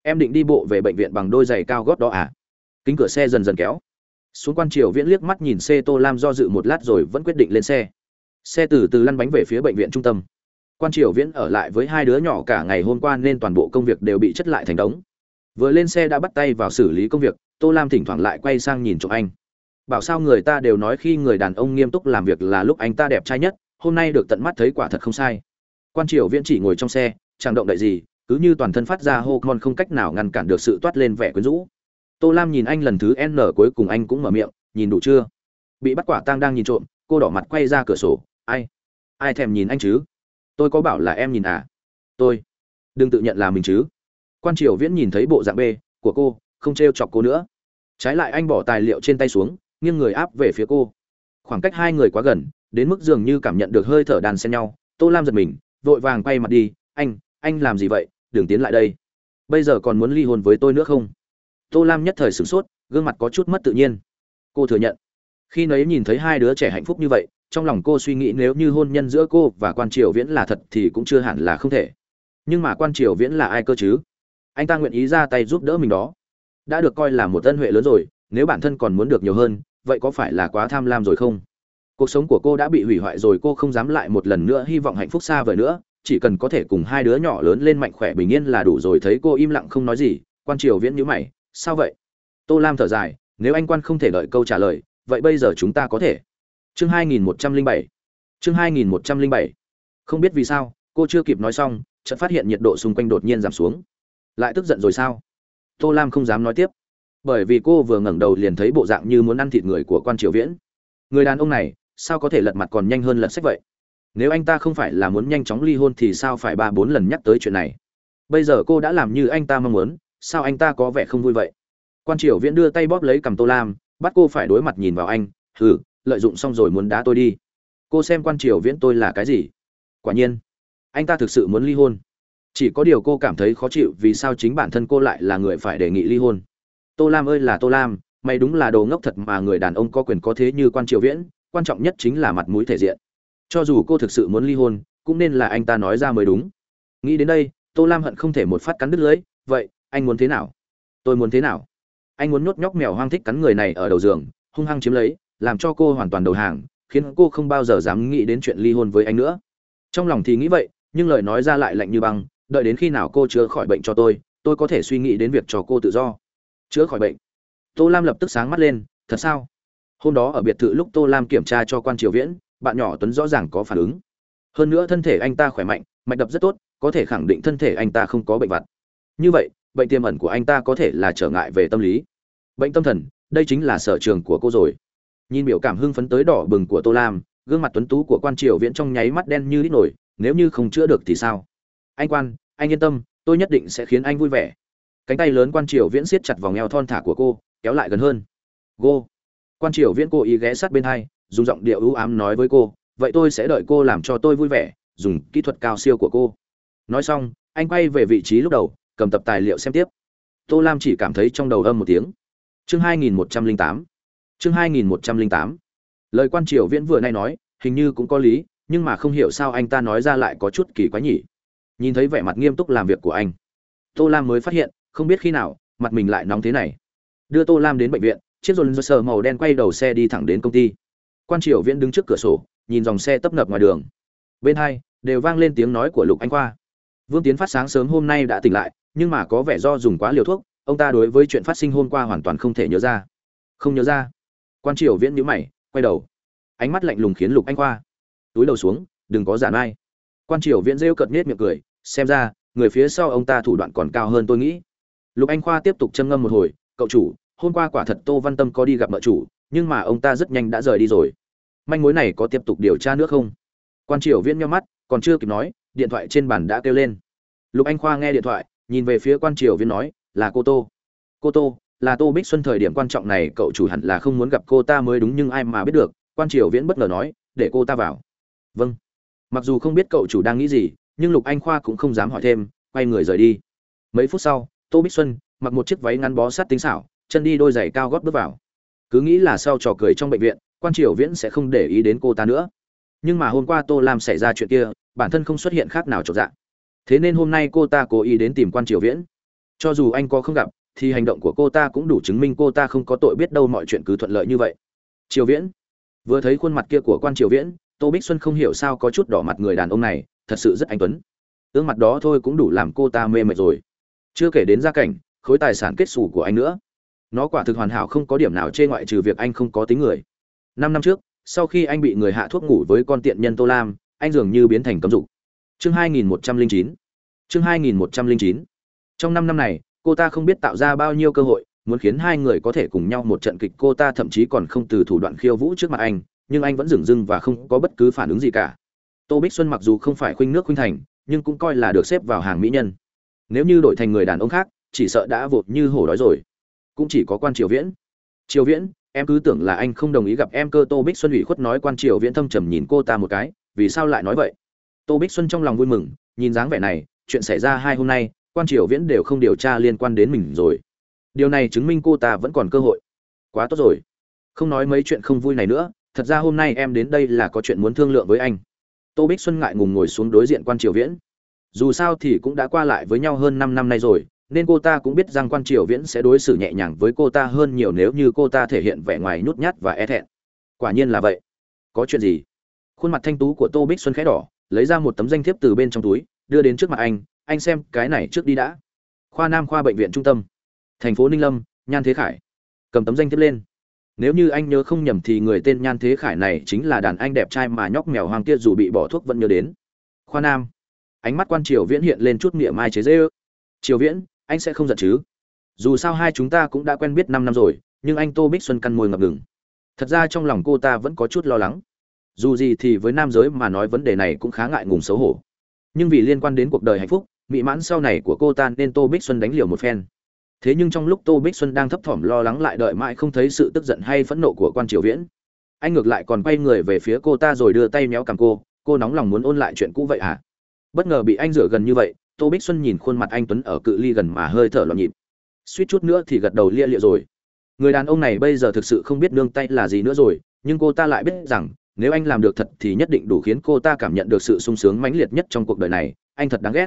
Em định đi bộ về bệnh viện bằng đôi giày cao gót đó à? Kính cửa xe dần dần kéo. Xuống quan triều viễn liếc mắt nhìn xe, tô lam do dự một lát rồi vẫn quyết định lên xe. Xe từ từ lăn bánh về phía bệnh viện trung tâm. Quan triều viễn ở lại với hai đứa nhỏ cả ngày hôm qua nên toàn bộ công việc đều bị chất lại thành đống. Vừa lên xe đã bắt tay vào xử lý công việc, tô lam thỉnh thoảng lại quay sang nhìn trộm anh bảo sao người ta đều nói khi người đàn ông nghiêm túc làm việc là lúc anh ta đẹp trai nhất hôm nay được tận mắt thấy quả thật không sai. Quan triều viễn chỉ ngồi trong xe, chẳng động đậy gì, cứ như toàn thân phát ra hô con không cách nào ngăn cản được sự toát lên vẻ quyến rũ. Tô lam nhìn anh lần thứ n cuối cùng anh cũng mở miệng, nhìn đủ chưa? Bị bắt quả tang đang nhìn trộm, cô đỏ mặt quay ra cửa sổ, ai? Ai thèm nhìn anh chứ? Tôi có bảo là em nhìn à? Tôi? Đừng tự nhận là mình chứ. Quan triều viễn nhìn thấy bộ dạng b của cô, không t r e o chọc cô nữa. Trái lại anh bỏ tài liệu trên tay xuống, nghiêng người áp về phía cô. Khoảng cách hai người quá gần đến mức dường như cảm nhận được hơi thở đàn xen nhau, tô lam giật mình, vội vàng quay mặt đi, anh anh làm gì vậy? Đừng tiến lại đây. Bây giờ còn muốn ly hôn với tôi nữa không? Tô lam nhất thời sửng sốt, gương mặt có chút mất tự nhiên. Cô thừa nhận. Khi nấy nhìn thấy hai đứa trẻ hạnh phúc như vậy, trong lòng cô suy nghĩ nếu như hôn nhân giữa cô và quan triều viễn là thật thì cũng chưa hẳn là không thể. Nhưng mà quan triều viễn là ai cơ chứ? Anh ta nguyện ý ra tay giúp đỡ mình đó. Đã được coi là một tân huệ lớn rồi, nếu bản thân còn muốn được nhiều hơn, vậy có phải là quá tham lam rồi không? Cuộc sống của cô đã bị hủy hoại rồi, cô không dám lại một lần nữa hy vọng hạnh phúc xa vời nữa. Chỉ cần có thể cùng hai đứa nhỏ lớn lên mạnh khỏe bình yên là đủ rồi, thấy cô im lặng không nói gì. Quan triều viễn nhữ mày, sao vậy? Tô lam thở dài, nếu anh quan không thể đợi câu trả lời, vậy bây giờ chúng ta có thể. Chương 2107 chương 2107 không biết vì sao, cô chưa kịp nói xong, chợt phát hiện nhiệt độ xung quanh đột nhiên giảm xuống. Lại tức giận rồi sao? Tô lam không dám nói tiếp. Bởi vì cô vừa ngẩng đầu liền thấy bộ dạng như muốn ăn thịt người của quan triều viễn. Người đàn ông này sao có thể lật mặt còn nhanh hơn lật sách vậy? Nếu anh ta không phải là muốn nhanh chóng ly hôn thì sao phải ba bốn lần nhắc tới chuyện này? Bây giờ cô đã làm như anh ta mong muốn, sao anh ta có vẻ không vui vậy? Quan triều viễn đưa tay bóp lấy cầm tô lam, bắt cô phải đối mặt nhìn vào anh, hừ, lợi dụng xong rồi muốn đá tôi đi. Cô xem quan triều viễn tôi là cái gì? Quả nhiên, anh ta thực sự muốn ly hôn. Chỉ có điều cô cảm thấy khó chịu vì sao chính bản thân cô lại là người phải đề nghị ly hôn. Tô lam ơi là tô lam, mày đúng là đồ ngốc thật mà người đàn ông có quyền có thế như quan triều viễn quan trọng nhất chính là mặt mũi thể diện. Cho dù cô thực sự muốn ly hôn, cũng nên là anh ta nói ra mới đúng. Nghĩ đến đây, tô lam hận không thể một phát cắn đứt lưỡi, vậy, anh muốn thế nào? Tôi muốn thế nào? Anh muốn nhốt nhóc mèo hoang thích cắn người này ở đầu giường, hung hăng chiếm lấy, làm cho cô hoàn toàn đầu hàng, khiến cô không bao giờ dám nghĩ đến chuyện ly hôn với anh nữa. Trong lòng thì nghĩ vậy, nhưng lời nói ra lại lạnh như băng, đợi đến khi nào cô chữa khỏi bệnh cho tôi tôi có thể suy nghĩ đến việc cho cô tự do. Chữa khỏi bệnh? Tô lam lập tức sáng mắt lên, thật sao? Hôm đó ở biệt thự lúc tô lam kiểm tra cho quan triều viễn, bạn nhỏ tuấn rõ ràng có phản ứng. Hơn nữa thân thể anh ta khỏe mạnh, mạch đập rất tốt, có thể khẳng định thân thể anh ta không có bệnh vặt. Như vậy, bệnh tiềm ẩn của anh ta có thể là trở ngại về tâm lý. Bệnh tâm thần, đây chính là sở trường của cô rồi. Nhìn biểu cảm hưng phấn tới đỏ bừng của tô lam, gương mặt tuấn tú của quan triều viễn trong nháy mắt đen như đít nổi, nếu như không chữa được thì sao? Anh quan, anh yên tâm, tôi nhất định sẽ khiến anh vui vẻ. Cánh tay lớn quan triều viễn siết chặt vòng eo thon thả của cô, kéo lại gần hơn. Go quan triều viễn cô ý ghé sát bên hai, dùng giọng điệu ưu ám nói với cô, vậy tôi sẽ đợi cô làm cho tôi vui vẻ, dùng kỹ thuật cao siêu của cô. Nói xong, anh quay về vị trí lúc đầu, cầm tập tài liệu xem tiếp. Tô lam chỉ cảm thấy trong đầu âm một tiếng. Chương 2108 chương 2108 lời quan triều viễn vừa nay nói, hình như cũng có lý, nhưng mà không hiểu sao anh ta nói ra lại có chút kỳ quái nhỉ. Nhìn thấy vẻ mặt nghiêm túc làm việc của anh, tô lam mới phát hiện, không biết khi nào, mặt mình lại nóng thế này. Đưa tô lam đến bệnh viện chiếc rồn rơ sờ màu đen quay đầu xe đi thẳng đến công ty. Quan triều viễn đứng trước cửa sổ, nhìn dòng xe tấp nập ngoài đường. Bên hai, đều vang lên tiếng nói của lục anh khoa. Vương tiến phát sáng sớm hôm nay đã tỉnh lại, nhưng mà có vẻ do dùng quá liều thuốc, ông ta đối với chuyện phát sinh hôm qua hoàn toàn không thể nhớ ra. Không nhớ ra. Quan triều viễn nhíu mày, quay đầu. Ánh mắt lạnh lùng khiến lục anh khoa. Túi đầu xuống, đừng có giả mai quan triều viễn rêu cợt nết miệng cười, xem ra, người phía sau ông ta thủ đoạn còn cao hơn tôi nghĩ. Lục anh khoa tiếp tục châm ngâm một hồi, cậu chủ hôm qua quả thật tô văn tâm có đi gặp mợ chủ, nhưng mà ông ta rất nhanh đã rời đi rồi. Manh mối này có tiếp tục điều tra nữa không? Quan triều viễn nhau mắt, còn chưa kịp nói, điện thoại trên bàn đã kêu lên. Lục anh khoa nghe điện thoại, nhìn về phía quan triều viễn nói, là cô tô. Cô tô, là tô bích xuân thời điểm quan trọng này, cậu chủ hẳn là không muốn gặp cô ta mới đúng nhưng ai mà biết được. Quan triều viễn bất ngờ nói, để cô ta vào. Vâng. Mặc dù không biết cậu chủ đang nghĩ gì, nhưng lục anh khoa cũng không dám hỏi thêm, quay người rời đi. Mấy phút sau, tô bích xuân mặc một chiếc váy ngắn bó sát tính xảo chân đi đôi giày cao gót bước vào. Cứ nghĩ là sau trò cười trong bệnh viện, quan triều viễn sẽ không để ý đến cô ta nữa. Nhưng mà hôm qua tô lam xảy ra chuyện kia, bản thân không xuất hiện khác nào trọn dạng thế nên hôm nay cô ta cố ý đến tìm quan triều viễn. Cho dù anh có không gặp, thì hành động của cô ta cũng đủ chứng minh cô ta không có tội biết đâu mọi chuyện cứ thuận lợi như vậy. Triều viễn. Vừa thấy khuôn mặt kia của quan triều viễn, tô bích xuân không hiểu sao có chút đỏ mặt người đàn ông này, thật sự rất anh tuấn. Ương mặt đó thôi cũng đủ làm cô ta mê mệt rồi. Chưa kể đến gia cảnh, khối tài sản kết xù của anh nữa nó quả thực hoàn hảo không có điểm nào chê ngoại trừ việc anh không có tính người. Năm năm trước, sau khi anh bị người hạ thuốc ngủ với con tiện nhân tô lam, anh dường như biến thành cấm dục. Chương 2109 chương 2109 trong năm năm này, cô ta không biết tạo ra bao nhiêu cơ hội, muốn khiến hai người có thể cùng nhau một trận kịch cô ta thậm chí còn không từ thủ đoạn khiêu vũ trước mặt anh, nhưng anh vẫn dửng dưng và không có bất cứ phản ứng gì cả. Tô bích xuân mặc dù không phải khuynh nước khuynh thành, nhưng cũng coi là được xếp vào hàng mỹ nhân. Nếu như đổi thành người đàn ông khác, chỉ sợ đã vột như hổ đói rồi cũng chỉ có quan triều viễn. Triều viễn, em cứ tưởng là anh không đồng ý gặp em cơ, tô bích xuân ủy khuất nói quan triều viễn thâm trầm nhìn cô ta một cái, vì sao lại nói vậy? Tô bích xuân trong lòng vui mừng, nhìn dáng vẻ này, chuyện xảy ra hai hôm nay, quan triều viễn đều không điều tra liên quan đến mình rồi. Điều này chứng minh cô ta vẫn còn cơ hội. Quá tốt rồi. Không nói mấy chuyện không vui này nữa, thật ra hôm nay em đến đây là có chuyện muốn thương lượng với anh. Tô bích xuân ngại ngùng ngồi xuống đối diện quan triều viễn. Dù sao thì cũng đã qua lại với nhau hơn năm năm nay rồi nên cô ta cũng biết rằng quan triều viễn sẽ đối xử nhẹ nhàng với cô ta hơn nhiều nếu như cô ta thể hiện vẻ ngoài nhút nhát và e thẹn. Quả nhiên là vậy. Có chuyện gì? Khuôn mặt thanh tú của tô bích xuân khẽ đỏ, lấy ra một tấm danh thiếp từ bên trong túi, đưa đến trước mặt anh anh xem, cái này trước đi đã. Khoa nam khoa bệnh viện trung tâm. Thành phố ninh lâm, nhan thế khải. Cầm tấm danh thiếp lên. Nếu như anh nhớ không nhầm thì người tên nhan thế khải này chính là đàn anh đẹp trai mà nhóc mèo hoàng kia dù bị bỏ thuốc vẫn nhớ đến. Khoa nam. Ánh mắt quan triều viễn hiện lên chút nghĩa mai chế dễ ư triều viễn anh sẽ không giận chứ? Dù sao hai chúng ta cũng đã quen biết năm năm rồi, nhưng anh tô bích xuân căn môi ngập ngừng. Thật ra trong lòng cô ta vẫn có chút lo lắng. Dù gì thì với nam giới mà nói vấn đề này cũng khá ngại ngùng xấu hổ. Nhưng vì liên quan đến cuộc đời hạnh phúc, mỹ mãn sau này của cô ta nên tô bích xuân đánh liều một phen. Thế nhưng trong lúc tô bích xuân đang thấp thỏm lo lắng lại đợi mãi không thấy sự tức giận hay phẫn nộ của quan triều viễn. Anh ngược lại còn quay người về phía cô ta rồi đưa tay méo cằm cô. Cô nóng lòng muốn ôn lại chuyện cũ vậy à bất ngờ bị anh rửa gần như vậy tô bích xuân nhìn khuôn mặt anh tuấn ở cự ly gần mà hơi thở loạn nhịp. Suýt chút nữa thì gật đầu lia lịa rồi. Người đàn ông này bây giờ thực sự không biết nương tay là gì nữa rồi, nhưng cô ta lại biết rằng, nếu anh làm được thật thì nhất định đủ khiến cô ta cảm nhận được sự sung sướng mãnh liệt nhất trong cuộc đời này, anh thật đáng ghét.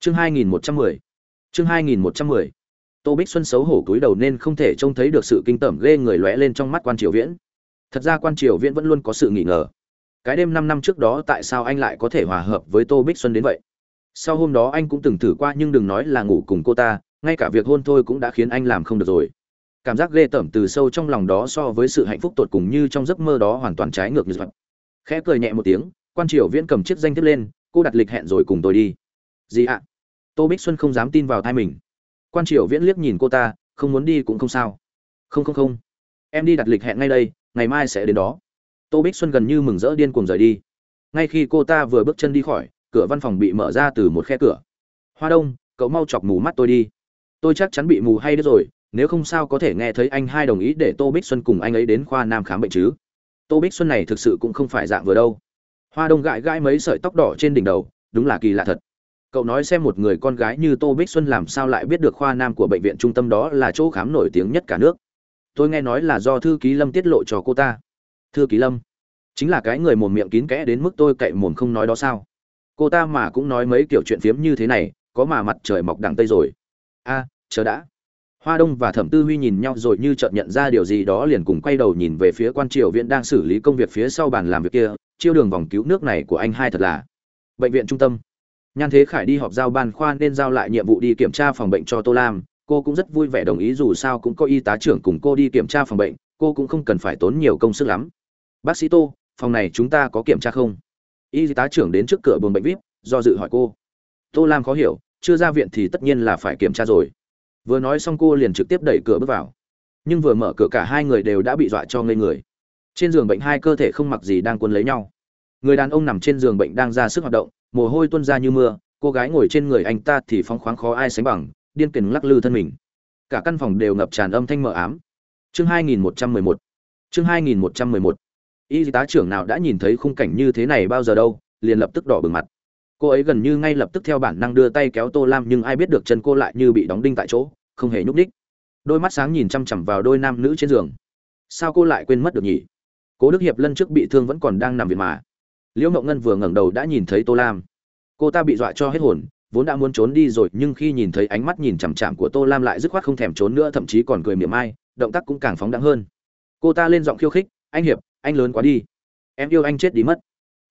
Chương 2110 chương 2110 tô bích xuân xấu hổ cúi đầu nên không thể trông thấy được sự kinh tởm ghê người lóe lên trong mắt quan triều viễn. Thật ra quan triều viễn vẫn luôn có sự nghi ngờ. Cái đêm năm năm trước đó tại sao anh lại có thể hòa hợp với tô bích xuân đến vậy? Sau hôm đó anh cũng từng thử qua nhưng đừng nói là ngủ cùng cô ta, ngay cả việc hôn thôi cũng đã khiến anh làm không được rồi. Cảm giác ghê tởm từ sâu trong lòng đó so với sự hạnh phúc tột cùng như trong giấc mơ đó hoàn toàn trái ngược như vậy. Khẽ cười nhẹ một tiếng, quan triều viễn cầm chiếc danh thiếp lên, cô đặt lịch hẹn rồi cùng tôi đi. Gì ạ? Tô bích xuân không dám tin vào thai mình. Quan triều viễn liếc nhìn cô ta, không muốn đi cũng không sao. Không không không. Em đi đặt lịch hẹn ngay đây, ngày mai sẽ đến đó. Tô bích xuân gần như mừng rỡ điên cuồng rời đi. Ngay khi cô ta vừa bước chân đi khỏi cửa văn phòng bị mở ra từ một khe cửa. Hoa đông, cậu mau chọc mù mắt tôi đi. Tôi chắc chắn bị mù hay đấy rồi, nếu không sao có thể nghe thấy anh hai đồng ý để tô bích xuân cùng anh ấy đến khoa nam khám bệnh chứ. Tô bích xuân này thực sự cũng không phải dạng vừa đâu. Hoa đông gãi gãi mấy sợi tóc đỏ trên đỉnh đầu, đúng là kỳ lạ thật. Cậu nói xem một người con gái như tô bích xuân làm sao lại biết được khoa nam của bệnh viện trung tâm đó là chỗ khám nổi tiếng nhất cả nước. Tôi nghe nói là do thư ký lâm tiết lộ cho cô ta. Thư ký lâm? Chính là cái người mồm miệng kín kẽ đến mức tôi cậy mồm không nói đó sao? Cô ta mà cũng nói mấy kiểu chuyện phiếm như thế này, có mà mặt trời mọc đằng tây rồi. A, chờ đã. Hoa đông và thẩm tư huy nhìn nhau rồi như chợt nhận ra điều gì đó liền cùng quay đầu nhìn về phía quan triều viện đang xử lý công việc phía sau bàn làm việc kia. Chiêu đường vòng cứu nước này của anh hai thật là bệnh viện trung tâm. Nhan thế khải đi họp giao ban khoa nên giao lại nhiệm vụ đi kiểm tra phòng bệnh cho tô lam. Cô cũng rất vui vẻ đồng ý dù sao cũng có y tá trưởng cùng cô đi kiểm tra phòng bệnh. Cô cũng không cần phải tốn nhiều công sức lắm. Bác sĩ tô, phòng này chúng ta có kiểm tra không? Y tá trưởng đến trước cửa buồng bệnh vip, do dự hỏi cô. Tô lam khó hiểu, chưa ra viện thì tất nhiên là phải kiểm tra rồi. Vừa nói xong cô liền trực tiếp đẩy cửa bước vào. Nhưng vừa mở cửa cả hai người đều đã bị dọa cho ngây người. Trên giường bệnh hai cơ thể không mặc gì đang quân lấy nhau. Người đàn ông nằm trên giường bệnh đang ra sức hoạt động, mồ hôi tuôn ra như mưa, cô gái ngồi trên người anh ta thì phóng khoáng khó ai sánh bằng, điên kình lắc lư thân mình. Cả căn phòng đều ngập tràn âm thanh mờ ám. Chương 2111 chương 2111 y tá trưởng nào đã nhìn thấy khung cảnh như thế này bao giờ đâu, liền lập tức đỏ bừng mặt. Cô ấy gần như ngay lập tức theo bản năng đưa tay kéo tô lam, nhưng ai biết được chân cô lại như bị đóng đinh tại chỗ, không hề nhúc ních đôi mắt sáng nhìn chăm chằm vào đôi nam nữ trên giường. Sao cô lại quên mất được nhỉ? Cố đức hiệp lân trước bị thương vẫn còn đang nằm viện mà. Liễu ngậu ngân vừa ngẩng đầu đã nhìn thấy tô lam. Cô ta bị dọa cho hết hồn, vốn đã muốn trốn đi rồi, nhưng khi nhìn thấy ánh mắt nhìn chằm chằm của tô lam lại dứt khoát không thèm trốn nữa, thậm chí còn cười miệng ai động tác cũng càng phóng đáng hơn. Cô ta lên giọng khiêu khích anh hiệp, anh lớn quá đi. Em yêu anh chết đi mất.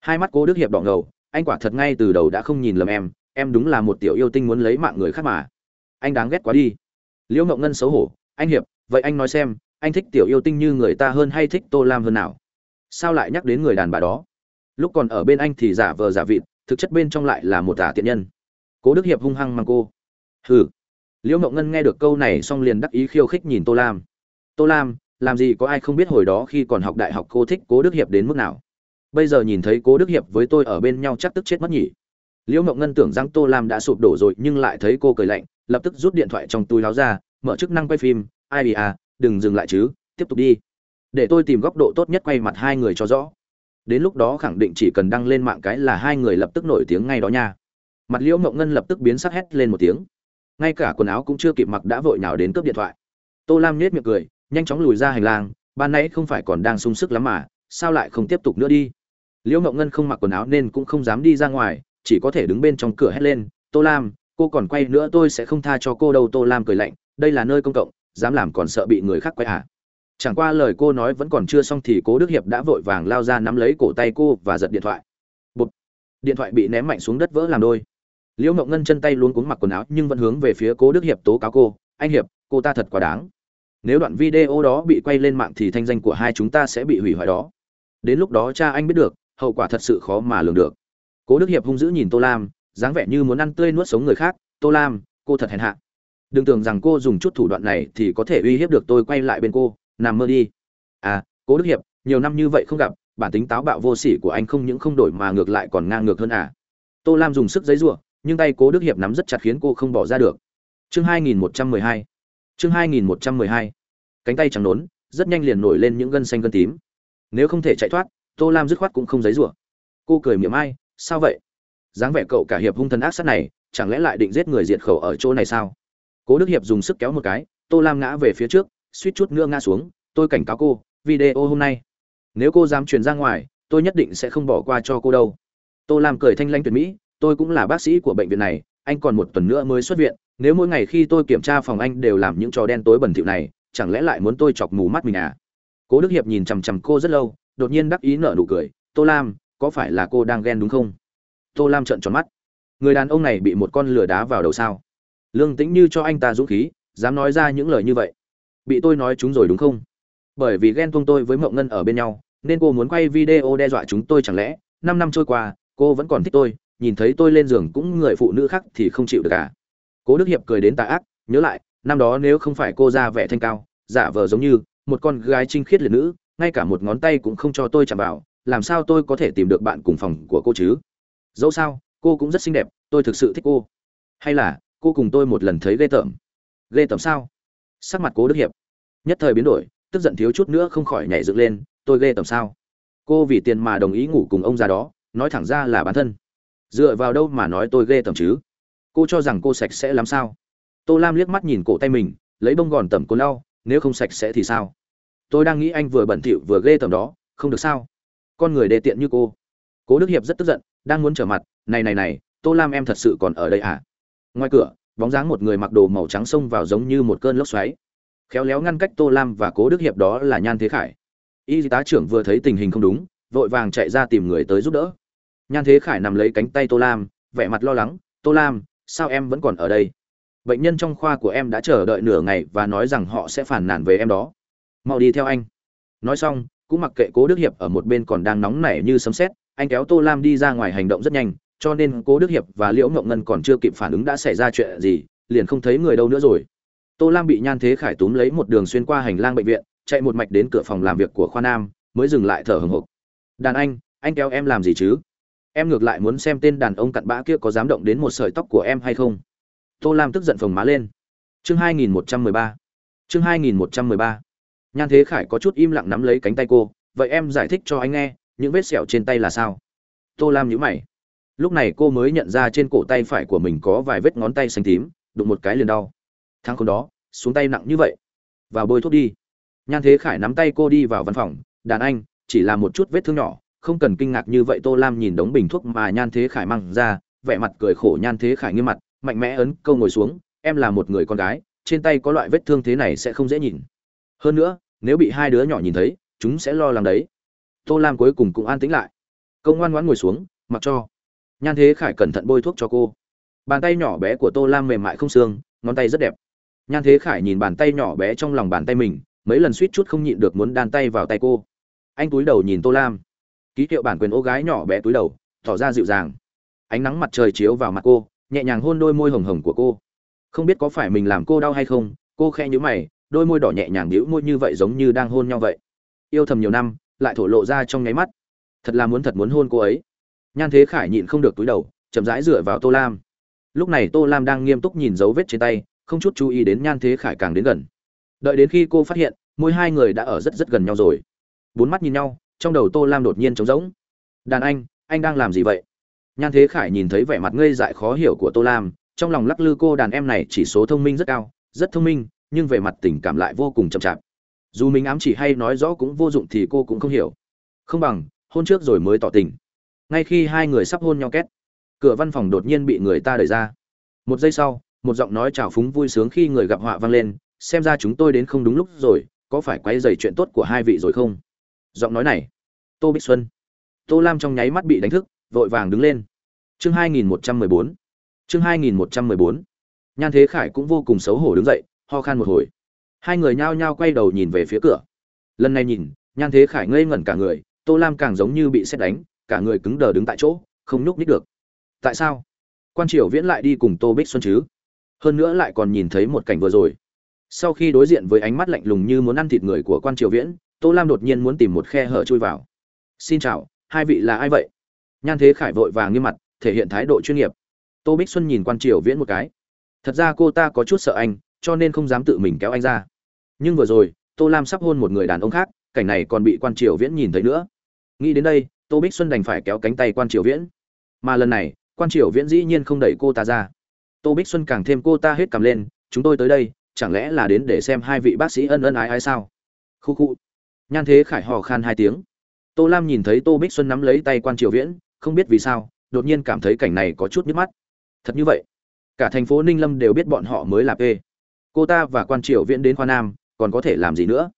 Hai mắt cố đức hiệp đỏ ngầu, anh quả thật ngay từ đầu đã không nhìn lầm em em đúng là một tiểu yêu tinh muốn lấy mạng người khác mà. Anh đáng ghét quá đi. Liễu mộng ngân xấu hổ, anh hiệp, vậy anh nói xem, anh thích tiểu yêu tinh như người ta hơn hay thích tô lam hơn nào? Sao lại nhắc đến người đàn bà đó? Lúc còn ở bên anh thì giả vờ giả vịt, thực chất bên trong lại là một tả tiện nhân. Cố đức hiệp hung hăng mang cô. Hừ. Liễu mộng ngân nghe được câu này xong liền đắc ý khiêu khích nhìn tô lam. Tô lam làm gì có ai không biết hồi đó khi còn học đại học cô thích cố đức hiệp đến mức nào. Bây giờ nhìn thấy cố đức hiệp với tôi ở bên nhau chắc tức chết mất nhỉ. Liễu mộng ngân tưởng rằng tô lam đã sụp đổ rồi, nhưng lại thấy cô cười lạnh, lập tức rút điện thoại trong túi láo ra, mở chức năng quay phim, ai à đừng dừng lại chứ, tiếp tục đi. Để tôi tìm góc độ tốt nhất quay mặt hai người cho rõ. Đến lúc đó khẳng định chỉ cần đăng lên mạng cái là hai người lập tức nổi tiếng ngay đó nha. Mặt liễu mộng ngân lập tức biến sắc hét lên một tiếng. Ngay cả quần áo cũng chưa kịp mặc đã vội nào đến cướp điện thoại. Tô lam nhét miệng cười nhanh chóng lùi ra hành lang, ban nãy không phải còn đang sung sức lắm mà, sao lại không tiếp tục nữa đi? Liễu mộng ngân không mặc quần áo nên cũng không dám đi ra ngoài, chỉ có thể đứng bên trong cửa hét lên, tô lam, cô còn quay nữa tôi sẽ không tha cho cô đâu. Tô lam cười lạnh, đây là nơi công cộng, dám làm còn sợ bị người khác quay à? Chẳng qua lời cô nói vẫn còn chưa xong thì cố đức hiệp đã vội vàng lao ra nắm lấy cổ tay cô và giật điện thoại. Bụt. điện thoại bị ném mạnh xuống đất vỡ làm đôi. Liễu mộng ngân chân tay luôn cuống mặc quần áo nhưng vẫn hướng về phía cố đức hiệp tố cáo cô, anh hiệp, cô ta thật quá đáng nếu đoạn video đó bị quay lên mạng thì thanh danh của hai chúng ta sẽ bị hủy hoại đó. Đến lúc đó cha anh biết được, hậu quả thật sự khó mà lường được. Cố đức hiệp hung dữ nhìn tô lam, dáng vẻ như muốn ăn tươi nuốt sống người khác. Tô lam, cô thật hèn hạ. Đừng tưởng rằng cô dùng chút thủ đoạn này thì có thể uy hiếp được tôi quay lại bên cô. Nằm mơ đi. À cố đức hiệp, nhiều năm như vậy không gặp, bản tính táo bạo vô sỉ của anh không những không đổi mà ngược lại còn ngang ngược hơn à. Tô lam dùng sức giấy giụa, nhưng tay cố đức hiệp nắm rất chặt khiến cô không bỏ ra được. Chương 2112 chương 2112 cánh tay trắng nón, rất nhanh liền nổi lên những gân xanh gân tím. Nếu không thể chạy thoát tô lam dứt khoát cũng không giấy rủa. Cô cười miệng ai sao vậy? Dáng vẻ cậu cả hiệp hung thần ác sát này chẳng lẽ lại định giết người diệt khẩu ở chỗ này sao? Cố đức hiệp dùng sức kéo một cái tô lam ngã về phía trước suýt chút nữa ngã xuống. Tôi cảnh cáo cô video hôm nay. Nếu cô dám truyền ra ngoài tôi nhất định sẽ không bỏ qua cho cô đâu. Tô lam cười thanh lãnh tuyệt mỹ tôi cũng là bác sĩ của bệnh viện này anh còn một tuần nữa mới xuất viện, nếu mỗi ngày khi tôi kiểm tra phòng anh đều làm những trò đen tối bẩn thỉu này, chẳng lẽ lại muốn tôi chọc mù mắt mình à? Cố đức hiệp nhìn chằm chằm cô rất lâu, đột nhiên đắc ý nở nụ cười, tô lam, có phải là cô đang ghen đúng không? Tô lam trợn tròn mắt. Người đàn ông này bị một con lửa đá vào đầu sao? Lương tĩnh như cho anh ta dũng khí, dám nói ra những lời như vậy. Bị tôi nói chúng rồi đúng không? Bởi vì ghen tuông tôi với mộng ngân ở bên nhau, nên cô muốn quay video đe dọa chúng tôi chẳng lẽ? Năm năm trôi qua, cô vẫn còn thích tôi nhìn thấy tôi lên giường cũng người phụ nữ khác thì không chịu được cả. Cố đức hiệp cười đến tà ác, nhớ lại, năm đó nếu không phải cô ra vẻ thanh cao, giả vờ giống như một con gái trinh khiết liệt nữ, ngay cả một ngón tay cũng không cho tôi chạm vào, làm sao tôi có thể tìm được bạn cùng phòng của cô chứ? Dẫu sao, cô cũng rất xinh đẹp, tôi thực sự thích cô. Hay là, cô cùng tôi một lần thấy ghê tởm? Ghê tởm sao? Sắc mặt cố đức hiệp. Nhất thời biến đổi, tức giận thiếu chút nữa không khỏi nhảy dựng lên, tôi ghê tởm sao? Cô vì tiền mà đồng ý ngủ cùng ông già đó, nói thẳng ra là bản thân dựa vào đâu mà nói tôi ghê tởm chứ? Cô cho rằng cô sạch sẽ làm sao? Tô lam liếc mắt nhìn cổ tay mình, lấy bông gòn tẩm cô lau, nếu không sạch sẽ thì sao? Tôi đang nghĩ anh vừa bẩn thỉu vừa ghê tởm đó, không được sao? Con người đê tiện như cô. Cố đức hiệp rất tức giận, đang muốn trở mặt, này này này, tô lam em thật sự còn ở đây à? Ngoài cửa, bóng dáng một người mặc đồ màu trắng xông vào giống như một cơn lốc xoáy. Khéo léo ngăn cách tô lam và cố đức hiệp đó là nhan thế khải. Y tá trưởng vừa thấy tình hình không đúng, vội vàng chạy ra tìm người tới giúp đỡ nhan thế khải nằm lấy cánh tay tô lam, vẻ mặt lo lắng, tô lam, sao em vẫn còn ở đây? Bệnh nhân trong khoa của em đã chờ đợi nửa ngày và nói rằng họ sẽ phản nàn về em đó. Mau đi theo anh. Nói xong, cũng mặc kệ cố đức hiệp ở một bên còn đang nóng nảy như sấm sét, anh kéo tô lam đi ra ngoài hành động rất nhanh, cho nên cố đức hiệp và liễu ngộng ngân còn chưa kịp phản ứng đã xảy ra chuyện gì, liền không thấy người đâu nữa rồi. Tô lam bị nhan thế khải túm lấy một đường xuyên qua hành lang bệnh viện, chạy một mạch đến cửa phòng làm việc của khoa nam, mới dừng lại thở hừng hực đàn anh anh kéo em làm gì chứ? Em ngược lại muốn xem tên đàn ông cặn bã kia có dám động đến một sợi tóc của em hay không. Tô lam tức giận phồng má lên. Chương 2113 chương 2113 nhan thế khải có chút im lặng nắm lấy cánh tay cô. Vậy em giải thích cho anh nghe, những vết sẹo trên tay là sao? Tô lam nhíu mày. Lúc này cô mới nhận ra trên cổ tay phải của mình có vài vết ngón tay xanh tím, đụng một cái liền đau. Thang không đó, xuống tay nặng như vậy. Vào bôi thuốc đi. Nhan thế khải nắm tay cô đi vào văn phòng. Đàn anh, chỉ là một chút vết thương nhỏ không cần kinh ngạc như vậy, tô lam nhìn đống bình thuốc mà nhan thế khải mang ra, vẻ mặt cười khổ nhan thế khải nghiêm mặt, mạnh mẽ ấn câu ngồi xuống, em là một người con gái, trên tay có loại vết thương thế này sẽ không dễ nhìn. Hơn nữa, nếu bị hai đứa nhỏ nhìn thấy, chúng sẽ lo lắng đấy. Tô lam cuối cùng cũng an tĩnh lại. Câu ngoan ngoãn ngồi xuống, mặc cho. Nhan thế khải cẩn thận bôi thuốc cho cô. Bàn tay nhỏ bé của tô lam mềm mại không xương, ngón tay rất đẹp. Nhan thế khải nhìn bàn tay nhỏ bé trong lòng bàn tay mình, mấy lần suýt chút không nhịn được muốn đan tay vào tay cô. Anh túi đầu nhìn tô lam ký hiệu bản quyền ô gái nhỏ bé túi đầu, tỏ ra dịu dàng. Ánh nắng mặt trời chiếu vào mặt cô, nhẹ nhàng hôn đôi môi hồng hồng của cô. Không biết có phải mình làm cô đau hay không, cô khe nhữ mày, đôi môi đỏ nhẹ nhàng nhữ môi như vậy giống như đang hôn nhau vậy. Yêu thầm nhiều năm, lại thổ lộ ra trong nháy mắt. Thật là muốn thật muốn hôn cô ấy. Nhan thế khải nhịn không được túi đầu, chậm rãi dựa vào tô lam. Lúc này tô lam đang nghiêm túc nhìn dấu vết trên tay, không chút chú ý đến nhan thế khải càng đến gần. Đợi đến khi cô phát hiện, môi hai người đã ở rất rất gần nhau rồi. Bốn mắt nhìn nhau trong đầu tô lam đột nhiên trống rỗng. Đàn anh anh đang làm gì vậy? Nhan thế khải nhìn thấy vẻ mặt ngây dại khó hiểu của tô lam, trong lòng lắc lư, cô đàn em này chỉ số thông minh rất cao, rất thông minh, nhưng về mặt tình cảm lại vô cùng chậm chạp. Dù mình ám chỉ hay nói rõ cũng vô dụng thì cô cũng không hiểu. Không bằng, hôn trước rồi mới tỏ tình. Ngay khi hai người sắp hôn nhau két, cửa văn phòng đột nhiên bị người ta đẩy ra. Một giây sau, một giọng nói trào phúng vui sướng khi người gặp họa vang lên, xem ra chúng tôi đến không đúng lúc rồi, có phải quay dày chuyện tốt của hai vị rồi không? Giọng nói này. Tô bích xuân. Tô lam trong nháy mắt bị đánh thức, vội vàng đứng lên. Chương 2114 chương 2114 nhan thế khải cũng vô cùng xấu hổ đứng dậy, ho khan một hồi. Hai người nhao nhao quay đầu nhìn về phía cửa. Lần này nhìn, nhan thế khải ngây ngẩn cả người, tô lam càng giống như bị xét đánh, cả người cứng đờ đứng tại chỗ, không nhúc nhích được. Tại sao? Quan triều viễn lại đi cùng tô bích xuân chứ? Hơn nữa lại còn nhìn thấy một cảnh vừa rồi. Sau khi đối diện với ánh mắt lạnh lùng như muốn ăn thịt người của quan triều viễn tô lam đột nhiên muốn tìm một khe hở chui vào. Xin chào, hai vị là ai vậy? Nhan thế khải vội vàng nghiêm mặt, thể hiện thái độ chuyên nghiệp. Tô bích xuân nhìn quan triều viễn một cái. Thật ra cô ta có chút sợ anh, cho nên không dám tự mình kéo anh ra. Nhưng vừa rồi, tô lam sắp hôn một người đàn ông khác, cảnh này còn bị quan triều viễn nhìn thấy nữa. Nghĩ đến đây, tô bích xuân đành phải kéo cánh tay quan triều viễn. Mà lần này, quan triều viễn dĩ nhiên không đẩy cô ta ra. Tô bích xuân càng thêm cô ta hết cầm lên, chúng tôi tới đây, chẳng lẽ là đến để xem hai vị bác sĩ ân ân ái ái sao? Khu khu nhan thế khải hò khan hai tiếng. Tô lam nhìn thấy tô bích xuân nắm lấy tay quan triều viễn, không biết vì sao, đột nhiên cảm thấy cảnh này có chút nhức mắt. Thật như vậy, cả thành phố ninh lâm đều biết bọn họ mới là p. Cô ta và quan triều viễn đến khoa nam, còn có thể làm gì nữa?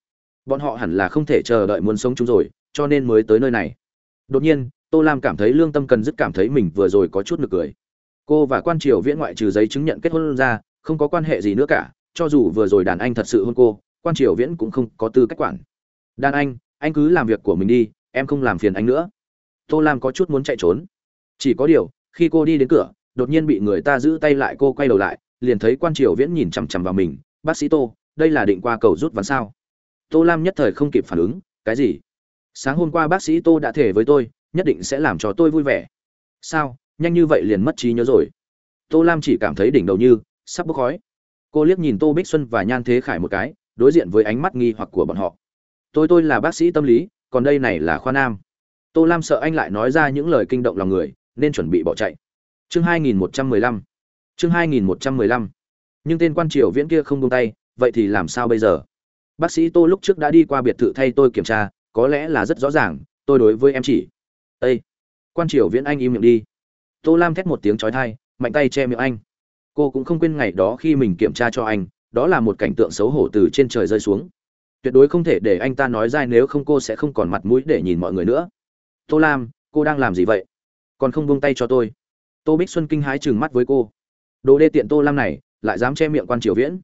Bọn họ hẳn là không thể chờ đợi muốn sống chúng rồi, cho nên mới tới nơi này. Đột nhiên, tô lam cảm thấy lương tâm cần dứt cảm thấy mình vừa rồi có chút nực cười. Cô và quan triều viễn ngoại trừ giấy chứng nhận kết hôn ra, không có quan hệ gì nữa cả, cho dù vừa rồi đàn anh thật sự hôn cô, quan triều viễn cũng không có tư cách quản đàn anh anh cứ làm việc của mình đi, em không làm phiền anh nữa. Tô lam có chút muốn chạy trốn. Chỉ có điều, khi cô đi đến cửa, đột nhiên bị người ta giữ tay lại cô quay đầu lại, liền thấy quan triều viễn nhìn chằm chằm vào mình. Bác sĩ tô, đây là định qua cầu rút ván sao? Tô lam nhất thời không kịp phản ứng, cái gì? Sáng hôm qua bác sĩ tô đã thể với tôi, nhất định sẽ làm cho tôi vui vẻ. Sao? Nhanh như vậy liền mất trí nhớ rồi. Tô lam chỉ cảm thấy đỉnh đầu như sắp bốc khói. Cô liếc nhìn tô bích xuân và nhan thế khải một cái, đối diện với ánh mắt nghi hoặc của bọn họ tôi tôi là bác sĩ tâm lý, còn đây này là khoa nam. Tô lam sợ anh lại nói ra những lời kinh động lòng người, nên chuẩn bị bỏ chạy. Chương 2115 chương 2115 nhưng tên quan triều viễn kia không buông tay, vậy thì làm sao bây giờ? Bác sĩ tô lúc trước đã đi qua biệt thự thay tôi kiểm tra, có lẽ là rất rõ ràng, tôi đối với em chỉ. Ây quan triều viễn anh im miệng đi. Tô lam thét một tiếng trói thai mạnh tay che miệng anh. Cô cũng không quên ngày đó khi mình kiểm tra cho anh, đó là một cảnh tượng xấu hổ từ trên trời rơi xuống tuyệt đối không thể để anh ta nói dai nếu không cô sẽ không còn mặt mũi để nhìn mọi người nữa. Tô lam, cô đang làm gì vậy? Còn không buông tay cho tôi. Tô bích xuân kinh hái chừng mắt với cô. Đồ đê tiện tô lam này, lại dám che miệng quan triều viễn.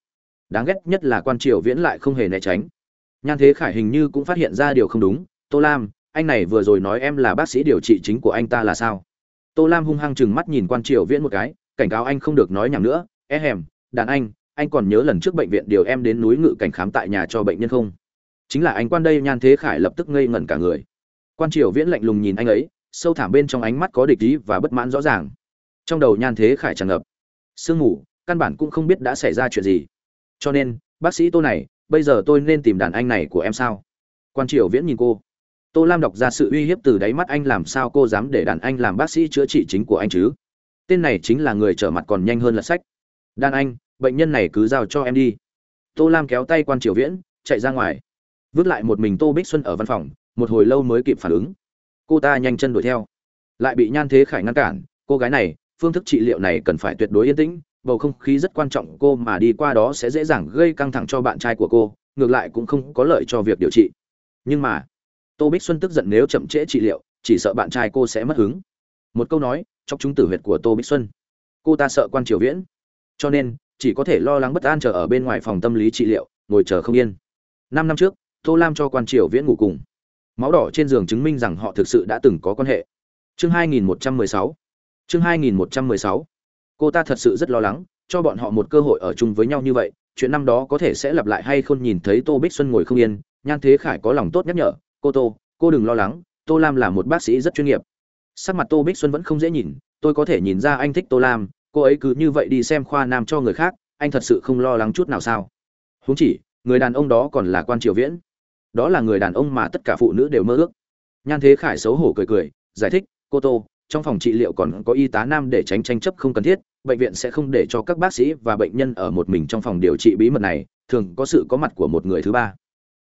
Đáng ghét nhất là quan triều viễn lại không hề né tránh. Nhan thế khải hình như cũng phát hiện ra điều không đúng. Tô lam, anh này vừa rồi nói em là bác sĩ điều trị chính của anh ta là sao? Tô lam hung hăng chừng mắt nhìn quan triều viễn một cái. Cảnh cáo anh không được nói nhảm nữa. É hèm, đàn anh anh còn nhớ lần trước bệnh viện điều em đến núi ngự cảnh khám tại nhà cho bệnh nhân không? Chính là anh quan đây nhan thế khải lập tức ngây ngẩn cả người. Quan triều viễn lạnh lùng nhìn anh ấy, sâu thẳm bên trong ánh mắt có địch ý và bất mãn rõ ràng. Trong đầu nhan thế khải tràn ngập. Sương mù, căn bản cũng không biết đã xảy ra chuyện gì. Cho nên, bác sĩ tô này, bây giờ tôi nên tìm đàn anh này của em sao? Quan triều viễn nhìn cô. Tô lam đọc ra sự uy hiếp từ đáy mắt anh, làm sao cô dám để đàn anh làm bác sĩ chữa trị chính của anh chứ? Tên này chính là người trở mặt còn nhanh hơn lật sách. Đàn anh bệnh nhân này cứ giao cho em đi. Tô lam kéo tay quan triều viễn, chạy ra ngoài. Vứt lại một mình tô bích xuân ở văn phòng, một hồi lâu mới kịp phản ứng. Cô ta nhanh chân đuổi theo. Lại bị nhan thế khải ngăn cản, cô gái này, phương thức trị liệu này cần phải tuyệt đối yên tĩnh, bầu không khí rất quan trọng, cô mà đi qua đó sẽ dễ dàng gây căng thẳng cho bạn trai của cô, ngược lại cũng không có lợi cho việc điều trị. Nhưng mà, tô bích xuân tức giận nếu chậm trễ trị liệu, chỉ sợ bạn trai cô sẽ mất hứng. Một câu nói, chọc chúng tử huyệt của tô bích xuân. Cô ta sợ quan triều viễn. Cho nên chỉ có thể lo lắng bất an chờ ở bên ngoài phòng tâm lý trị liệu, ngồi chờ không yên. Năm năm trước, tô lam cho quan triều viễn ngủ cùng. Máu đỏ trên giường chứng minh rằng họ thực sự đã từng có quan hệ. Chương 2116 chương 2116 cô ta thật sự rất lo lắng, cho bọn họ một cơ hội ở chung với nhau như vậy, chuyện năm đó có thể sẽ lặp lại hay không nhìn thấy tô bích xuân ngồi không yên, nhan thế khải có lòng tốt nhắc nhở, cô tô, cô đừng lo lắng, tô lam là một bác sĩ rất chuyên nghiệp. Sắc mặt tô bích xuân vẫn không dễ nhìn, tôi có thể nhìn ra anh thích tô lam cô ấy cứ như vậy đi xem khoa nam cho người khác, anh thật sự không lo lắng chút nào sao? Huống chỉ, người đàn ông đó còn là quan triều viễn. Đó là người đàn ông mà tất cả phụ nữ đều mơ ước. Nhan thế khải xấu hổ cười cười, giải thích, cô tô, trong phòng trị liệu còn có y tá nam để tránh tranh chấp không cần thiết, bệnh viện sẽ không để cho các bác sĩ và bệnh nhân ở một mình trong phòng điều trị bí mật này, thường có sự có mặt của một người thứ ba.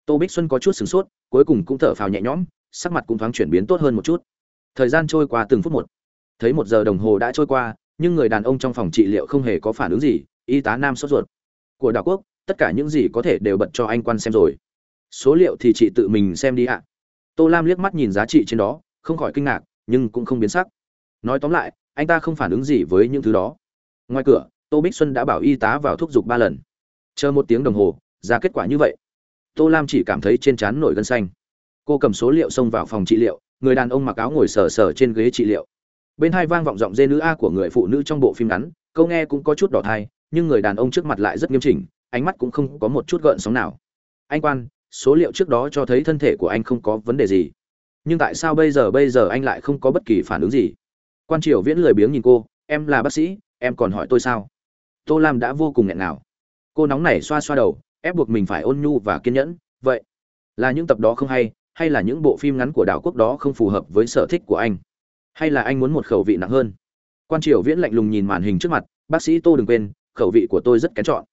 Tô bích xuân có chút sửng sốt, cuối cùng cũng thở phào nhẹ nhõm, sắc mặt cũng thoáng chuyển biến tốt hơn một chút. Thời gian trôi qua từng phút một. Thấy một giờ đồng hồ đã trôi qua nhưng người đàn ông trong phòng trị liệu không hề có phản ứng gì, y tá nam sốt ruột. Của đảo quốc, tất cả những gì có thể đều bật cho anh quan xem rồi. Số liệu thì chị tự mình xem đi ạ. Tô lam liếc mắt nhìn giá trị trên đó, không khỏi kinh ngạc, nhưng cũng không biến sắc. Nói tóm lại, anh ta không phản ứng gì với những thứ đó. Ngoài cửa, tô bích xuân đã bảo y tá vào thúc giục ba lần. Chờ một tiếng đồng hồ, ra kết quả như vậy. Tô lam chỉ cảm thấy trên trán nổi gân xanh. Cô cầm số liệu xông vào phòng trị liệu, người đàn ông mặc áo ngồi sờ sờ trên ghế trị liệu bên hai vang vọng giọng dê nữ a của người phụ nữ trong bộ phim ngắn, câu nghe cũng có chút đỏ thai, nhưng người đàn ông trước mặt lại rất nghiêm chỉnh, ánh mắt cũng không có một chút gợn sóng nào. Anh quan, số liệu trước đó cho thấy thân thể của anh không có vấn đề gì. Nhưng tại sao bây giờ bây giờ anh lại không có bất kỳ phản ứng gì? Quan triều viễn lười biếng nhìn cô, em là bác sĩ, em còn hỏi tôi sao? Tô lam đã vô cùng nghẹn nào cô nóng nảy xoa xoa đầu, ép buộc mình phải ôn nhu và kiên nhẫn. Vậy là những tập đó không hay hay là những bộ phim ngắn của đảo quốc đó không phù hợp với sở thích của anh? Hay là anh muốn một khẩu vị nặng hơn? Quan triều viễn lạnh lùng nhìn màn hình trước mặt, bác sĩ tô đừng quên, khẩu vị của tôi rất kén chọn.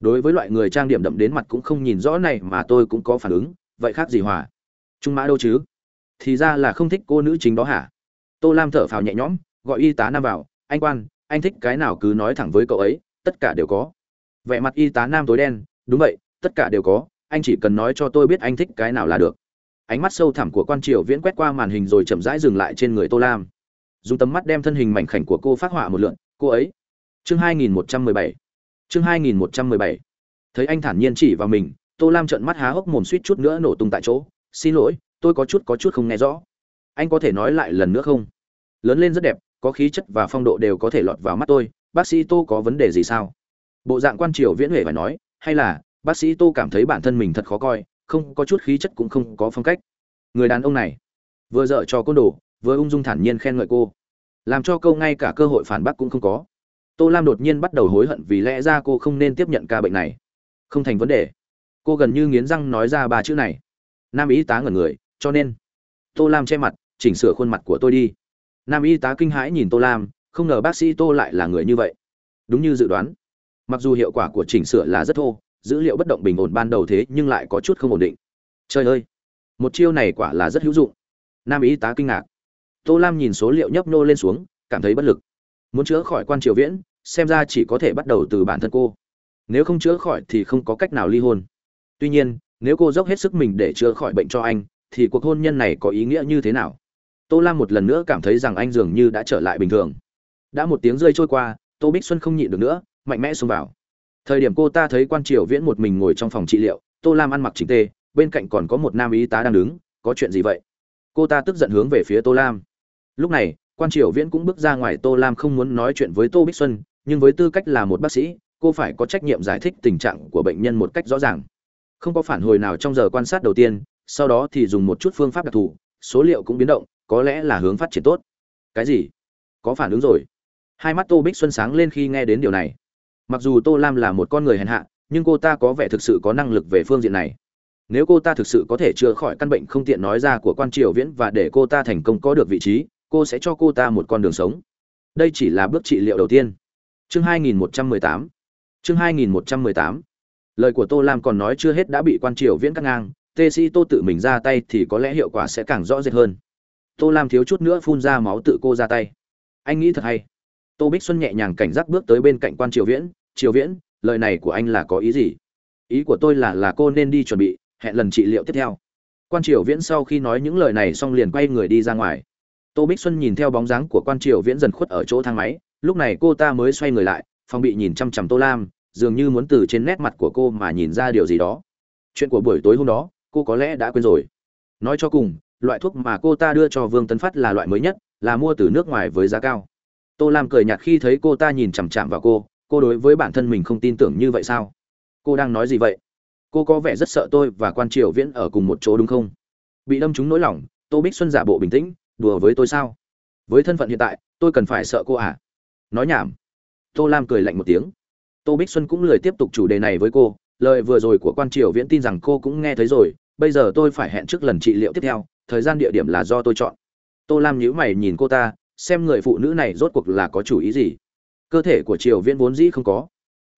Đối với loại người trang điểm đậm đến mặt cũng không nhìn rõ này mà tôi cũng có phản ứng, vậy khác gì hòa. Trung mã đâu chứ? Thì ra là không thích cô nữ chính đó hả? Tô lam thở phào nhẹ nhõm, gọi y tá nam vào, anh quan, anh thích cái nào cứ nói thẳng với cậu ấy, tất cả đều có. Vẻ mặt y tá nam tối đen, đúng vậy, tất cả đều có, anh chỉ cần nói cho tôi biết anh thích cái nào là được ánh mắt sâu thẳm của quan triều viễn quét qua màn hình rồi chậm rãi dừng lại trên người tô lam. Dùng tầm mắt đem thân hình mảnh khảnh của cô phát họa một lượn. Cô ấy. Chương 2117 chương 2117 thấy anh thản nhiên chỉ vào mình, tô lam trợn mắt há hốc mồm suýt chút nữa nổ tung tại chỗ. Xin lỗi, tôi có chút có chút không nghe rõ. Anh có thể nói lại lần nữa không? Lớn lên rất đẹp, có khí chất và phong độ đều có thể lọt vào mắt tôi. Bác sĩ tô có vấn đề gì sao? Bộ dạng quan triều viễn huệ phải nói, hay là bác sĩ tô cảm thấy bản thân mình thật khó coi? Không có chút khí chất cũng không có phong cách. Người đàn ông này, vừa dở cho côn đồ, vừa ung dung thản nhiên khen ngợi cô. Làm cho câu ngay cả cơ hội phản bác cũng không có. Tô lam đột nhiên bắt đầu hối hận vì lẽ ra cô không nên tiếp nhận ca bệnh này. Không thành vấn đề. Cô gần như nghiến răng nói ra ba chữ này. Nam y tá ngẩn người, cho nên. Tô lam che mặt, chỉnh sửa khuôn mặt của tôi đi. Nam y tá kinh hãi nhìn tô lam, không ngờ bác sĩ tô lại là người như vậy. Đúng như dự đoán. Mặc dù hiệu quả của chỉnh sửa là rất thô dữ liệu bất động bình ổn ban đầu thế nhưng lại có chút không ổn định. Trời ơi, một chiêu này quả là rất hữu dụng. Nam y tá kinh ngạc. Tô lam nhìn số liệu nhấp nô lên xuống, cảm thấy bất lực. Muốn chữa khỏi quan triều viễn, xem ra chỉ có thể bắt đầu từ bản thân cô. Nếu không chữa khỏi thì không có cách nào ly hôn. Tuy nhiên, nếu cô dốc hết sức mình để chữa khỏi bệnh cho anh, thì cuộc hôn nhân này có ý nghĩa như thế nào? Tô lam một lần nữa cảm thấy rằng anh dường như đã trở lại bình thường. Đã một tiếng rơi trôi qua, tô bích xuân không nhịn được nữa, mạnh mẽ xông vào thời điểm cô ta thấy quan triều viễn một mình ngồi trong phòng trị liệu, tô lam ăn mặc chính tê bên cạnh còn có một nam y tá đang đứng, có chuyện gì vậy? Cô ta tức giận hướng về phía tô lam. Lúc này, quan triều viễn cũng bước ra ngoài, tô lam không muốn nói chuyện với tô bích xuân, nhưng với tư cách là một bác sĩ, cô phải có trách nhiệm giải thích tình trạng của bệnh nhân một cách rõ ràng. Không có phản hồi nào trong giờ quan sát đầu tiên, sau đó thì dùng một chút phương pháp đặc thù, số liệu cũng biến động, có lẽ là hướng phát triển tốt. Cái gì? Có phản ứng rồi? Hai mắt tô bích xuân sáng lên khi nghe đến điều này mặc dù tô lam là một con người hèn hạ, nhưng cô ta có vẻ thực sự có năng lực về phương diện này. Nếu cô ta thực sự có thể chữa khỏi căn bệnh không tiện nói ra của quan triều viễn và để cô ta thành công có được vị trí, cô sẽ cho cô ta một con đường sống. Đây chỉ là bước trị liệu đầu tiên. Chương 2118 chương 2118 lời của tô lam còn nói chưa hết đã bị quan triều viễn cắt ngang, tê sĩ tô tự mình ra tay thì có lẽ hiệu quả sẽ càng rõ rệt hơn. Tô lam thiếu chút nữa phun ra máu tự cô ra tay. Anh nghĩ thật hay? Tô bích xuân nhẹ nhàng cảnh giác bước tới bên cạnh quan triều viễn triều viễn, lời này của anh là có ý gì? Ý của tôi là là cô nên đi chuẩn bị, hẹn lần trị liệu tiếp theo. Quan triều viễn sau khi nói những lời này xong liền quay người đi ra ngoài. Tô bích xuân nhìn theo bóng dáng của quan triều viễn dần khuất ở chỗ thang máy, lúc này cô ta mới xoay người lại Phong bị nhìn chăm chằm tô lam, dường như muốn từ trên nét mặt của cô mà nhìn ra điều gì đó. Chuyện của buổi tối hôm đó, cô có lẽ đã quên rồi. Nói cho cùng, loại thuốc mà cô ta đưa cho vương tấn phát là loại mới nhất, là mua từ nước ngoài với giá cao tô lam cười nhạt khi thấy cô ta nhìn chằm chằm vào cô cô đối với bản thân mình không tin tưởng như vậy sao? Cô đang nói gì vậy? Cô có vẻ rất sợ tôi và quan triều viễn ở cùng một chỗ đúng không? Bị đâm trúng nỗi lòng, tô bích xuân giả bộ bình tĩnh, đùa với tôi sao? Với thân phận hiện tại, tôi cần phải sợ cô à? Nói nhảm. Tô lam cười lạnh một tiếng. Tô bích xuân cũng lười tiếp tục chủ đề này với cô, lời vừa rồi của quan triều viễn tin rằng cô cũng nghe thấy rồi, bây giờ tôi phải hẹn trước lần trị liệu tiếp theo, thời gian địa điểm là do tôi chọn. Tô lam nhíu mày nhìn cô ta xem người phụ nữ này rốt cuộc là có chủ ý gì. Cơ thể của triều viễn vốn dĩ không có.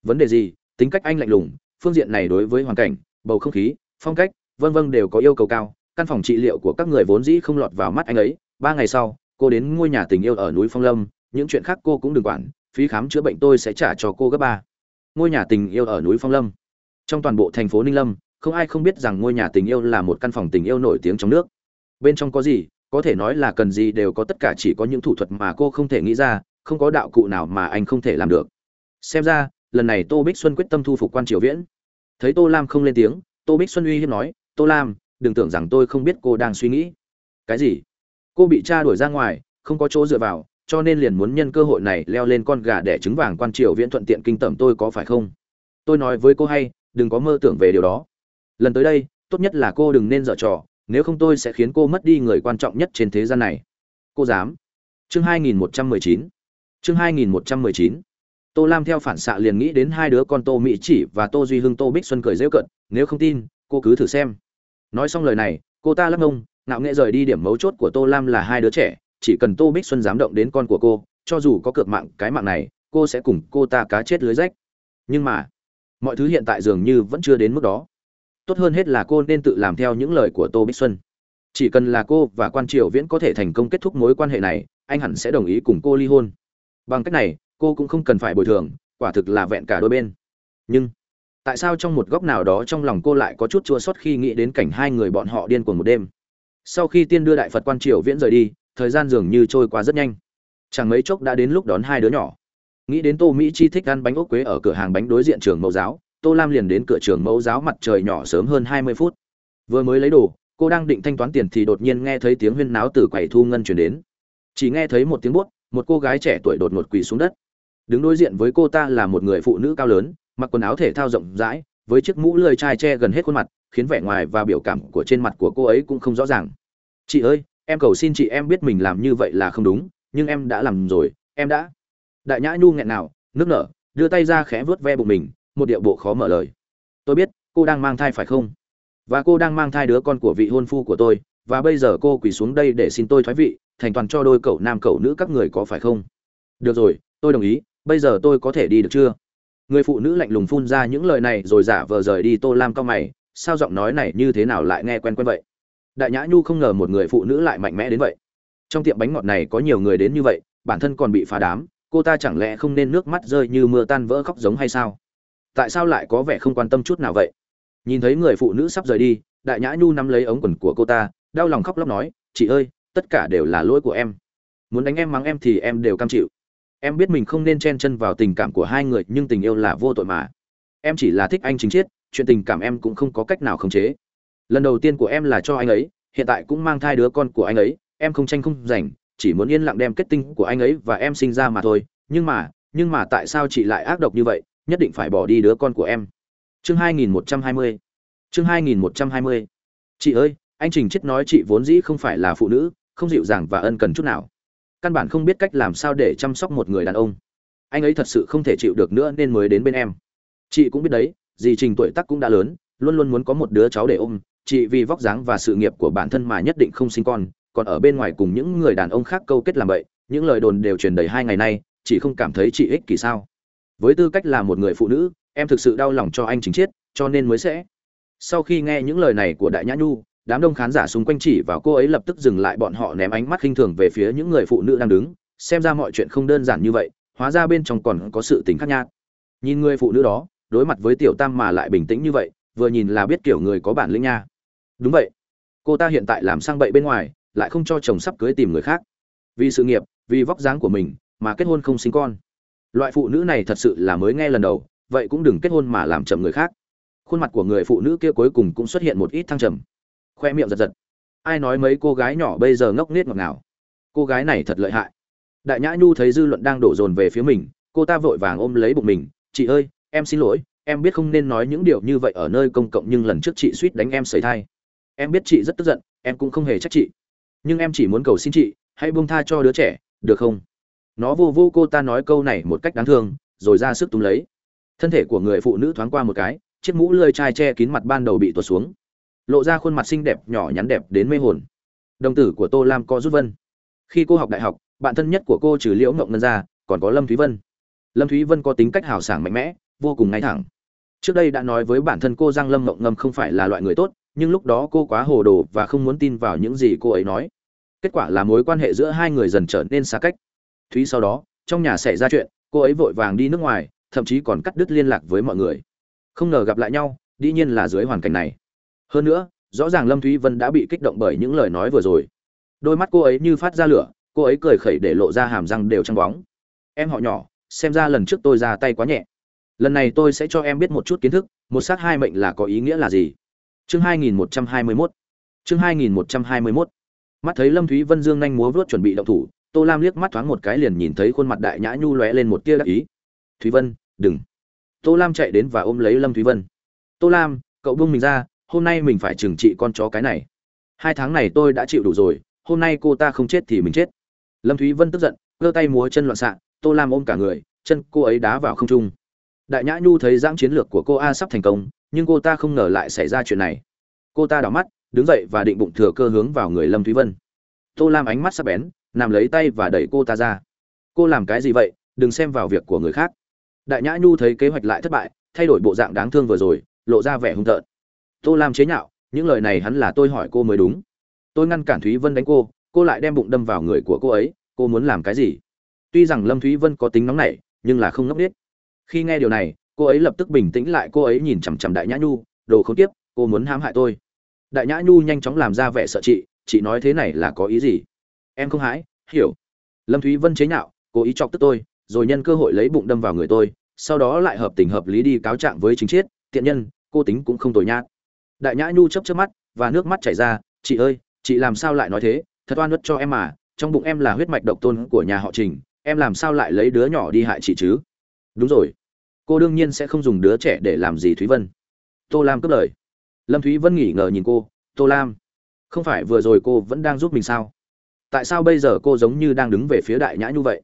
Vấn đề gì? Tính cách anh lạnh lùng, phương diện này đối với hoàn cảnh, bầu không khí, phong cách, vân vân đều có yêu cầu cao. Căn phòng trị liệu của các người vốn dĩ không lọt vào mắt anh ấy. Ba ngày sau, cô đến ngôi nhà tình yêu ở núi phong lâm. Những chuyện khác cô cũng đừng quản. Phí khám chữa bệnh tôi sẽ trả cho cô gấp ba. Ngôi nhà tình yêu ở núi phong lâm. Trong toàn bộ thành phố ninh lâm, không ai không biết rằng ngôi nhà tình yêu là một căn phòng tình yêu nổi tiếng trong nước. Bên trong có gì? Có thể nói là cần gì đều có tất cả chỉ có những thủ thuật mà cô không thể nghĩ ra, không có đạo cụ nào mà anh không thể làm được. Xem ra, lần này tô bích xuân quyết tâm thu phục quan triều viễn. Thấy tô lam không lên tiếng, tô bích xuân uy hiếp nói, tô lam, đừng tưởng rằng tôi không biết cô đang suy nghĩ. Cái gì? Cô bị cha đuổi ra ngoài, không có chỗ dựa vào, cho nên liền muốn nhân cơ hội này leo lên con gà để trứng vàng quan triều viễn thuận tiện kinh tởm tôi có phải không? Tôi nói với cô hay, đừng có mơ tưởng về điều đó. Lần tới đây, tốt nhất là cô đừng nên dở trò nếu không tôi sẽ khiến cô mất đi người quan trọng nhất trên thế gian này. Cô dám. Chương 2119 chương 2119 tô lam theo phản xạ liền nghĩ đến hai đứa con tô mỹ chỉ và tô duy hưng, tô bích xuân cười rêu cận nếu không tin, cô cứ thử xem. Nói xong lời này, cô ta lắc ngông, ngạo nghệ rời đi điểm mấu chốt của tô lam là hai đứa trẻ, chỉ cần tô bích xuân dám động đến con của cô, cho dù có cược mạng cái mạng này, cô sẽ cùng cô ta cá chết lưới rách. Nhưng mà, mọi thứ hiện tại dường như vẫn chưa đến mức đó tốt hơn hết là cô nên tự làm theo những lời của tô bích xuân. Chỉ cần là cô và quan triều viễn có thể thành công kết thúc mối quan hệ này, anh hẳn sẽ đồng ý cùng cô ly hôn. Bằng cách này, cô cũng không cần phải bồi thường, quả thực là vẹn cả đôi bên. Nhưng, tại sao trong một góc nào đó trong lòng cô lại có chút chua xót khi nghĩ đến cảnh hai người bọn họ điên cuồng một đêm? Sau khi tiên đưa đại phật quan triều viễn rời đi, thời gian dường như trôi qua rất nhanh. Chẳng mấy chốc đã đến lúc đón hai đứa nhỏ. Nghĩ đến tô mỹ chi thích ăn bánh ốc quế ở cửa hàng bánh đối diện trường mẫu giáo tô lam liền đến cửa trường mẫu giáo mặt trời nhỏ sớm hơn hai mươi phút. Vừa mới lấy đồ, cô đang định thanh toán tiền thì đột nhiên nghe thấy tiếng huyên náo từ quầy thu ngân chuyển đến. Chỉ nghe thấy một tiếng buốt, một cô gái trẻ tuổi đột ngột quỳ xuống đất. Đứng đối diện với cô ta là một người phụ nữ cao lớn, mặc quần áo thể thao rộng rãi, với chiếc mũ lưỡi chai che gần hết khuôn mặt, khiến vẻ ngoài và biểu cảm của trên mặt của cô ấy cũng không rõ ràng. Chị ơi, em cầu xin chị em biết mình làm như vậy là không đúng, nhưng em đã làm rồi, em đã. Đại nhã nhu nghẹn nào nước nở, đưa tay ra khẽ vớt ve bụng mình một điệu bộ khó mở lời. Tôi biết, cô đang mang thai phải không? Và cô đang mang thai đứa con của vị hôn phu của tôi, và bây giờ cô quỳ xuống đây để xin tôi thoái vị, thành toàn cho đôi cậu nam cậu nữ các người có phải không? Được rồi, tôi đồng ý, bây giờ tôi có thể đi được chưa? Người phụ nữ lạnh lùng phun ra những lời này rồi giả vờ rời đi, tô lam cao mày, sao giọng nói này như thế nào lại nghe quen quen vậy? Đại nhã nhu không ngờ một người phụ nữ lại mạnh mẽ đến vậy. Trong tiệm bánh ngọt này có nhiều người đến như vậy, bản thân còn bị phá đám, cô ta chẳng lẽ không nên nước mắt rơi như mưa tan vỡ khóc giống hay sao? Tại sao lại có vẻ không quan tâm chút nào vậy? Nhìn thấy người phụ nữ sắp rời đi, đại nhã nhu nắm lấy ống quần của cô ta, đau lòng khóc lóc nói, chị ơi, tất cả đều là lỗi của em. Muốn đánh em mắng em thì em đều cam chịu. Em biết mình không nên chen chân vào tình cảm của hai người, nhưng tình yêu là vô tội mà. Em chỉ là thích anh chính chiết, chuyện tình cảm em cũng không có cách nào khống chế. Lần đầu tiên của em là cho anh ấy, hiện tại cũng mang thai đứa con của anh ấy, em không tranh không giành, chỉ muốn yên lặng đem kết tinh của anh ấy và em sinh ra mà thôi. Nhưng mà nhưng mà tại sao chị lại ác độc như vậy? Nhất định phải bỏ đi đứa con của em. Chương 2120 chương 2120 chị ơi, anh trình chết nói chị vốn dĩ không phải là phụ nữ, không dịu dàng và ân cần chút nào. Căn bản không biết cách làm sao để chăm sóc một người đàn ông. Anh ấy thật sự không thể chịu được nữa nên mới đến bên em. Chị cũng biết đấy, dì trình tuổi tác cũng đã lớn, luôn luôn muốn có một đứa cháu để ôm. Chị vì vóc dáng và sự nghiệp của bản thân mà nhất định không sinh con, còn ở bên ngoài cùng những người đàn ông khác câu kết làm vậy những lời đồn đều truyền đầy hai ngày nay, chị không cảm thấy chị ích kỷ sao? Với tư cách là một người phụ nữ, em thực sự đau lòng cho anh chính chiết cho nên mới sẽ. Sau khi nghe những lời này của đại nhã nhu, đám đông khán giả xung quanh chỉ vào cô ấy lập tức dừng lại bọn họ ném ánh mắt khinh thường về phía những người phụ nữ đang đứng. Xem ra mọi chuyện không đơn giản như vậy, hóa ra bên trong còn có sự tình khác nhạt nhìn người phụ nữ đó, đối mặt với tiểu tam mà lại bình tĩnh như vậy, vừa nhìn là biết kiểu người có bản lĩnh nha. Đúng vậy. Cô ta hiện tại làm sang bậy bên ngoài, lại không cho chồng sắp cưới tìm người khác. Vì sự nghiệp, vì vóc dáng của mình, mà kết hôn không sinh con loại phụ nữ này thật sự là mới nghe lần đầu, vậy cũng đừng kết hôn mà làm chậm người khác. Khuôn mặt của người phụ nữ kia cuối cùng cũng xuất hiện một ít thăng trầm. Khoe miệng giật giật. Ai nói mấy cô gái nhỏ bây giờ ngốc nghếch ngọt ngào? Cô gái này thật lợi hại. Đại nhã nhu thấy dư luận đang đổ dồn về phía mình, cô ta vội vàng ôm lấy bụng mình. Chị ơi, em xin lỗi, em biết không nên nói những điều như vậy ở nơi công cộng nhưng lần trước chị suýt đánh em sấy thai. Em biết chị rất tức giận, em cũng không hề trách chị. Nhưng em chỉ muốn cầu xin chị, hãy buông tha cho đứa trẻ, được không? Nó vô vô cô ta nói câu này một cách đáng thương, rồi ra sức túm lấy. Thân thể của người phụ nữ thoáng qua một cái, chiếc mũ lơi chai che kín mặt ban đầu bị tuột xuống. Lộ ra khuôn mặt xinh đẹp nhỏ nhắn đẹp đến mê hồn. Đồng tử của tô lam co rút vân. Khi cô học đại học, bạn thân nhất của cô trừ liễu ngộng ngân ra, còn có lâm thúy vân. Lâm thúy vân có tính cách hào sảng mạnh mẽ, vô cùng ngay thẳng. Trước đây đã nói với bản thân cô rằng lâm ngộng ngâm không phải là loại người tốt, nhưng lúc đó cô quá hồ đồ và không muốn tin vào những gì cô ấy nói. Kết quả là mối quan hệ giữa hai người dần trở nên xa cách thúy sau đó, trong nhà xảy ra chuyện, cô ấy vội vàng đi nước ngoài, thậm chí còn cắt đứt liên lạc với mọi người. Không ngờ gặp lại nhau, dĩ nhiên là dưới hoàn cảnh này. Hơn nữa, rõ ràng lâm thúy vân đã bị kích động bởi những lời nói vừa rồi. Đôi mắt cô ấy như phát ra lửa, cô ấy cười khẩy để lộ ra hàm răng đều trăng bóng. Em họ nhỏ, xem ra lần trước tôi ra tay quá nhẹ. Lần này tôi sẽ cho em biết một chút kiến thức, một sát hai mệnh là có ý nghĩa là gì. Chương 2121 chương 2121 mắt thấy lâm thúy vân dương nhanh múa vớt chuẩn bị động thủ tô lam liếc mắt thoáng một cái liền nhìn thấy khuôn mặt đại nhã nhu lóe lên một tia đắc ý. Thúy vân, đừng. Tô lam chạy đến và ôm lấy lâm thúy vân. Tô lam, cậu buông mình ra, hôm nay mình phải trừng trị con chó cái này. Hai tháng này tôi đã chịu đủ rồi, hôm nay cô ta không chết thì mình chết. Lâm thúy vân tức giận, giơ tay múa chân loạn xạ, tô lam ôm cả người, chân cô ấy đá vào không trung. Đại nhã nhu thấy giãng chiến lược của cô a sắp thành công, nhưng cô ta không ngờ lại xảy ra chuyện này. Cô ta đỏ mắt, đứng dậy và định bụng thừa cơ hướng vào người lâm thúy vân. Tô lam ánh mắt sắp bén nằm lấy tay và đẩy cô ta ra. Cô làm cái gì vậy? Đừng xem vào việc của người khác. Đại nhã nhu thấy kế hoạch lại thất bại, thay đổi bộ dạng đáng thương vừa rồi, lộ ra vẻ hung tợn. Tô lam chế nhạo, những lời này hắn là tôi hỏi cô mới đúng. Tôi ngăn cản thúy vân đánh cô cô lại đem bụng đâm vào người của cô ấy, cô muốn làm cái gì? Tuy rằng lâm thúy vân có tính nóng nảy, nhưng là không ngốc biết khi nghe điều này, cô ấy lập tức bình tĩnh lại, cô ấy nhìn chằm chằm đại nhã nhu, đồ không tiếp cô muốn hãm hại tôi. Đại nhã nhu nhanh chóng làm ra vẻ sợ chị chị nói thế này là có ý gì? Em không hãi, hiểu. Lâm thúy vân chế nhạo, cố ý chọc tức tôi, rồi nhân cơ hội lấy bụng đâm vào người tôi, sau đó lại hợp tình hợp lý đi cáo trạng với chính chiết, tiện nhân, cô tính cũng không tồi nhát. Đại nhã nhu chấp chấp mắt, và nước mắt chảy ra, chị ơi, chị làm sao lại nói thế? Thật oan ức cho em mà, trong bụng em là huyết mạch độc tôn của nhà họ trình, em làm sao lại lấy đứa nhỏ đi hại chị chứ? Đúng rồi, cô đương nhiên sẽ không dùng đứa trẻ để làm gì thúy vân. Tô lam cướp lời. Lâm thúy vân nghỉ ngờ nhìn cô, tô lam, không phải vừa rồi cô vẫn đang giúp mình sao? Tại sao bây giờ cô giống như đang đứng về phía đại nhã như vậy?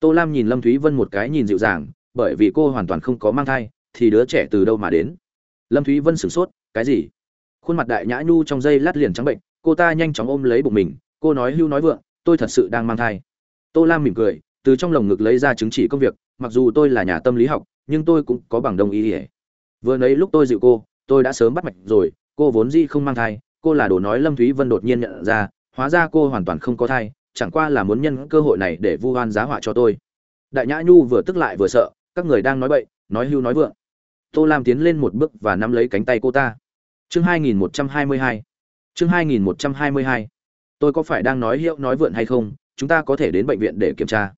Tô lam nhìn lâm thúy vân một cái nhìn dịu dàng, bởi vì cô hoàn toàn không có mang thai, thì đứa trẻ từ đâu mà đến? Lâm thúy vân sửng sốt, cái gì? Khuôn mặt đại nhã nhu trong dây lát liền trắng bệnh, cô ta nhanh chóng ôm lấy bụng mình, cô nói hưu nói vượng, tôi thật sự đang mang thai. Tô lam mỉm cười, từ trong lồng ngực lấy ra chứng chỉ công việc, mặc dù tôi là nhà tâm lý học, nhưng tôi cũng có bằng đồng ý ỉa vừa nấy lúc tôi dịu cô, tôi đã sớm bắt mạch rồi, cô vốn dĩ không mang thai, cô là đồ nói lâm thúy vân đột nhiên nhận ra hóa ra cô hoàn toàn không có thai, chẳng qua là muốn nhân cơ hội này để vu oan giá họa cho tôi. Đại nhã nhu vừa tức lại vừa sợ, các người đang nói bậy, nói hưu nói vượng. Tô lam tiến lên một bước và nắm lấy cánh tay cô ta. Chương 2122 chương 2122 tôi có phải đang nói hiệu nói vượn hay không? Chúng ta có thể đến bệnh viện để kiểm tra.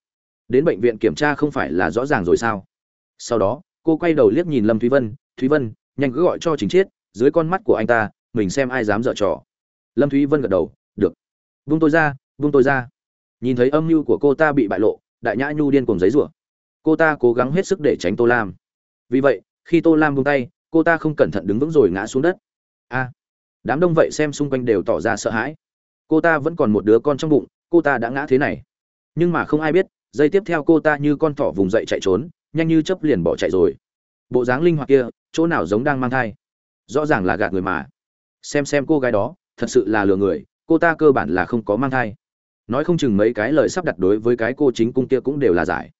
Đến bệnh viện kiểm tra không phải là rõ ràng rồi sao? Sau đó, cô quay đầu liếc nhìn lâm thúy vân. Thúy vân, nhanh cứ gọi cho chính chiết, dưới con mắt của anh ta, mình xem ai dám dở trò. Lâm thúy vân gật đầu vung tôi ra, vung tôi ra. Nhìn thấy âm mưu của cô ta bị bại lộ, đại nhã nhu điên cùng giấy rủa. Cô ta cố gắng hết sức để tránh tô lam. Vì vậy, khi tô lam vung tay, cô ta không cẩn thận đứng vững rồi ngã xuống đất. A! Đám đông vậy xem xung quanh đều tỏ ra sợ hãi. Cô ta vẫn còn một đứa con trong bụng, cô ta đã ngã thế này. Nhưng mà không ai biết, giây tiếp theo cô ta như con thỏ vùng dậy chạy trốn, nhanh như chấp liền bỏ chạy rồi. Bộ dáng linh hoạt kia, chỗ nào giống đang mang thai. Rõ ràng là gạt người mà. Xem xem cô gái đó, thật sự là lừa người cô ta cơ bản là không có mang thai. Nói không chừng mấy cái lời sắp đặt đối với cái cô chính cung kia cũng đều là giải.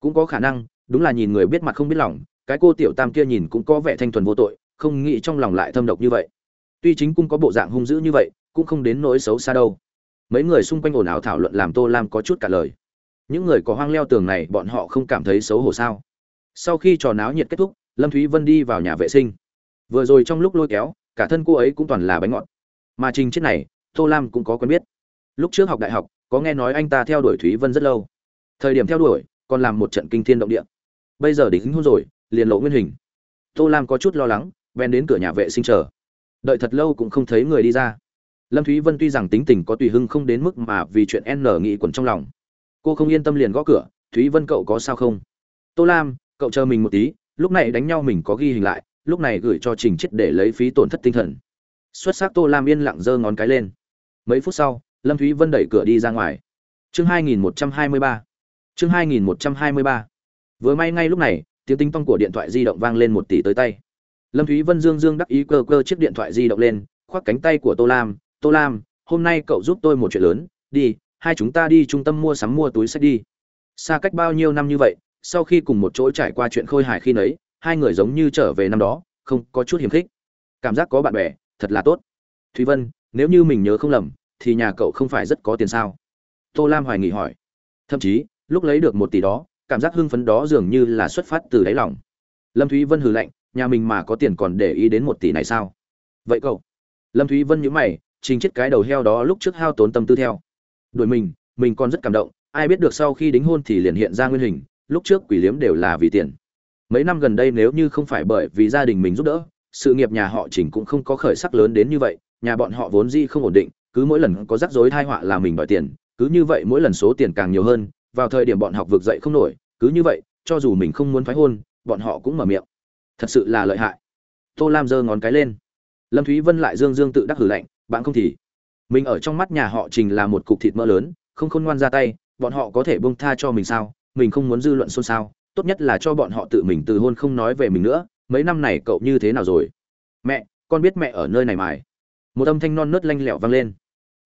Cũng có khả năng, đúng là nhìn người biết mặt không biết lòng, cái cô tiểu tam kia nhìn cũng có vẻ thanh thuần vô tội, không nghĩ trong lòng lại thâm độc như vậy. Tuy chính cung có bộ dạng hung dữ như vậy, cũng không đến nỗi xấu xa đâu. Mấy người xung quanh ồn ào thảo luận làm tô lam có chút cả lời. Những người có hoang leo tường này bọn họ không cảm thấy xấu hổ sao? Sau khi trò náo nhiệt kết thúc, lâm thúy vân đi vào nhà vệ sinh. Vừa rồi trong lúc lôi kéo, cả thân cô ấy cũng toàn là bánh ngọt. Mà trình chết này tô lam cũng có quen biết. Lúc trước học đại học, có nghe nói anh ta theo đuổi thúy vân rất lâu. Thời điểm theo đuổi, còn làm một trận kinh thiên động địa. Bây giờ đính hôn rồi, liền lộ nguyên hình. Tô lam có chút lo lắng ven đến cửa nhà vệ sinh chờ. Đợi thật lâu cũng không thấy người đi ra. Lâm thúy vân tuy rằng tính tình có tùy hưng không đến mức mà vì chuyện n nghĩ quẩn trong lòng. Cô không yên tâm liền gõ cửa, thúy vân cậu có sao không? Tô lam, cậu chờ mình một tí, lúc này đánh nhau mình có ghi hình lại, lúc này gửi cho trình chết để lấy phí tổn thất tinh thần. Xuất sắc tô lam yên lặng giơ ngón cái lên mấy phút sau, lâm thúy vân đẩy cửa đi ra ngoài. Chương 2123 chương 2123 vừa may ngay lúc này, tiếng tinh tong của điện thoại di động vang lên một tỷ tới tay. Lâm thúy vân dương dương đắc ý cơ cơ chiếc điện thoại di động lên, khoác cánh tay của tô lam tô lam, hôm nay cậu giúp tôi một chuyện lớn, đi, hai chúng ta đi trung tâm mua sắm mua túi sách đi. Xa cách bao nhiêu năm như vậy, sau khi cùng một chỗ trải qua chuyện khôi hài khi nấy, hai người giống như trở về năm đó, không có chút hiềm khích. Cảm giác có bạn bè, thật là tốt. Thúy vân nếu như mình nhớ không lầm, thì nhà cậu không phải rất có tiền sao? Tô lam hoài nghị hỏi. Thậm chí, lúc lấy được một tỷ đó, cảm giác hưng phấn đó dường như là xuất phát từ đáy lòng. Lâm thúy vân hừ lạnh, nhà mình mà có tiền còn để ý đến một tỷ này sao? Vậy cậu? Lâm thúy vân nhữ mày chính chết cái đầu heo đó lúc trước hao tốn tâm tư theo. Đuổi mình mình còn rất cảm động, ai biết được sau khi đính hôn thì liền hiện ra nguyên hình, lúc trước quỷ liếm đều là vì tiền. Mấy năm gần đây nếu như không phải bởi vì gia đình mình giúp đỡ, sự nghiệp nhà họ chỉnh cũng không có khởi sắc lớn đến như vậy nhà bọn họ vốn di không ổn định, cứ mỗi lần có rắc rối thai họa là mình đòi tiền, cứ như vậy mỗi lần số tiền càng nhiều hơn, vào thời điểm bọn học vực dậy không nổi, cứ như vậy, cho dù mình không muốn phái hôn, bọn họ cũng mở miệng. Thật sự là lợi hại. Tô lam giơ ngón cái lên. Lâm thúy vân lại dương dương tự đắc hử lạnh, bạn không thì. Mình ở trong mắt nhà họ trình là một cục thịt mỡ lớn, không khôn ngoan ra tay, bọn họ có thể bông tha cho mình sao, mình không muốn dư luận xôn xao, tốt nhất là cho bọn họ tự mình từ hôn không nói về mình nữa, mấy năm này cậu như thế nào rồi? Mẹ, con biết mẹ ở nơi này mài một âm thanh non nớt lanh lẹo vang lên.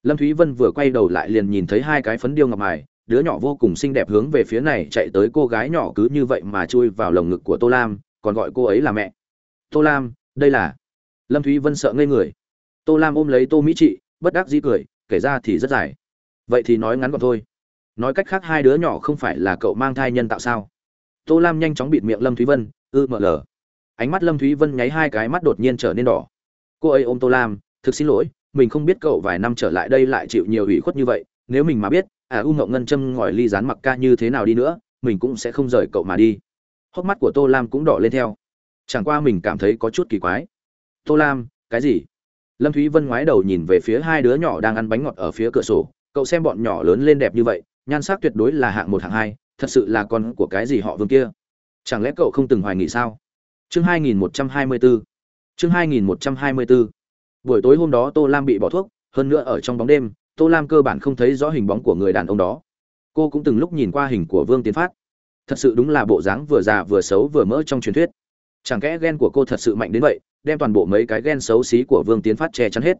Lâm thúy vân vừa quay đầu lại liền nhìn thấy hai cái phấn điêu ngọc mài, đứa nhỏ vô cùng xinh đẹp hướng về phía này chạy tới cô gái nhỏ cứ như vậy mà chui vào lồng ngực của tô lam, còn gọi cô ấy là mẹ. Tô lam, đây là. Lâm thúy vân sợ ngây người. Tô lam ôm lấy tô mỹ trị, bất đắc dĩ cười, kể ra thì rất dài. Vậy thì nói ngắn gọn thôi. Nói cách khác hai đứa nhỏ không phải là cậu mang thai nhân tạo sao? Tô lam nhanh chóng bịt miệng lâm thúy vân, ư mờ lờ. Ánh mắt lâm thúy vân nháy hai cái mắt đột nhiên trở nên đỏ. Cô ấy ôm tô lam thực xin lỗi, mình không biết cậu vài năm trở lại đây lại chịu nhiều ủy khuất như vậy, nếu mình mà biết à u ngậu ngân châm ngòi ly rán mặc ca như thế nào đi nữa, mình cũng sẽ không rời cậu mà đi. Hốc mắt của tô lam cũng đỏ lên theo. Chẳng qua mình cảm thấy có chút kỳ quái. Tô lam, cái gì? Lâm thúy vân ngoái đầu nhìn về phía hai đứa nhỏ đang ăn bánh ngọt ở phía cửa sổ. Cậu xem bọn nhỏ lớn lên đẹp như vậy, nhan sắc tuyệt đối là hạng một, hạng hai, thật sự là con của cái gì họ vương kia? Chẳng lẽ cậu không từng hoài nghị sao? Chương 2124 chương 2124 buổi tối hôm đó tô lam bị bỏ thuốc, hơn nữa ở trong bóng đêm, tô lam cơ bản không thấy rõ hình bóng của người đàn ông đó. Cô cũng từng lúc nhìn qua hình của vương tiến phát. Thật sự đúng là bộ dáng vừa già vừa xấu vừa mỡ trong truyền thuyết. Chẳng kẽ ghen của cô thật sự mạnh đến vậy, đem toàn bộ mấy cái ghen xấu xí của vương tiến phát che chắn hết?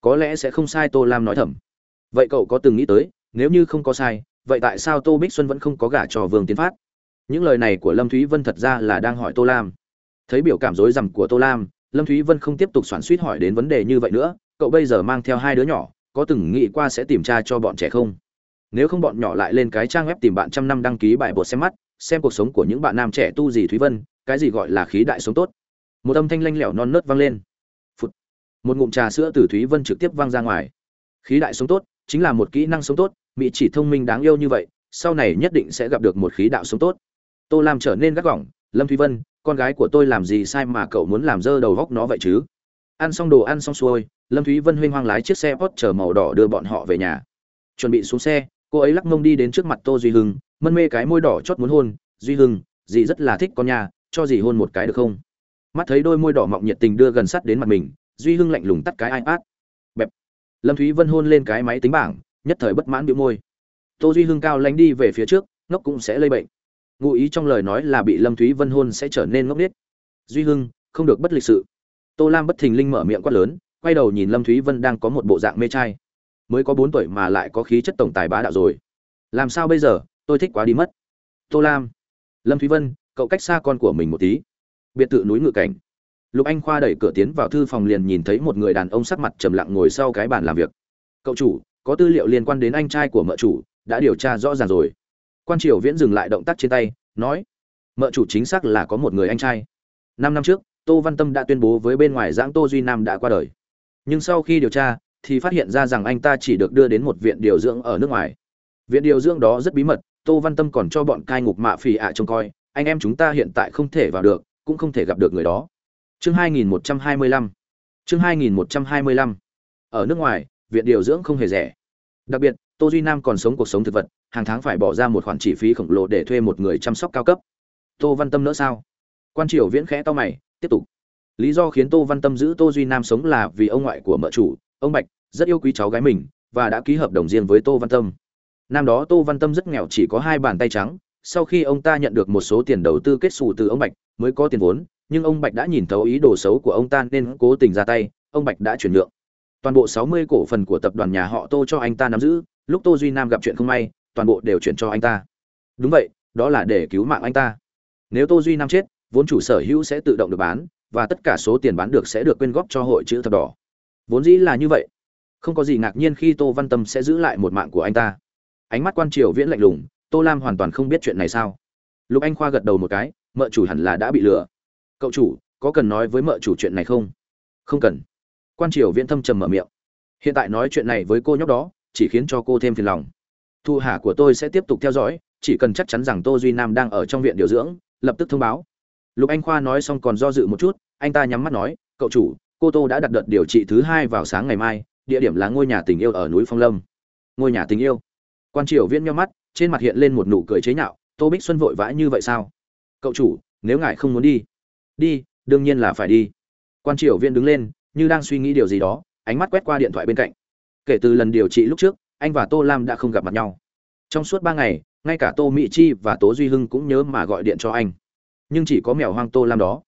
Có lẽ sẽ không sai tô lam nói thầm. Vậy cậu có từng nghĩ tới, nếu như không có sai, vậy tại sao tô bích xuân vẫn không có gả cho vương tiến phát? Những lời này của lâm thúy vân thật ra là đang hỏi tô lam. Thấy biểu cảm rối rằm của tô lam lâm thúy vân không tiếp tục soạn suýt hỏi đến vấn đề như vậy nữa, cậu bây giờ mang theo hai đứa nhỏ, có từng nghĩ qua sẽ tìm tra cho bọn trẻ không? Nếu không bọn nhỏ lại lên cái trang web tìm bạn trăm năm đăng ký bài bột xem mắt, xem cuộc sống của những bạn nam trẻ tu gì thúy vân, cái gì gọi là khí đại sống tốt. Một âm thanh lanh lẻo non nớt vang lên. Phụt. một ngụm trà sữa từ thúy vân trực tiếp vang ra ngoài. Khí đại sống tốt, chính là một kỹ năng sống tốt, mỹ chỉ thông minh đáng yêu như vậy, sau này nhất định sẽ gặp được một khí đạo sống tốt. Tô lam trở nên gắt gỏng, lâm thúy vân con gái của tôi làm gì sai mà cậu muốn làm dơ đầu góc nó vậy chứ? Ăn xong đồ ăn xong xuôi, lâm thúy vân huênh hoang lái chiếc xe post chở màu đỏ đưa bọn họ về nhà. Chuẩn bị xuống xe, cô ấy lắc mông đi đến trước mặt tô duy hưng, mân mê cái môi đỏ chót muốn hôn. Duy hưng, dì rất là thích con nhà cho dì hôn một cái được không? Mắt thấy đôi môi đỏ mọng nhiệt tình đưa gần sát đến mặt mình, duy hưng lạnh lùng tắt cái ipad. Bẹp. Lâm thúy vân hôn lên cái máy tính bảng, nhất thời bất mãn biểu môi. Tô duy hưng cao lánh đi về phía trước, ngốc cũng sẽ lây bệnh ngụ ý trong lời nói là bị lâm thúy vân hôn sẽ trở nên ngốc nghếch. Duy hưng, không được bất lịch sự. Tô lam bất thình linh mở miệng quát lớn, quay đầu nhìn lâm thúy vân đang có một bộ dạng mê trai. Mới có bốn tuổi mà lại có khí chất tổng tài bá đạo rồi. Làm sao bây giờ? Tôi thích quá đi mất. Tô lam, lâm thúy vân, cậu cách xa con của mình một tí. Biệt thự núi ngự cảnh. Lục anh khoa đẩy cửa tiến vào thư phòng liền nhìn thấy một người đàn ông sắc mặt trầm lặng ngồi sau cái bàn làm việc. Cậu chủ, có tư liệu liên quan đến anh trai của mợ chủ, đã điều tra rõ ràng rồi quan triều viễn dừng lại động tác trên tay, nói, mợ chủ chính xác là có một người anh trai. Năm năm trước, tô văn tâm đã tuyên bố với bên ngoài giãng tô duy nam đã qua đời. Nhưng sau khi điều tra, thì phát hiện ra rằng anh ta chỉ được đưa đến một viện điều dưỡng ở nước ngoài. Viện điều dưỡng đó rất bí mật, tô văn tâm còn cho bọn cai ngục mạ phì ạ trông coi, anh em chúng ta hiện tại không thể vào được, cũng không thể gặp được người đó. Chương 2125 chương 2125 ở nước ngoài, viện điều dưỡng không hề rẻ. Đặc biệt, tô duy nam còn sống cuộc sống thực vật hàng tháng phải bỏ ra một khoản chi phí khổng lồ để thuê một người chăm sóc cao cấp. Tô văn tâm nữa sao? Quan triều viễn khẽ to mày, tiếp tục. Lý do khiến tô văn tâm giữ tô duy nam sống là vì ông ngoại của mợ chủ, ông bạch, rất yêu quý cháu gái mình và đã ký hợp đồng riêng với tô văn tâm. Năm đó tô văn tâm rất nghèo chỉ có hai bàn tay trắng, sau khi ông ta nhận được một số tiền đầu tư kết xù từ ông bạch mới có tiền vốn, nhưng ông bạch đã nhìn thấu ý đồ xấu của ông ta nên cố tình ra tay, ông bạch đã chuyển nhượng. Toàn bộ sáu mươi cổ phần của tập đoàn nhà họ tô cho anh ta nắm giữ, lúc tô duy nam gặp chuyện không may toàn bộ đều chuyển cho anh ta. Đúng vậy, đó là để cứu mạng anh ta. Nếu tô duy nam chết, vốn chủ sở hữu sẽ tự động được bán, và tất cả số tiền bán được sẽ được quyên góp cho hội chữ thập đỏ. Vốn dĩ là như vậy. Không có gì ngạc nhiên khi tô văn tâm sẽ giữ lại một mạng của anh ta. Ánh mắt quan triều viễn lạnh lùng, tô lam hoàn toàn không biết chuyện này sao. Lục anh khoa gật đầu một cái, mợ chủ hẳn là đã bị lừa. Cậu chủ, có cần nói với mợ chủ chuyện này không? Không cần. Quan triều viễn thâm trầm mở miệng. Hiện tại nói chuyện này với cô nhóc đó, chỉ khiến cho cô thêm phiền lòng thu hà của tôi sẽ tiếp tục theo dõi, chỉ cần chắc chắn rằng tô duy nam đang ở trong viện điều dưỡng, lập tức thông báo. Lục anh khoa nói xong còn do dự một chút, anh ta nhắm mắt nói, cậu chủ, cô tô đã đặt đợt điều trị thứ hai vào sáng ngày mai, địa điểm là ngôi nhà tình yêu ở núi phong lâm. Ngôi nhà tình yêu? Quan triều viễn nhau mắt, trên mặt hiện lên một nụ cười chế nhạo, tô bích xuân vội vã như vậy sao? Cậu chủ, nếu ngài không muốn đi. Đi, đương nhiên là phải đi. Quan triều viễn đứng lên, như đang suy nghĩ điều gì đó, ánh mắt quét qua điện thoại bên cạnh. Kể từ lần điều trị lúc trước anh và tô lam đã không gặp mặt nhau. Trong suốt ba ngày, ngay cả tô mỹ chi và tố duy hưng cũng nhớ mà gọi điện cho anh. Nhưng chỉ có mèo hoang tô lam đó.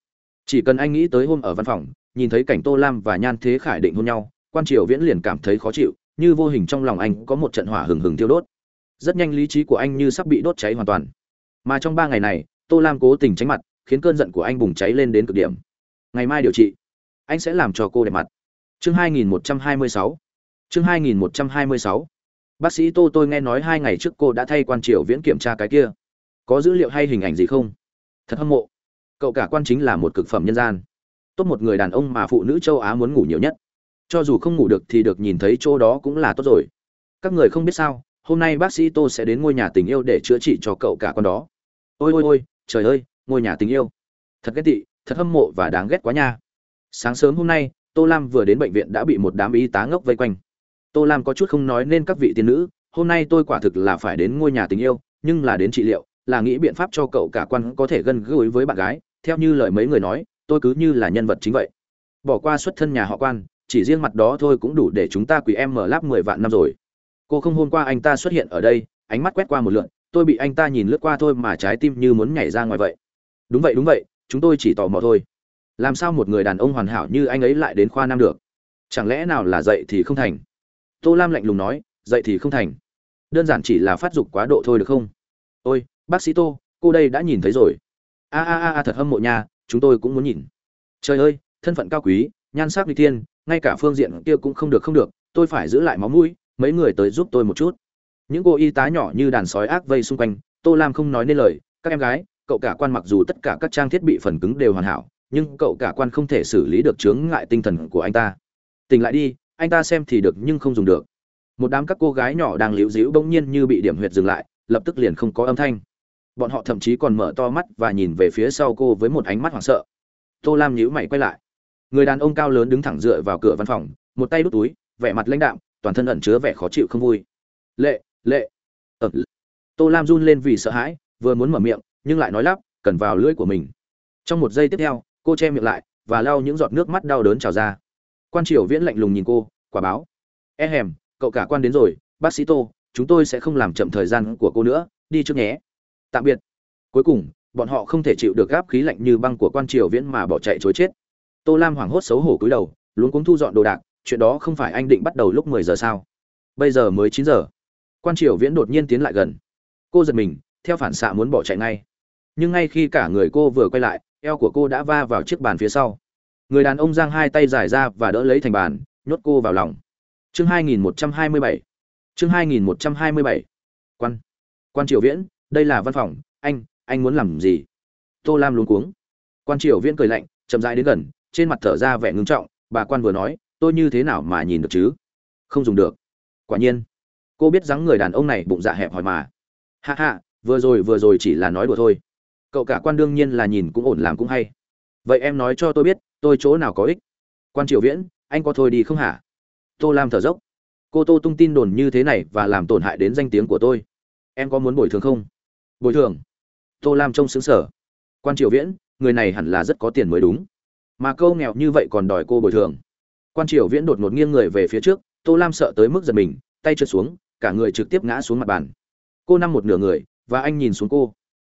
Chỉ cần anh nghĩ tới hôm ở văn phòng, nhìn thấy cảnh tô lam và nhan thế khải định hôn nhau, quan triều viễn liền cảm thấy khó chịu, như vô hình trong lòng anh có một trận hỏa hừng hừng thiêu đốt. Rất nhanh lý trí của anh như sắp bị đốt cháy hoàn toàn. Mà trong ba ngày này, tô lam cố tình tránh mặt, khiến cơn giận của anh bùng cháy lên đến cực điểm. Ngày mai điều trị, anh sẽ làm cho cô đẹp mặt. Chương 2126 chương 2126 bác sĩ tô tôi nghe nói hai ngày trước cô đã thay quan triều viễn kiểm tra cái kia. Có dữ liệu hay hình ảnh gì không? Thật hâm mộ. Cậu cả quan chính là một cực phẩm nhân gian. Tốt một người đàn ông mà phụ nữ châu á muốn ngủ nhiều nhất. Cho dù không ngủ được thì được nhìn thấy chỗ đó cũng là tốt rồi. Các người không biết sao, hôm nay bác sĩ tô sẽ đến ngôi nhà tình yêu để chữa trị cho cậu cả con đó. Ôi ôi ôi, trời ơi, ngôi nhà tình yêu. Thật ghét tị, thật hâm mộ và đáng ghét quá nha. Sáng sớm hôm nay, tô lam vừa đến bệnh viện đã bị một đám y tá ngốc vây quanh tô lam có chút không nói nên các vị tiên nữ, hôm nay tôi quả thực là phải đến ngôi nhà tình yêu, nhưng là đến trị liệu, là nghĩ biện pháp cho cậu cả quan có thể gần gũi với bạn gái. Theo như lời mấy người nói, tôi cứ như là nhân vật chính vậy. Bỏ qua xuất thân nhà họ quan, chỉ riêng mặt đó thôi cũng đủ để chúng ta quỳ em mở láp mười vạn năm rồi. Cô không hôm qua anh ta xuất hiện ở đây, ánh mắt quét qua một lượn, tôi bị anh ta nhìn lướt qua thôi mà trái tim như muốn nhảy ra ngoài vậy. Đúng vậy đúng vậy, chúng tôi chỉ tò mò thôi. Làm sao một người đàn ông hoàn hảo như anh ấy lại đến khoa nam được? Chẳng lẽ nào là dậy thì không thành? Tô lam lạnh lùng nói, dậy thì không thành. Đơn giản chỉ là phát dục quá độ thôi được không? Ôi, bác sĩ tô, cô đây đã nhìn thấy rồi. A a a thật hâm mộ nha, chúng tôi cũng muốn nhìn. Trời ơi, thân phận cao quý, nhan sắc đi thiên, ngay cả phương diện kia cũng không được không được, tôi phải giữ lại máu mũi, mấy người tới giúp tôi một chút. Những cô y tá nhỏ như đàn sói ác vây xung quanh, tô lam không nói nên lời, các em gái, cậu cả quan mặc dù tất cả các trang thiết bị phần cứng đều hoàn hảo, nhưng cậu cả quan không thể xử lý được chướng ngại tinh thần của anh ta. Tỉnh lại đi anh ta xem thì được nhưng không dùng được. Một đám các cô gái nhỏ đang liễu dĩu bỗng nhiên như bị điểm huyệt dừng lại, lập tức liền không có âm thanh. Bọn họ thậm chí còn mở to mắt và nhìn về phía sau cô với một ánh mắt hoảng sợ. Tô lam nhíu mày quay lại. Người đàn ông cao lớn đứng thẳng dựa vào cửa văn phòng, một tay đút túi, vẻ mặt lãnh đạm, toàn thân ẩn chứa vẻ khó chịu không vui. Lệ lệ. Ừ. tô lam run lên vì sợ hãi, vừa muốn mở miệng, nhưng lại nói lắp, cần vào lưỡi của mình. Trong một giây tiếp theo, cô che miệng lại và lau những giọt nước mắt đau đớn trào ra quan triều viễn lạnh lùng nhìn cô, quả báo. E hèm, cậu cả quan đến rồi, bác sĩ tô, chúng tôi sẽ không làm chậm thời gian của cô nữa, đi trước nhé. Tạm biệt. Cuối cùng, bọn họ không thể chịu được gáp khí lạnh như băng của quan triều viễn mà bỏ chạy chối chết. Tô lam hoảng hốt xấu hổ cúi đầu, luống cuống thu dọn đồ đạc, chuyện đó không phải anh định bắt đầu lúc mười giờ sao? Bây giờ mới chín giờ. Quan triều viễn đột nhiên tiến lại gần. Cô giật mình, theo phản xạ muốn bỏ chạy ngay. Nhưng ngay khi cả người cô vừa quay lại, eo của cô đã va vào chiếc bàn phía sau người đàn ông giang hai tay dài ra và đỡ lấy thành bàn, nhốt cô vào lòng. Chương 2127 chương 2127 quan. Quan triều viễn, đây là văn phòng. Anh anh muốn làm gì? Tô lam luống cuống. Quan triều viễn cười lạnh, chậm rãi đến gần, trên mặt thở ra vẻ ngưng trọng. Bà quan vừa nói, tôi như thế nào mà nhìn được chứ? Không dùng được. Quả nhiên. Cô biết rằng người đàn ông này bụng dạ hẹp hòi mà. Hạ hạ vừa rồi vừa rồi chỉ là nói đùa thôi. Cậu cả quan đương nhiên là nhìn cũng ổn làm cũng hay. Vậy em nói cho tôi biết tôi chỗ nào có ích? Quan triều viễn, anh có thôi đi không hả? Tô lam thở dốc. Cô tô tung tin đồn như thế này và làm tổn hại đến danh tiếng của tôi. Em có muốn bồi thường không? Bồi thường? Tô lam trông xứng sở quan triều viễn, người này hẳn là rất có tiền mới đúng. Mà câu nghèo như vậy còn đòi cô bồi thường. Quan triều viễn đột ngột nghiêng người về phía trước, tô lam sợ tới mức giật mình, tay trượt xuống, cả người trực tiếp ngã xuống mặt bàn. Cô nằm một nửa người, và anh nhìn xuống cô.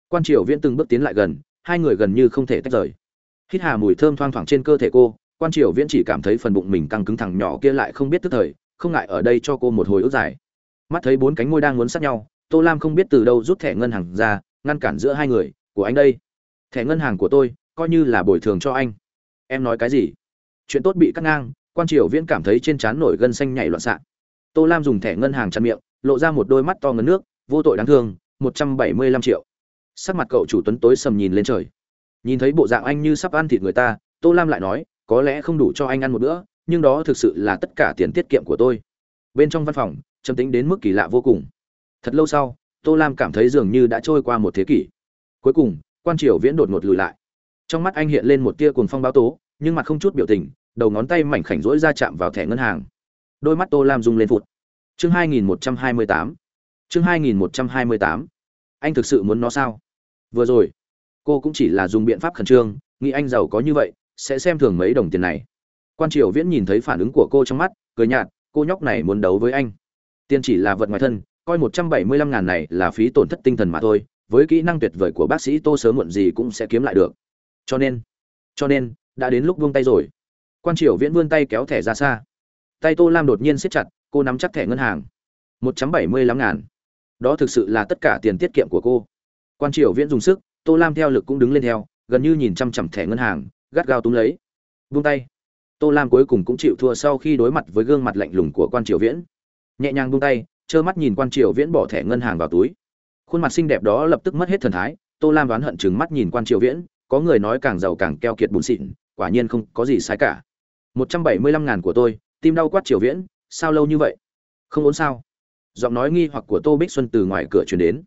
Quan triều viễn từng bước tiến lại gần, hai người gần như không thể tách rời hít hà mùi thơm thoang thoảng trên cơ thể cô, quan triều viễn chỉ cảm thấy phần bụng mình căng cứng thẳng nhỏ kia lại không biết tức thời, không ngại ở đây cho cô một hồi ước dài mắt thấy bốn cánh môi đang muốn sát nhau, tô lam không biết từ đâu rút thẻ ngân hàng ra, ngăn cản giữa hai người, của anh đây, thẻ ngân hàng của tôi, coi như là bồi thường cho anh. Em nói cái gì? Chuyện tốt bị cắt ngang. Quan triều viễn cảm thấy trên trán nổi gân xanh nhảy loạn xạ. Tô lam dùng thẻ ngân hàng chăn miệng, lộ ra một đôi mắt to ngấn nước, vô tội đáng thương, một trăm bảy mươi lăm triệu. Sắc mặt cậu chủ tuấn tối sầm nhìn lên trời nhìn thấy bộ dạng anh như sắp ăn thịt người ta, tô lam lại nói, có lẽ không đủ cho anh ăn một bữa, nhưng đó thực sự là tất cả tiền tiết kiệm của tôi. Bên trong văn phòng, trầm tính đến mức kỳ lạ vô cùng. Thật lâu sau, tô lam cảm thấy dường như đã trôi qua một thế kỷ. Cuối cùng, quan triều viễn đột ngột lùi lại. Trong mắt anh hiện lên một tia cuồng phong báo tố, nhưng mặt không chút biểu tình, đầu ngón tay mảnh khảnh rỗi ra chạm vào thẻ ngân hàng. Đôi mắt tô lam rung lên phụt. Chương 2128 chương 2128 anh thực sự muốn nó sao? Vừa rồi cô cũng chỉ là dùng biện pháp khẩn trương, nghĩ anh giàu có như vậy, sẽ xem thường mấy đồng tiền này. Quan triều viễn nhìn thấy phản ứng của cô trong mắt, cười nhạt, cô nhóc này muốn đấu với anh. Tiền chỉ là vật ngoài thân, coi một trăm bảy mươi lăm ngàn này là phí tổn thất tinh thần mà thôi, với kỹ năng tuyệt vời của bác sĩ tô sớm muộn gì cũng sẽ kiếm lại được. Cho nên cho nên, đã đến lúc buông tay rồi. Quan triều viễn vươn tay kéo thẻ ra xa. Tay tô lam đột nhiên siết chặt, cô nắm chắc thẻ ngân hàng. Một trăm bảy mươi lăm ngàn. Đó thực sự là tất cả tiền tiết kiệm của cô. Quan triều viễn dùng sức tô lam theo lực cũng đứng lên theo, gần như nhìn chăm chằm thẻ ngân hàng, gắt gao túm lấy. Buông tay. Tô lam cuối cùng cũng chịu thua sau khi đối mặt với gương mặt lạnh lùng của quan triều viễn. Nhẹ nhàng buông tay, trơ mắt nhìn quan triều viễn bỏ thẻ ngân hàng vào túi. Khuôn mặt xinh đẹp đó lập tức mất hết thần thái, tô lam đoán hận chừng mắt nhìn quan triều viễn, có người nói càng giàu càng keo kiệt bùn xịn, quả nhiên không có gì sai cả. Một trăm bảy mươi lăm ngàn của tôi, tim đau quát triều viễn, sao lâu như vậy? Không ổn sao? Giọng nói nghi hoặc của tô bích xuân từ ngoài cửa truyền đến.